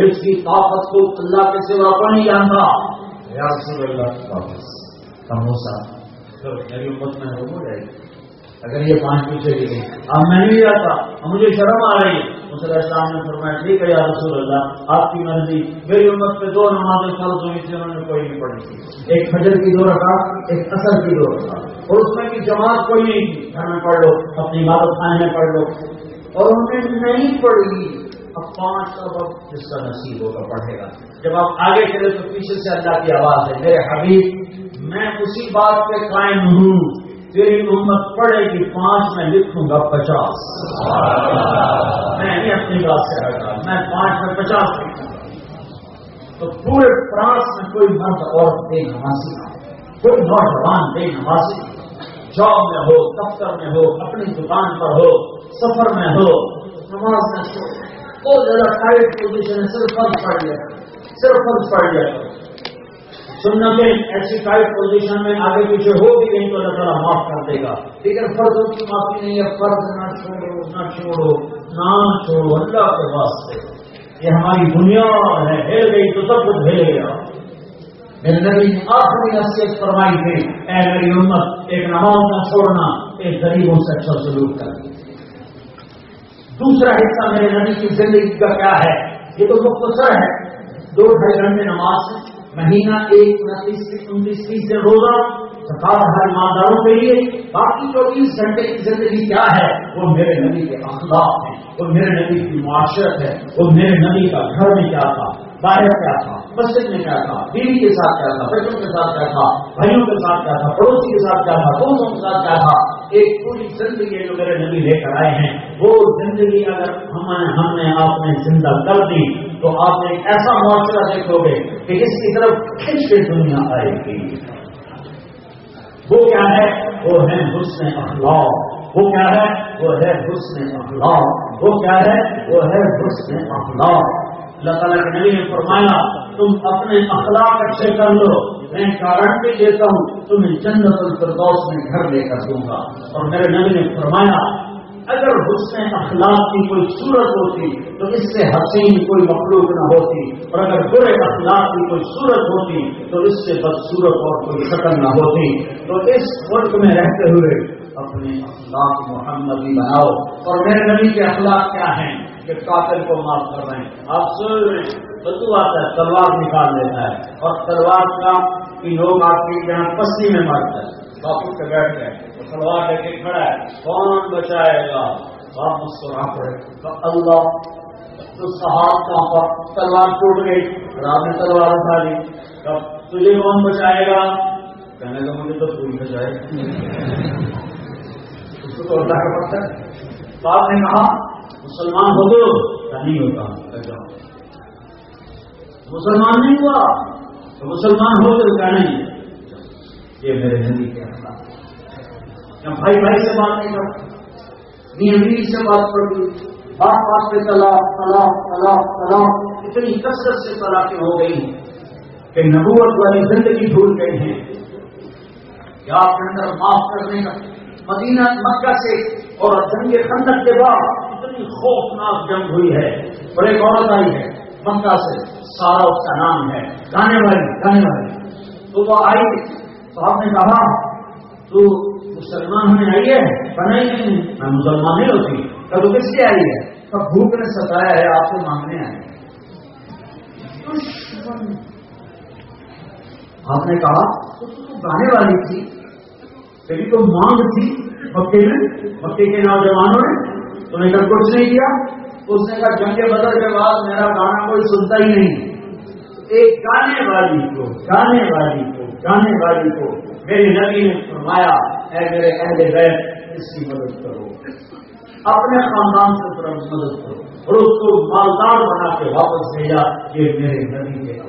اس کی طاقت کو اللہ کے سوا کو نہیں جانتا۔ یا رسول اللہ واپس۔ سموسا تو میری امت میں ہو جائے گی۔ اگر یہ پانچ پیچھے کی گئی اب میں نہیں جاتا۔ مجھے شرم آ رہی ہے۔ مسئلہ اسلام نے فرمایا، ٹھیک ہے یا رسول اللہ، آپ کی مرضی۔ میری امت پہ دو نمازیں فرض ہوئی تھی انہوں نے کوئی نہیں پڑھی۔ تھی ایک فجر کی دو رکھا ایک اثر کی دو رکھا اور اس میں کی جماعت کوئی نہیں تھی۔ گھر میں پڑھ لو، اپنی عبادت خانے میں پڑھ لو۔ اور انہوں نے نہیں پڑھی۔ اب پانچ سبق جس کا نصیب ہوگا پڑھے گا۔ جب آپ آگے چلے تو پیچھے سے اللہ کی آواز ہے، میرے حبیب، میں اسی بات پہ قائم ہوں۔ تیری امت پڑے گی پانچ، میں لکھوں گا پچاس۔ میں نہیں اپنی بات سے ہٹا، میں پانچ، میں پچاس لکھوں گا۔ تو پورے فرانس میں کوئی مرد، عورت بے نمازی، کوئی نوجوان بے نمازی، جاب میں ہو، دفتر میں ہو، اپنی دکان پر ہو، سفر میں ہو، نماز میں ہو۔ بہت زیادہ ٹائٹ پوزیشن ہے صرف فرض پڑ گیا صرف فرض پڑ گیا سننا کے ایسی ٹائٹ پوزیشن میں آگے پیچھے ہو بھی نہیں تو اللہ تعالیٰ معاف کر دے گا لیکن فرضوں کی معافی نہیں ہے فرض نہ چھوڑو نہ چھوڑو نہ چھوڑو اللہ کے واسطے یہ ہماری دنیا ہے ہل گئی تو سب کچھ ہل گیا میرے نبی نے آخری نصیحت فرمائی تھی اے میری امت ایک نماز نہ چھوڑنا ایک غریبوں سے اچھا سلوک کر دوسرا حصہ میرے نبی کی زندگی کا کیا ہے؟ یہ تو مختصر ہے۔ دو ڈھائی گھنٹے نماز، مہینہ ایک، انتیس انتیس تیس سے روزہ سرکار ہر ایمانداروں کے لیے۔ باقی چوبیس گھنٹے کی زندگی کیا ہے؟ وہ میرے نبی کے اخلاق ہیں، وہ میرے نبی کی معاشرت ہے، وہ میرے نبی کا گھر میں کیا تھا؟ باہر کیا تھا؟ مسجد میں کیا تھا؟ بیوی کے ساتھ کیا تھا؟ بچوں کے ساتھ کیا تھا؟ بھائیوں کے ساتھ کیا تھا؟ پڑوسی کے ساتھ کیا تھا؟ دوستوں کے ساتھ کیا تھا؟ ایک پوری زندگی جو میرے نبی لے کر آئے ہیں، وہ زندگی اگر ہم نے ہم نے آپ نے زندہ کر دی، تو آپ ایک ایسا معاشرہ دیکھو گے کہ اس کی طرف کھینچ کے دنیا آئے گی۔ وہ کیا ہے؟ وہ ہے حسن اخلاق۔ وہ کیا ہے؟ وہ ہے حسن اخلاق۔ وہ کیا ہے؟ وہ ہے حسن اخلاق۔ اللہ تعالیٰ کے نبی نے فرمایا، تم اپنے اخلاق اچھے کر لو، میں گارنٹی دیتا ہوں، تمہیں جنت الفردوس میں گھر لے کر دوں گا۔ اور میرے نبی نے فرمایا، اگر حسن اخلاق کی کوئی صورت ہوتی، تو اس سے حسین کوئی مخلوق نہ ہوتی۔ اور اگر برے اخلاق کی کوئی صورت ہوتی، تو اس سے بدصورت اور کوئی شکل نہ ہوتی۔ تو اس ملک میں رہتے ہوئے اپنے اخلاق محمدی بناؤ۔ اور میرے نبی کے اخلاق کیا ہیں؟ کہ قاتل کو معاف کر رہے ہیں آپ سن رہے ہیں بدو آتا ہے، تلوار نکال لیتا ہے۔ اور تلوار کا کہ لوگ آپ کے یہاں پسی میں مارتا ہے باپو کے بیٹھ گئے تو تلوار لے کے کھڑا ہے۔ کون بچائے گا؟ باپ مسکرا پڑے تو اللہ، تو صحاب کا پر تلوار ٹوٹ گئی۔ رات نے تلوار اٹھا لی۔ تب تجھے کون بچائے گا؟ کہنے کا مجھے تو کوئی بچائے۔ اس کو تو اللہ کا پتہ ہے۔ باپ نے کہا مسلمان ہو گئے نہیں ہوتا؟ مسلمان نہیں ہوا تو مسلمان ہو گئے کیا نہیں؟ یہ میرے نبی کے اخلاق بھائی بھائی سے بات نہیں کرتا۔ نیمی سے بات کرتی۔ بات بات پہ طلاق طلاق طلاق طلاق۔ اتنی کثرت سے طلاقیں ہو گئی کہ نبوت والی زندگی بھول گئی ہیں۔ کہ آپ کے اندر معاف کرنے کا مدینہ، مکہ سے اور جنگ خندق کے بعد اتنی خوفناک جنگ ہوئی ہے۔ اور ایک عورت آئی ہے۔ مکہ سے سارا اس کا نام ہے۔ گانے والی گانے والی۔ تو وہ آئی۔ تو آپ نے کہا، تو مسلمان ہونے آئی ہے؟ بنائی نہیں میں مسلمان نہیں ہوتی۔ کب تو کس لیے آئی ہے؟ کب بھوک نے ستایا ہے، آپ سے مانگنے آئے۔ آپ نے کہا، تو گانے والی تھی۔ لیکن تو مانگ تھی مکے میں، مکے کے نوجوانوں نے۔ تمہیں کب کچھ نہیں کیا۔ اس نے کہا، جنگ بدر کے بعد میرا گانا کوئی سنتا ہی نہیں۔ ایک گانے والی کو، گانے والی کو، گانے والی کو میری نبی نے فرمایا، اے میرے اہل بیت، اس کی مدد کرو۔ اپنے خاندان سے طرف مدد کرو۔ اور اس کو مالدار بنا کے واپس بھیجا، یہ میرے نبی کے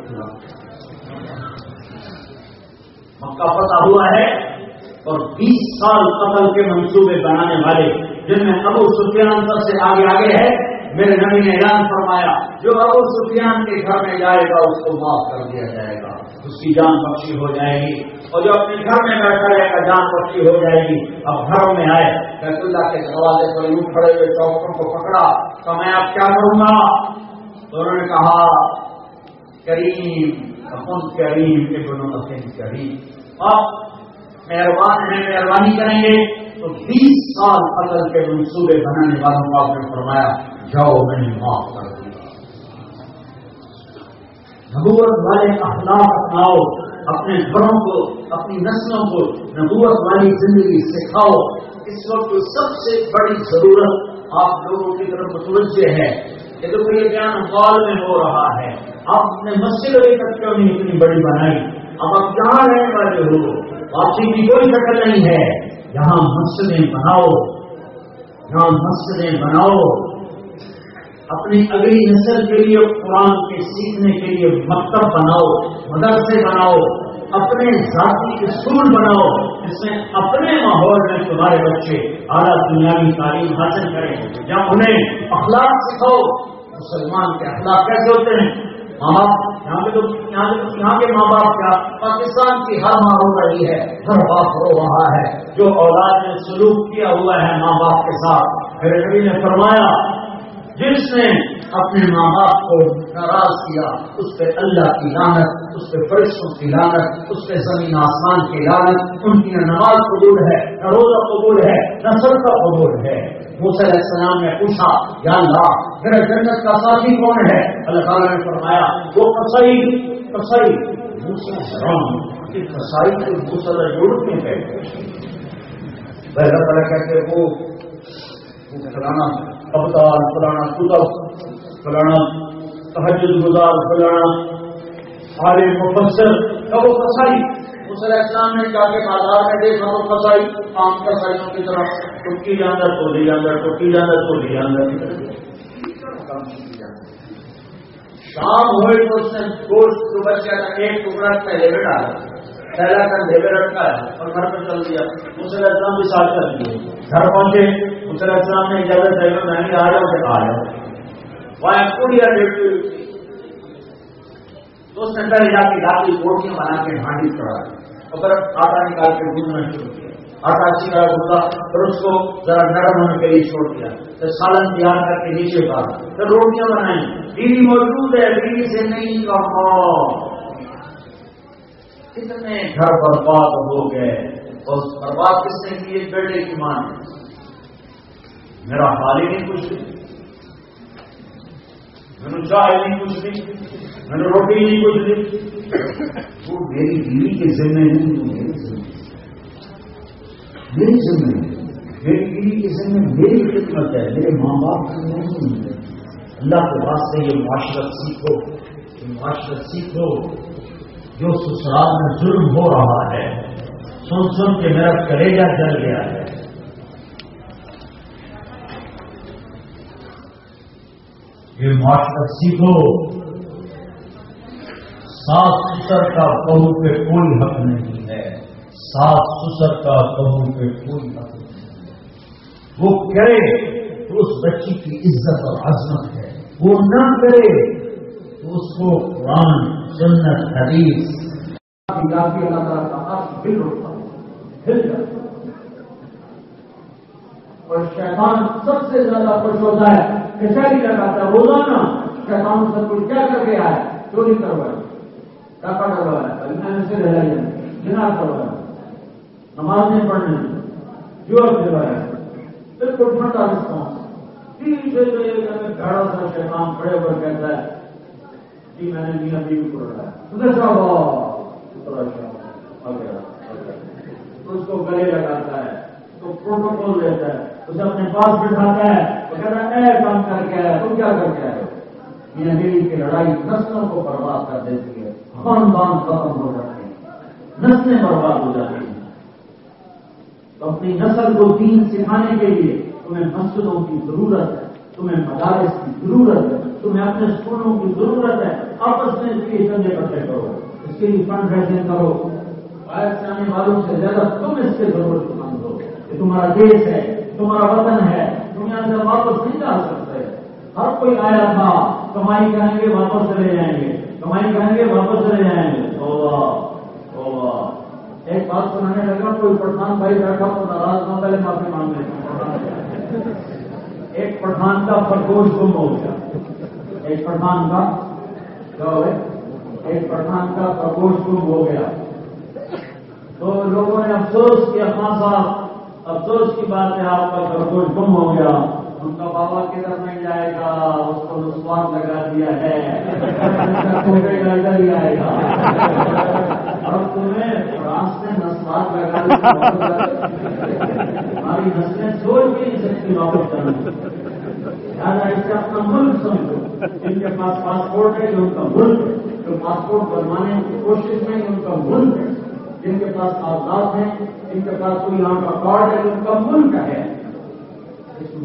مکہ پتہ ہوا ہے اور بیس سال قتل کے منصوبے بنانے والے جن میں ابو سفیان سب سے آگے آگے ہے، میرے نبی نے اعلان فرمایا، جو ابو سفیان کے گھر میں جائے گا، اس کو معاف کر دیا جائے گا۔ اس کی جان بخشی ہو جائے گی۔ اور جو اپنے گھر میں بیٹھا رہے گا، جان بخشی ہو جائے گی۔ اب گھروں میں آئے، بیت اللہ کے دروازے پر یوں کھڑے ہوئے چوکوں کو پکڑا۔ تو میں اب کیا کروں گا؟ تو انہوں نے کہا، کریم، اپن کریم کے دونوں اپن کریم۔ اب مہربان ہیں، مہربانی کریں گے۔ تو بیس سال قتل کے منصوبے بنانے والوں کو آپ نے فرمایا، جاؤ میں نے معاف کر دیا نبوت والے اخلاق اپناؤ، اپنے گھروں کو، اپنی نسلوں کو نبوت والی زندگی سکھاؤ۔ اس وقت سب سے بڑی ضرورت آپ لوگوں کی طرف متوجہ ہے کہ تو یہ بیان بال میں ہو رہا ہے، آپ نے مسجد ابھی تک کیوں نہیں اتنی بڑی بنائی۔ اب آپ کہاں رہنے والے ہو واپسی کی کوئی شکل نہیں ہے۔ یہاں مسجدیں بناؤ، یہاں مسجدیں بناؤ۔ اپنی اگلی نسل کے لیے قرآن کے سیکھنے کے لیے مکتب بناؤ، مدرسے بناؤ، اپنے ذاتی اسکول بناؤ جس میں اپنے ماحول میں تمہارے بچے اعلیٰ دنیاوی تعلیم حاصل کریں یا انہیں اخلاق سکھاؤ۔ مسلمان کے اخلاق کیسے ہوتے ہیں؟ ماں باپ یہاں کے تو یہاں کے ماں باپ کیا پاکستان کی ہر ماں رو رہی ہے، ہر باپ رو رہا ہے، جو اولاد نے سلوک کیا ہوا ہے ماں باپ کے ساتھ۔ میرے نبی نے فرمایا، جس نے اپنے ماں باپ کو ناراض کیا، اس پہ اللہ کی لانت اس پہ فرشتوں کی لانت اس پہ زمین آسمان کی لانت ان کی نہ نماز قبول ہے، نہ روزہ قبول ہے، نہ سب کا قبول ہے۔ علیہ السلام نے پوچھا، یا اللہ میرا جنت کا ساتھی کون ہے؟ اللہ تعالیٰ نے فرمایا، وہ کسائی کسائی حرام کسائی کے موسلا جوڑ کے ہے اللہ تعالیٰ کہتے وہ فلانا ابدال، فلانا کتب فلانا تحجد گزار، فلانا عالم مفسر۔ کا وہ کسائی علیہ السلام نے جا کے بازار میں دیکھا، وہ کسائی کام کسائیوں کی طرح ٹکی جاندر تو لی جاندر ٹکی جاندر تو لی جاندر شام ہوئے تو اس نے گوشت جو بچہ ایک ٹکڑا پہلے میں ڈالا۔ پہلا کر ڈھیلے رکھا ہے اور گھر پہ چل دیا۔ علیہ السلام بھی ساتھ کر دیے گھر پہنچے علیہ السلام نے اجازت دے کر میں نے آ جاؤ سے آ جاؤ وہاں پوری ڈیوٹی تو اس نے پہلے جا کے لاتی روٹیاں بنا کے ہانڈی چڑھا اور پھر آٹا نکال کے گھومنا شروع کیا۔ آٹا اچھی طرح گھوما پھر اس کو ذرا نرم ہونے کے لیے چھوڑ دیا۔ پھر سالن تیار کر کے نیچے ڈالا پھر روٹیاں بنائی بیوی موجود ہے، بیوی سے نہیں کہا۔ کتنے گھر برباد ہو گئے۔ اور برباد کس نے کیے بیٹے کی ماں نے۔ میرا حال ہی نہیں کچھ میں نے چائے نہیں کچھ نہیں میں نے روٹی نہیں کچھ نہیں وہ میری بیوی کے ذمہ نہیں میرے ذمہ میری ذمہ میری بیوی کے ذمہ میری خدمت ہے، میرے ماں باپ کی نہیں اللہ کے واسطے یہ معاشرت سیکھو، یہ معاشرت سیکھو۔ جو سسرال میں ظلم ہو رہا ہے، سن سن کے میرا کریجا جل گیا ہے۔ یہ معاشرت سیکھو۔ سات سسر کا بہو پہ کوئی حق نہیں۔ ہے سات سسر کا بہو پہ کوئی حق نہیں ہے وہ کرے تو اس بچی کی عزت اور عظمت ہے۔ وہ نہ کرے تو اس کو قرآن، سنت، حدیث۔ اللہ تعالیٰ کا دل ہوتا ہل جاتا اور شیطان سب سے زیادہ خوش ہوتا ہے کیسا بھی لگاتا ہے، روزانہ شیطان سب کچھ کیا کر گیا ہے۔ چوری کروایا ڈاکہ کروایا جناب کروایا نماز پڑھنے جو دلوایا بالکل ٹھنڈا رسپانس۔ پیچھے تو یہ گھڑا سا شیطان کھڑے ہو کر کہتا ہے کہ میں نے میاں بیوی کو رکھا اس کو گلے لگاتا ہے تو پروٹوکول دیتا ہے، اسے اپنے پاس بٹھاتا ہے۔ وہ کہتا ہے، اے، کام کر کے آیا، تم کیا کر کے آئے ہو؟ یہ کی لڑائی نسلوں کو برباد کر دیتی ہے، خاندان ختم ہو جاتے ہیں نسلیں برباد ہو جاتی ہیں۔ تو اپنی نسل کو دین سکھانے کے لیے تمہیں مسجدوں کی ضرورت ہے، تمہیں مدارس کی ضرورت ہے، تمہیں اپنے اسکولوں کی ضرورت ہے، آپس میں اس کے چندے اکٹھے کرو۔ اس کے لیے فنڈ ریزنگ کرو۔ باہر سے آنے والوں سے زیادہ تم اس کی ضرورت مند ہو۔ کہ تمہارا دیش ہے، تمہارا وطن ہے تم یہاں سے واپس نہیں جا سکتے۔ ہر کوئی آیا تھا، کمائی کریں گے، واپس چلے جائیں گے۔ کمائی کریں گے، واپس چلے جائیں گے۔ ایک بات سنانے لگا، کوئی پٹھان بھائی بیٹھا تو ناراض نہ پہلے معافی مانگ لیں ایک پٹھان کا پرگوش گم ہو گیا۔ ایک پٹھان کا، کیا ایک پٹھان کا پرگوش گم ہو گیا۔ تو لوگوں نے افسوس کیا خان صاحب، افسوس کی بات ہے، آپ کا پرگوش گم ہو گیا۔ ان کا بابا کدھر نہیں جائے گا، اس کو نسوان لگا دیا ہے۔ ہی آئے گا۔ اور تمہیں راستے نسوان لگا دیا۔ ہماری نسلیں چھوڑ بھی نہیں سکتی واپس کرنا یاد اس سے اپنا ملک سمجھو۔ جن کے پاس پاسپورٹ ہے ان کا ملک۔ ہے جو پاسپورٹ بنوانے کی کوشش میں، ان کا ملک۔ ہے جن کے پاس آزاد ہیں، جن کے پاس کوئی یہاں کا کارڈ ہے، ان کا ملک ہے۔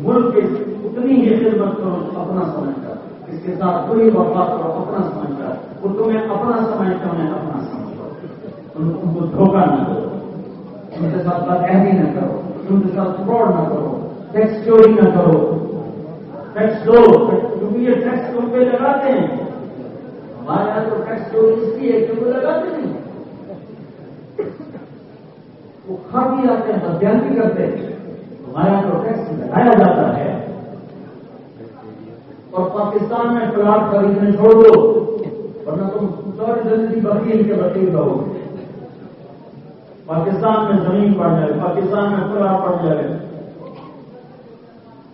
ملک کی اتنی ہی خدمت کرو اپنا سمجھ کر، اس کے ساتھ کوئی وفا کرو اپنا سمجھ کر وہ تمہیں اپنا سمجھ کر اپنا سمجھ کرو ان کو دھوکہ نہ دو۔ ان کے ساتھ بدہی نہ کرو۔ ان کے ساتھ فراڈ نہ کرو۔ ٹیکس چوری نہ کرو۔ ٹیکس دو۔ کیونکہ یہ ٹیکس تم پہ لگاتے ہیں۔ ہمارے یہاں تو ٹیکس چوری اس لیے کیونکہ لگاتے نہیں۔ وہ کھا بھی آتے ہیں بدیان بھی کرتے ہیں۔ ہمارے یہاں تو ٹیکس لگایا جاتا ہے۔ اور پاکستان میں پلاٹ خریدنے چھوڑ دو، ورنہ تم ساری زندگی بکیل کے بکیل رہو گے۔ پاکستان میں زمین پڑ جائے، پاکستان میں پلاٹ پڑ جائے۔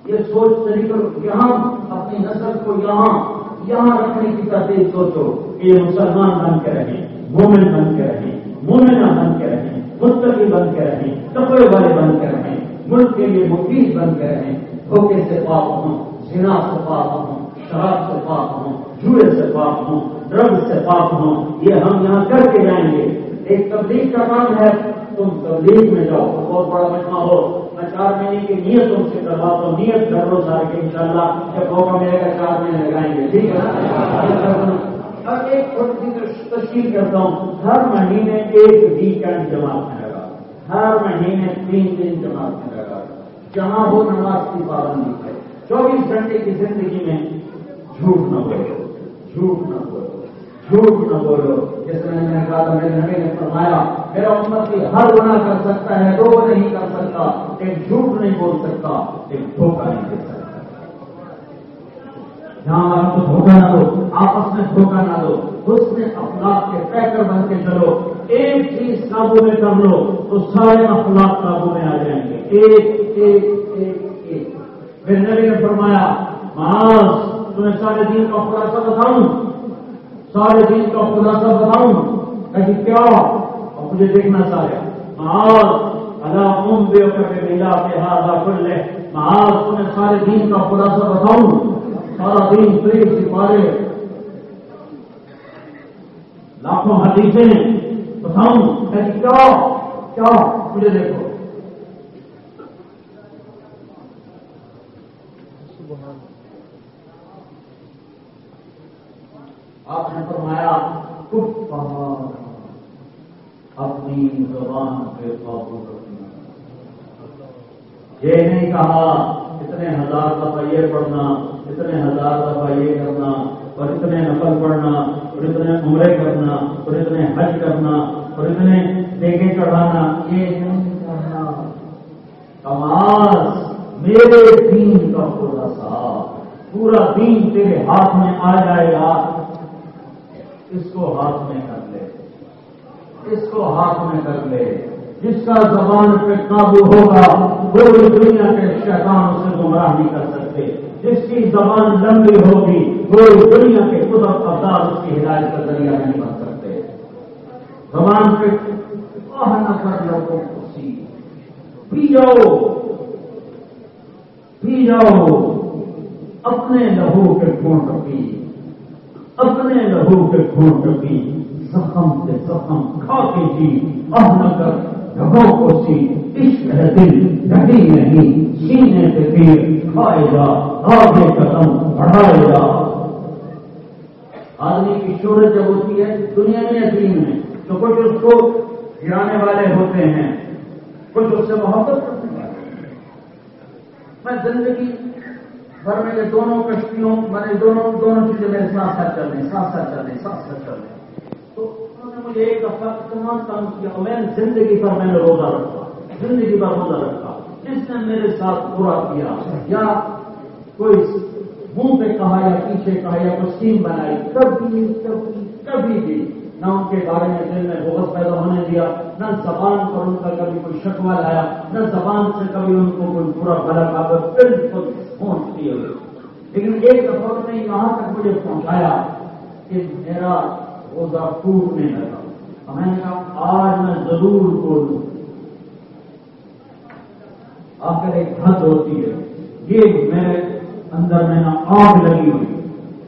یہ سوچ طریقے یہاں اپنی نسل کو یہاں یہاں رکھنے کی تحریر سوچو۔ کہ یہ مسلمان بن کے رہیں، مومن بن کے رہیں، مومنہ بن کے رہیں مستقی بن کے رہیں، کپڑے والے بن کے رہیں۔ ملک کے لیے مفید بن کے رہیں دھوکے سے پاک ہوں، زنا سے پاک ہوں، شراب سے پاک ہوں، جوئے سے پاک ہوں ڈرگ سے پاک ہوں، یہ ہم یہاں کر کے جائیں گے۔ ایک تبلیغ کا کام ہے، تم تبلیغ میں جاؤ۔ بہت بڑا مجمع ہو۔ میں چار مہینے کی نیت تم سے کرواتا ہوں نیت کر لو سارے کے ان شاء اللہ جب موقع ملے گا چار مہینے لگائیں گے، ٹھیک ہے؟ اب ایک تشکیل کرتا ہوں۔ ہر مہینے ایک ویکینڈ جماعت میں لگا ہر مہینے تین دن جماعت میں لگا جہاں ہو نماز کی پابندی ہے چوبیس گھنٹے کی زندگی میں جھوٹ نہ بولو۔ جھوٹ نہ بولو۔ جھوٹ نہ بولو۔ جس میں نے کہا تھا، میرے نبی نے فرمایا، میرا امت کی ہر گنا کر سکتا ہے دو نہیں کر سکتا۔ ایک جھوٹ نہیں بول سکتا، ایک دھوکہ نہیں دے سکتا۔ جہاں آپ کو دھوکہ نہ دو، آپس میں دھوکہ نہ دو، اس نے اخلاق کے پیکر بن کے چلو، ایک چیز قابو میں کر لو، تو سارے اخلاق قابو میں آ جائیں گے۔ ایک ایک ایک ایک۔ میرے نبی نے فرمایا، معاذ، تمہیں سارے دین کا خلاصہ بتاؤں۔ سارے دین کا خلاصہ بتاؤں۔ کہ کیا؟ اور مجھے دیکھنا سارے معاذ اللہ عم بے کر کے میلا کے ہاتھ کھل لے معاذ، تمہیں سارے دین کا خلاصہ بتاؤں۔ سارا دین تیس سپارے لاکھوں حدیثیں بتاؤں کہ کیا کیا مجھے دیکھو۔ آپ نے فرمایا کچھ اپنی زبان پہ قابو رکھنا۔ یہ نہیں کہا اتنے ہزار دفعہ یہ پڑھنا، اتنے ہزار دفعہ یہ کرنا، اور اتنے نفل پڑھنا، اور اتنے عمرے کرنا، اور اتنے حج کرنا، اور اتنے دیکھے چڑھانا، یہ نہیں کرنا۔ کماز میرے دین کا پورا سا پورا دین تیرے ہاتھ میں آ جائے گا۔ اس کو ہاتھ میں کر لے۔ اس کو ہاتھ میں کر لے۔ جس کا زبان پہ قابو ہوگا، وہ بھی دنیا کے شیطان اسے گمراہ نہیں کر سکتے۔ جس کی زبان لمبی ہوگی، وہ دنیا کے قدرت افزار اس کی ہدایت کا ذریعہ نہیں بن سکتے۔ زبان پہ نہ کر لوگوں کو سی پی جاؤ۔ پی جاؤ۔ اپنے لہو کے گھونٹ پی۔ اپنے لہو کے گھونٹ پی۔ زخم سے زخم کھا کے جی اب نہ کر۔ ڈبو کو سی عشق ہے دل ڈھٹی نہیں، سینے سے پیر کھائے گا، آگے قدم بڑھائے گا۔ آدمی کی شہرت جب ہوتی ہے، دنیا میں یقین میں تو کچھ اس کو گرانے والے ہوتے ہیں، کچھ اس سے محبت کرتے ہیں۔ میں زندگی بھر میں یہ دونوں کشتیوں، میں نے دونوں دونوں چیزیں میرے ساتھ ساتھ چل رہی ساتھ ساتھ چل رہی ساتھ ساتھ چل رہی تو مجھے ایک دفعہ اتنا کام کیا، میں زندگی پر میں نے روزہ رکھا، زندگی پر روزہ رکھا۔ جس نے میرے ساتھ پورا کیا، یا کوئی منہ پہ کہا یا پیچھے کہا یا کوئی اسکیم بنائی، کبھی کبھی کبھی بھی نہ ان کے بارے میں دل میں بہت پیدا ہونے دیا۔ نہ زبان پر ان کا کبھی کوئی شکوا لایا، نہ زبان سے کبھی ان کو کوئی برا بھلا کہا بالکل پہنچ دیے۔ لیکن ایک دفعہ نے یہاں تک مجھے پہنچایا کہ میرا روزہ ٹوٹنے لگا میں نے کہا آج میں ضرور بولوں۔ آخر ایک حد ہوتی ہے۔ یہ میرے اندر میں نا آگ لگی ہوئی۔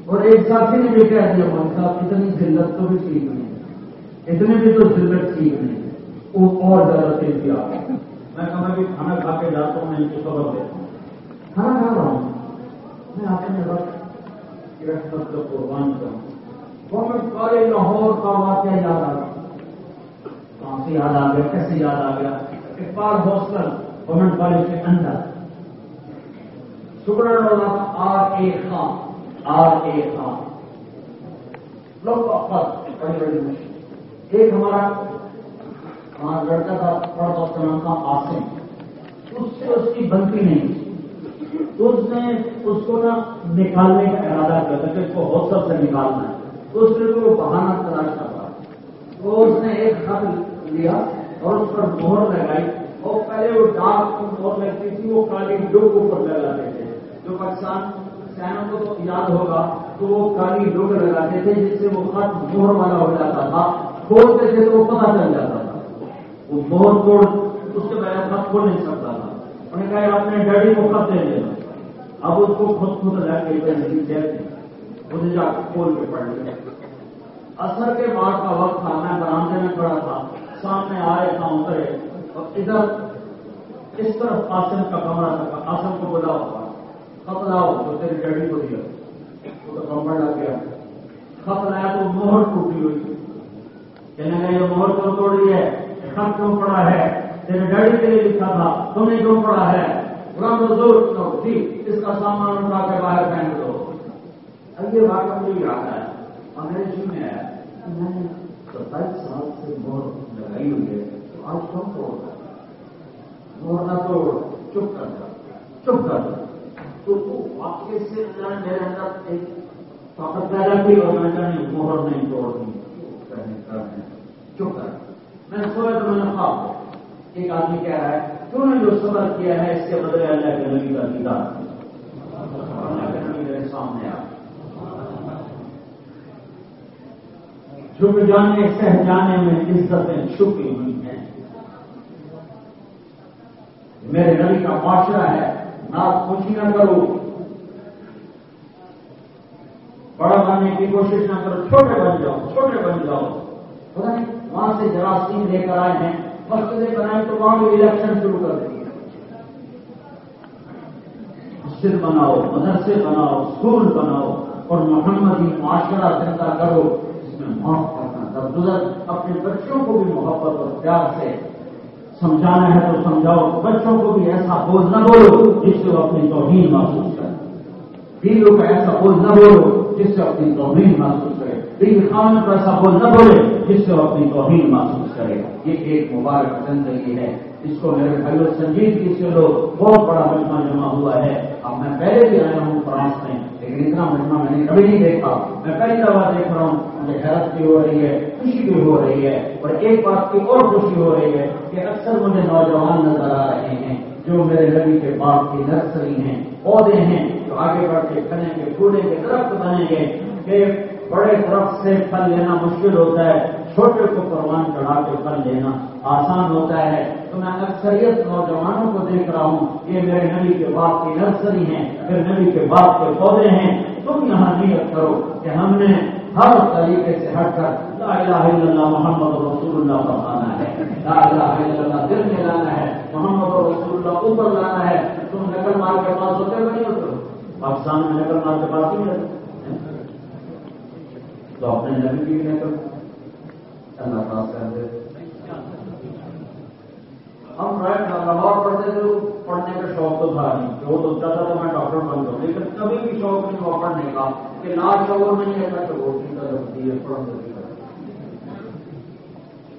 اور ایک ساتھی نے بھی کہہ دیا، بھائی صاحب، اتنی ذلت تو بھی ٹھیک نہیں اتنے بھی تو ذلت ٹھیک نہیں وہ اور زیادہ تیز کیا میں کہا بھی کھانا کھا کے جاتا ہوں، میں ان کو خبر دیتا ہوں۔ کھانا کھا رہا ہوں۔ میں اپنے وقت قربان کروں۔ گورنمنٹ کالج لاہور کا واقعہ یاد آ گیا۔ کہاں سے یاد آ گیا، کیسے یاد آ گیا؟ اقبال ہاسٹل گورنمنٹ کالج کے اندر۔ سپر والا تھا R A Khan R A Khan لوگ بڑی بڑی مشکل ایک ہمارا ہمارا لڑکا تھا پڑھا اس نام تھا آسم اس سے اس کی بنتی نہیں۔ تو اس نے اس کو نا نکالنے کا ارادہ کیا تھا کہ اس کو ہوسل سے نکالنا ہے۔ تو اس نے وہ بہانا تلاش کرتا تو اس نے ایک خط لیا اور اس پر مہر لگائی۔ اور پہلے وہ ڈاک مہر لگتی تھی، وہ کالی ڈوگ اوپر لگاتے تھے۔ جو پاکستان سینوں کو تو یاد ہوگا، تو وہ کالی ڈوگ لگاتے تھے، جس سے وہ خط مہر والا ہو جاتا تھا۔ کھولتے تھے تو وہ پتہ چل جاتا تھا۔ وہ مہر توڑ، اس کے بغیر خط کھول نہیں سکتا تھا۔ انہوں نے کہا اپنے ڈیڈی کو خط دے دینا اب اس کو خود خود لے کے نہیں مجھے جا کے کھول کے پڑھ لیا۔ اثر کے بعد کا وقت تھا، میں برامدے میں کھڑا تھا سامنے آئے تھا اترے اور ادھر اس طرف آسن کا کمرہ تھا آسن کو بلا ہوا خط لاؤ تو تیری ڈیڈی کو دیا۔ وہ تو کمر لگ گیا۔ خط لایا تو مہر ٹوٹی ہوئی۔ کہنے کا یہ مہر کیوں توڑ ہے؟ خط کیوں پڑا ہے؟ تیرے ڈیڈی کے لیے لکھا تھا تم نے کیوں پڑا ہے؟ زور جی اس کا سامان اٹھا کے باہر پھینک دو۔ اب یہ بات مجھے یاد ہے انگریزی جی میں ہے میں نے ستائیس سال سے مور لگائی ہوئی ہے۔ تو آج کم توڑ مور نہ توڑ، چپ کر چپ کر تو وہ واقعے سے میرے اندر ایک طاقت پیدا کی اور میں نے مہر نہیں توڑنی توڑ دی چپ کر میں سوچا، تو میں نے خواب ایک آدمی کہہ رہا ہے، کیوں نے جو صبر کیا ہے، اس کے بدلے اللہ کے نبی کا دیدار اللہ کے نبی میرے سامنے آ جھک جانے سہ جانے میں عزتیں چھپی ہوئی ہیں۔ میرے نبی کا معاشرہ ہے نہ خوشی نہ کرو بڑا بننے کی کوشش نہ کرو، چھوٹے بن جاؤ، چھوٹے بن جاؤ۔ پتا نہیں، وہاں سے جراثیم لے کر آئے ہیں مسجدیں بنائیں تو وہاں بھی الیکشن شروع کر دیں مسجد بناؤ، مدرسے بناؤ اسکول بناؤ اور محمدی معاشرہ زندہ کرو۔ معاف کرنا۔ درگزر اپنے بچوں کو بھی محبت اور پیار سے سمجھانا ہے تو سمجھاؤ، بچوں کو بھی ایسا بوجھ نہ بولو جس سے وہ اپنی توہین محسوس کرے۔ بیویوں کا ایسا بوجھ نہ بولو جس سے اپنی توہین محسوس کرے۔ بیوی خان کو ایسا بوجھ نہ بولے جس سے وہ اپنی توہین محسوس کرے۔ یہ ایک مبارک زندگی ہے۔ اس کو میرے بھائیوں سنجیدگی جی، سے لوگ بہت بڑا مجمع جمع ہوا ہے۔ اب میں پہلے بھی آیا ہوں فرانس میں، لیکن اتنا مجمع میں نے کبھی نہیں دیکھا۔ میں پہلی دفعہ دیکھ رہا ہوں۔ حیرت بھی ہو رہی ہے، خوشی بھی ہو رہی ہے اور ایک بات کی اور خوشی ہو رہی ہے کہ اکثر مجھے نوجوان نظر آ رہے ہیں جو میرے نبی کے باپ کی نرسری ہیں پودے ہیں جو آگے بڑھ کے کھنے کے پھولے کے درخت بنیں گے کہ بڑے درخت سے پھل لینا مشکل ہوتا ہے، چھوٹے کو پروان چڑھا کے پھل لینا آسان ہوتا ہے۔ تو میں اکثریت نوجوانوں کو دیکھ رہا ہوں، یہ میرے نبی کے باپ کی نرسری ہیں، پھر نبی کے باپ کے پودے ہیں۔ تم یہاں نیت کرو کہ ہم نے ہر طریقے سے ہٹ کر لا الہ الا اللہ محمد رسول اللہ فرمانا ہے۔ لا الہ الا اللہ دل میں لانا ہے، محمد رسول اللہ اوپر لانا ہے۔ تم نگر مار کے پاس ہوتے نہیں ہوتے پاکستان میں نگر مار کے پاس ہی نہیں تو اپنے نبی کی نگر اللہ پاس کر دے۔ ہم لاہور پڑھتے تھے پڑھنے کا شوق تو تھا نہیں، جو سوچتا تھا تو میں ڈاکٹر بن جاؤں لیکن کبھی بھی شوق نہیں ہوا پڑھنے کا کہ لاج شور نہیں ہے شور کی طرح ہوتی ہے، پڑھنے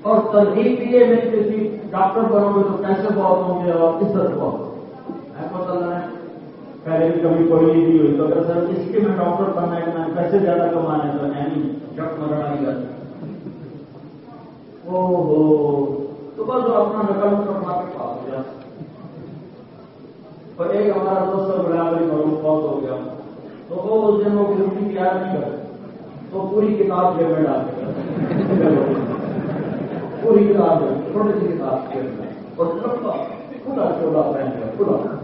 اور ترغیب یہ ہے کہ ڈاکٹر بنو گے تو کیسے بہت ہوں گے اور کس طرح بہت ایسا ہے پہلے بھی کبھی کوئی نہیں ہوئی۔ تو اگر سر اس کے میں ڈاکٹر بننا ہے، میں پیسے زیادہ کمانے تو نہیں یعنی جب مرنا ہی او ہو۔ تو بس اپنا نقل کروا کے پاس ہو جاتا اور ایک ہمارا دوست برابری معروف بہت ہو گیا۔ تو وہ اس دن وہ روٹی تیار نہیں کر تو پوری کتاب جیب میں ڈال کے پوری کتاب چھوٹی سی کتاب جیب میں۔ اور لمبا پورا چولا پہن کر پورا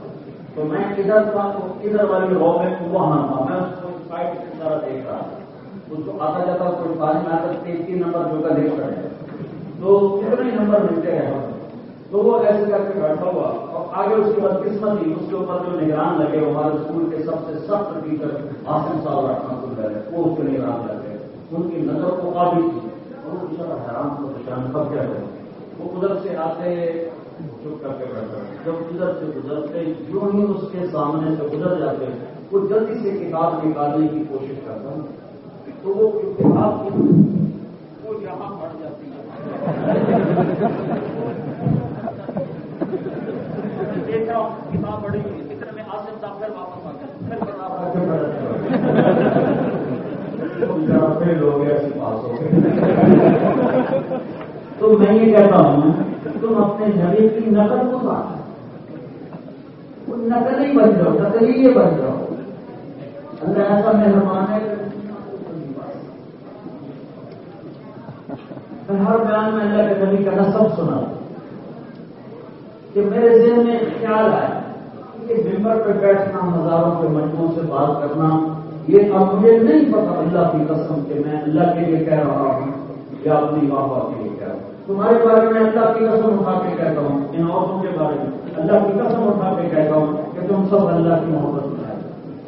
تو میں ادھر تھا ادھر والی رو میں وہاں تھا۔ میں اس کو سائڈ سے سارا دیکھ رہا۔ تھا اس کو آتا جاتا کوئی پانی میں آتا، تین تین نمبر جو کا دیکھ رہے ہیں تو کتنے نمبر ملتے ہیں تو وہ ایسے کر کے بیٹھا ہوا۔ اور آگے اس کے بعد قسمت ہی، اس کے اوپر جو نگران لگے ہمارے اسکول کے سب سے سخت ٹیچر آسم صاحب رکھنا سن رہے وہ اس کے نگران لگے ان کی نظر کو قابل تھی۔ اور وہ بچارا حیران کو پریشان کب کیا وہ ادھر سے آتے، چپ کر کے بیٹھا۔ جب ادھر سے گزرتے جو ہی اس کے سامنے سے گزر جاتے۔ وہ جلدی سے کتاب نکالنے کی کوشش کرتا۔ ہوں تو وہ کتاب کی وہ یہاں بڑھ جاتی ہے کتاب بڑی اتنے میں واپس پاس ہو گئے تو میں یہ کہتا ہوں تم اپنے نبی کی نقل کو بات نقل ہی بن جاؤ، نقل ہی یہ بن جاؤ۔ اللہ ایسا مہربان ہے میں ہر بیان میں اللہ کے نبی کا نصب سنا کہ میرے ذہن میں خیال آیا کہ ممبر پہ بیٹھنا، مزاروں کے مجموعوں سے بات کرنا، یہ اب مجھے نہیں پتا اللہ کی قسم کہ میں اللہ کے لیے کہہ رہا ہوں یا اپنی ماں باپ کے لیے کہہ رہا ہوں۔ تمہارے بارے میں اللہ کی قسم اٹھا کے کہتا ہوں، ان عورتوں کے بارے میں اللہ کی قسم اٹھا کے کہتا ہوں کہ تم سب اللہ کی محبت میں ہے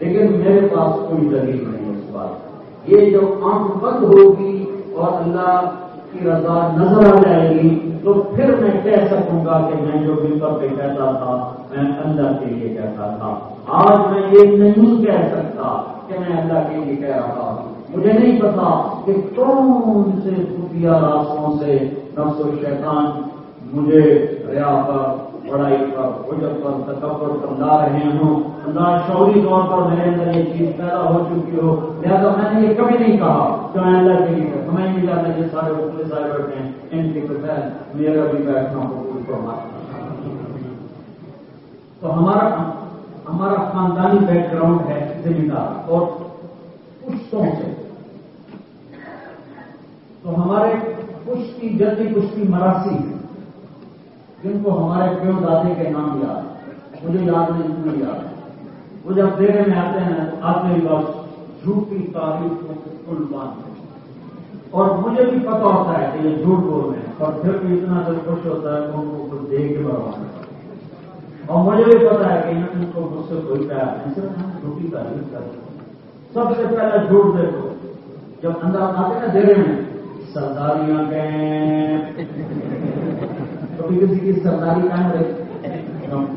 لیکن میرے پاس کوئی دلیل نہیں اس بات یہ جو آنکھ بند ہوگی اور اللہ کی رضا نظر آ جائے گی، تو پھر میں کہہ سکوں گا کہ میں جو ممبر پہ کہتا تھا، میں اللہ کے لیے کہتا تھا۔ آج میں یہ نہیں کہہ سکتا کہ میں اللہ کے لیے کہہ رہا تھا مجھے نہیں پتا کہ کون سے خفیہ راستوں سے نفس و شیطان مجھے ریا پر بڑائی پر حجت پر تکبر پر رہے ہوں۔ اللہ شعوری طور پر میرے اندر یہ چیز پیدا ہو چکی ہو۔ لہٰذا میں نے یہ کبھی نہیں کہا کہ میں اللہ کے لیے سمجھ نہیں جاتا یہ سارے اپنے سارے بیٹھے ہیں۔ ان کے بجائے میرا بھی بیٹھنا ہو کوئی فرماتا تو ہمارا ہمارا خاندانی بیک گراؤنڈ ہے ذمہ دار اور پشتوں سے۔ تو ہمارے پشتی جلدی پشتی مراسی ہے جن کو ہمارے پیو دادے کے نام یاد مجھے یاد نہیں تمہیں یاد وہ جب دیکھنے میں آتے ہیں آتے ہی بس جھوٹی تاریخ کو کل اور مجھے بھی پتا ہوتا ہے کہ یہ جھوٹ بول رہے ہیں۔ اور پھر بھی اتنا دل خوش ہوتا ہے کہ ان کو کچھ دیکھ کے بڑھوانا اور مجھے بھی پتا ہے کہ ان کو مجھ سے کوئی پیار نہیں، صرف ہم جھوٹی تعریف کر سب سے پہلے جھوٹ دیکھو۔ جب اندر آتے ہیں دیرے میں، سرداریاں گئے کبھی کسی کی سرداری کہاں رہی؟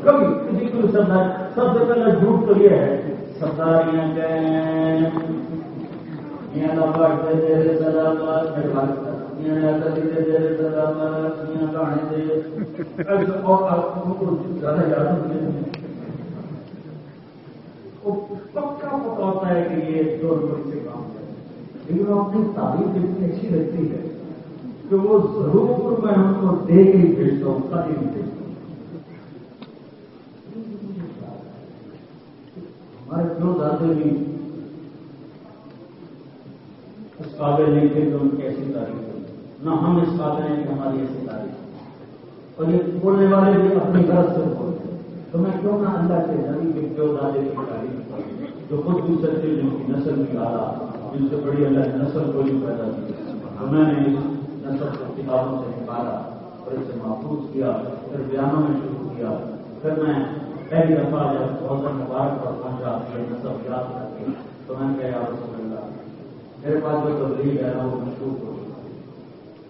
کبھی کسی کی سرداری سب سے پہلے جھوٹ تو یہ ہے سرداریاں پکا پتا ہوتا ہے کہ یہ دو روپئے سے کام ہے لیکن وہ اپنی تعریف اتنی اچھی لگتی ہے۔ کہ وہ ضرور میں ان کو دے کے ہی بھیجتا ہوں کبھی نہیں بھیجتا ہمارے جو دادے بھی اس قابل نہیں تھے کہ ان کی ایسی تعریف نہ ہم اس قابل ہیں کہ ہماری ایسی تعریف اور یہ بولنے والے بھی اپنی طرف سے بولتے ہیں۔ تو میں کیوں نہ اللہ کے نبی کے جو دادے کی تعریف کروں، جو خود بھی سچے جن کی نسل کی آلہ، جن سے بڑی اللہ نے نسل کو بھی پیدا کی۔ تو میں نے اس کو کتابوں سے نکالا اور اسے محفوظ کیا، پھر بیانوں میں شروع کیا۔ پھر میں پہلی دفعہ جب بہت مبارک پر پہنچا یہ نسل یاد کر کے تو میں نے کہا رسول اللہ، میرے پاس جو تبدیل ہے نا وہ مشہور ہو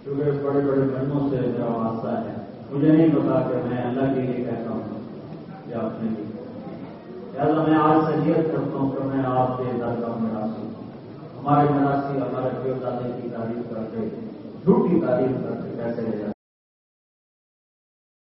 کیونکہ بڑے بڑے بہنوں سے میرا واسطہ ہے۔ مجھے نہیں پتا کہ میں اللہ کے لیے کہتا ہوں یا اپنے لیے۔ لہٰذا میں آج سے نیت کرتا ہوں کہ میں آپ کے در کا مراسی ہمارے مراسی ہمارے پیو دادے کی تعریف کر کے جھوٹی تعریف کر کے کیسے لے جا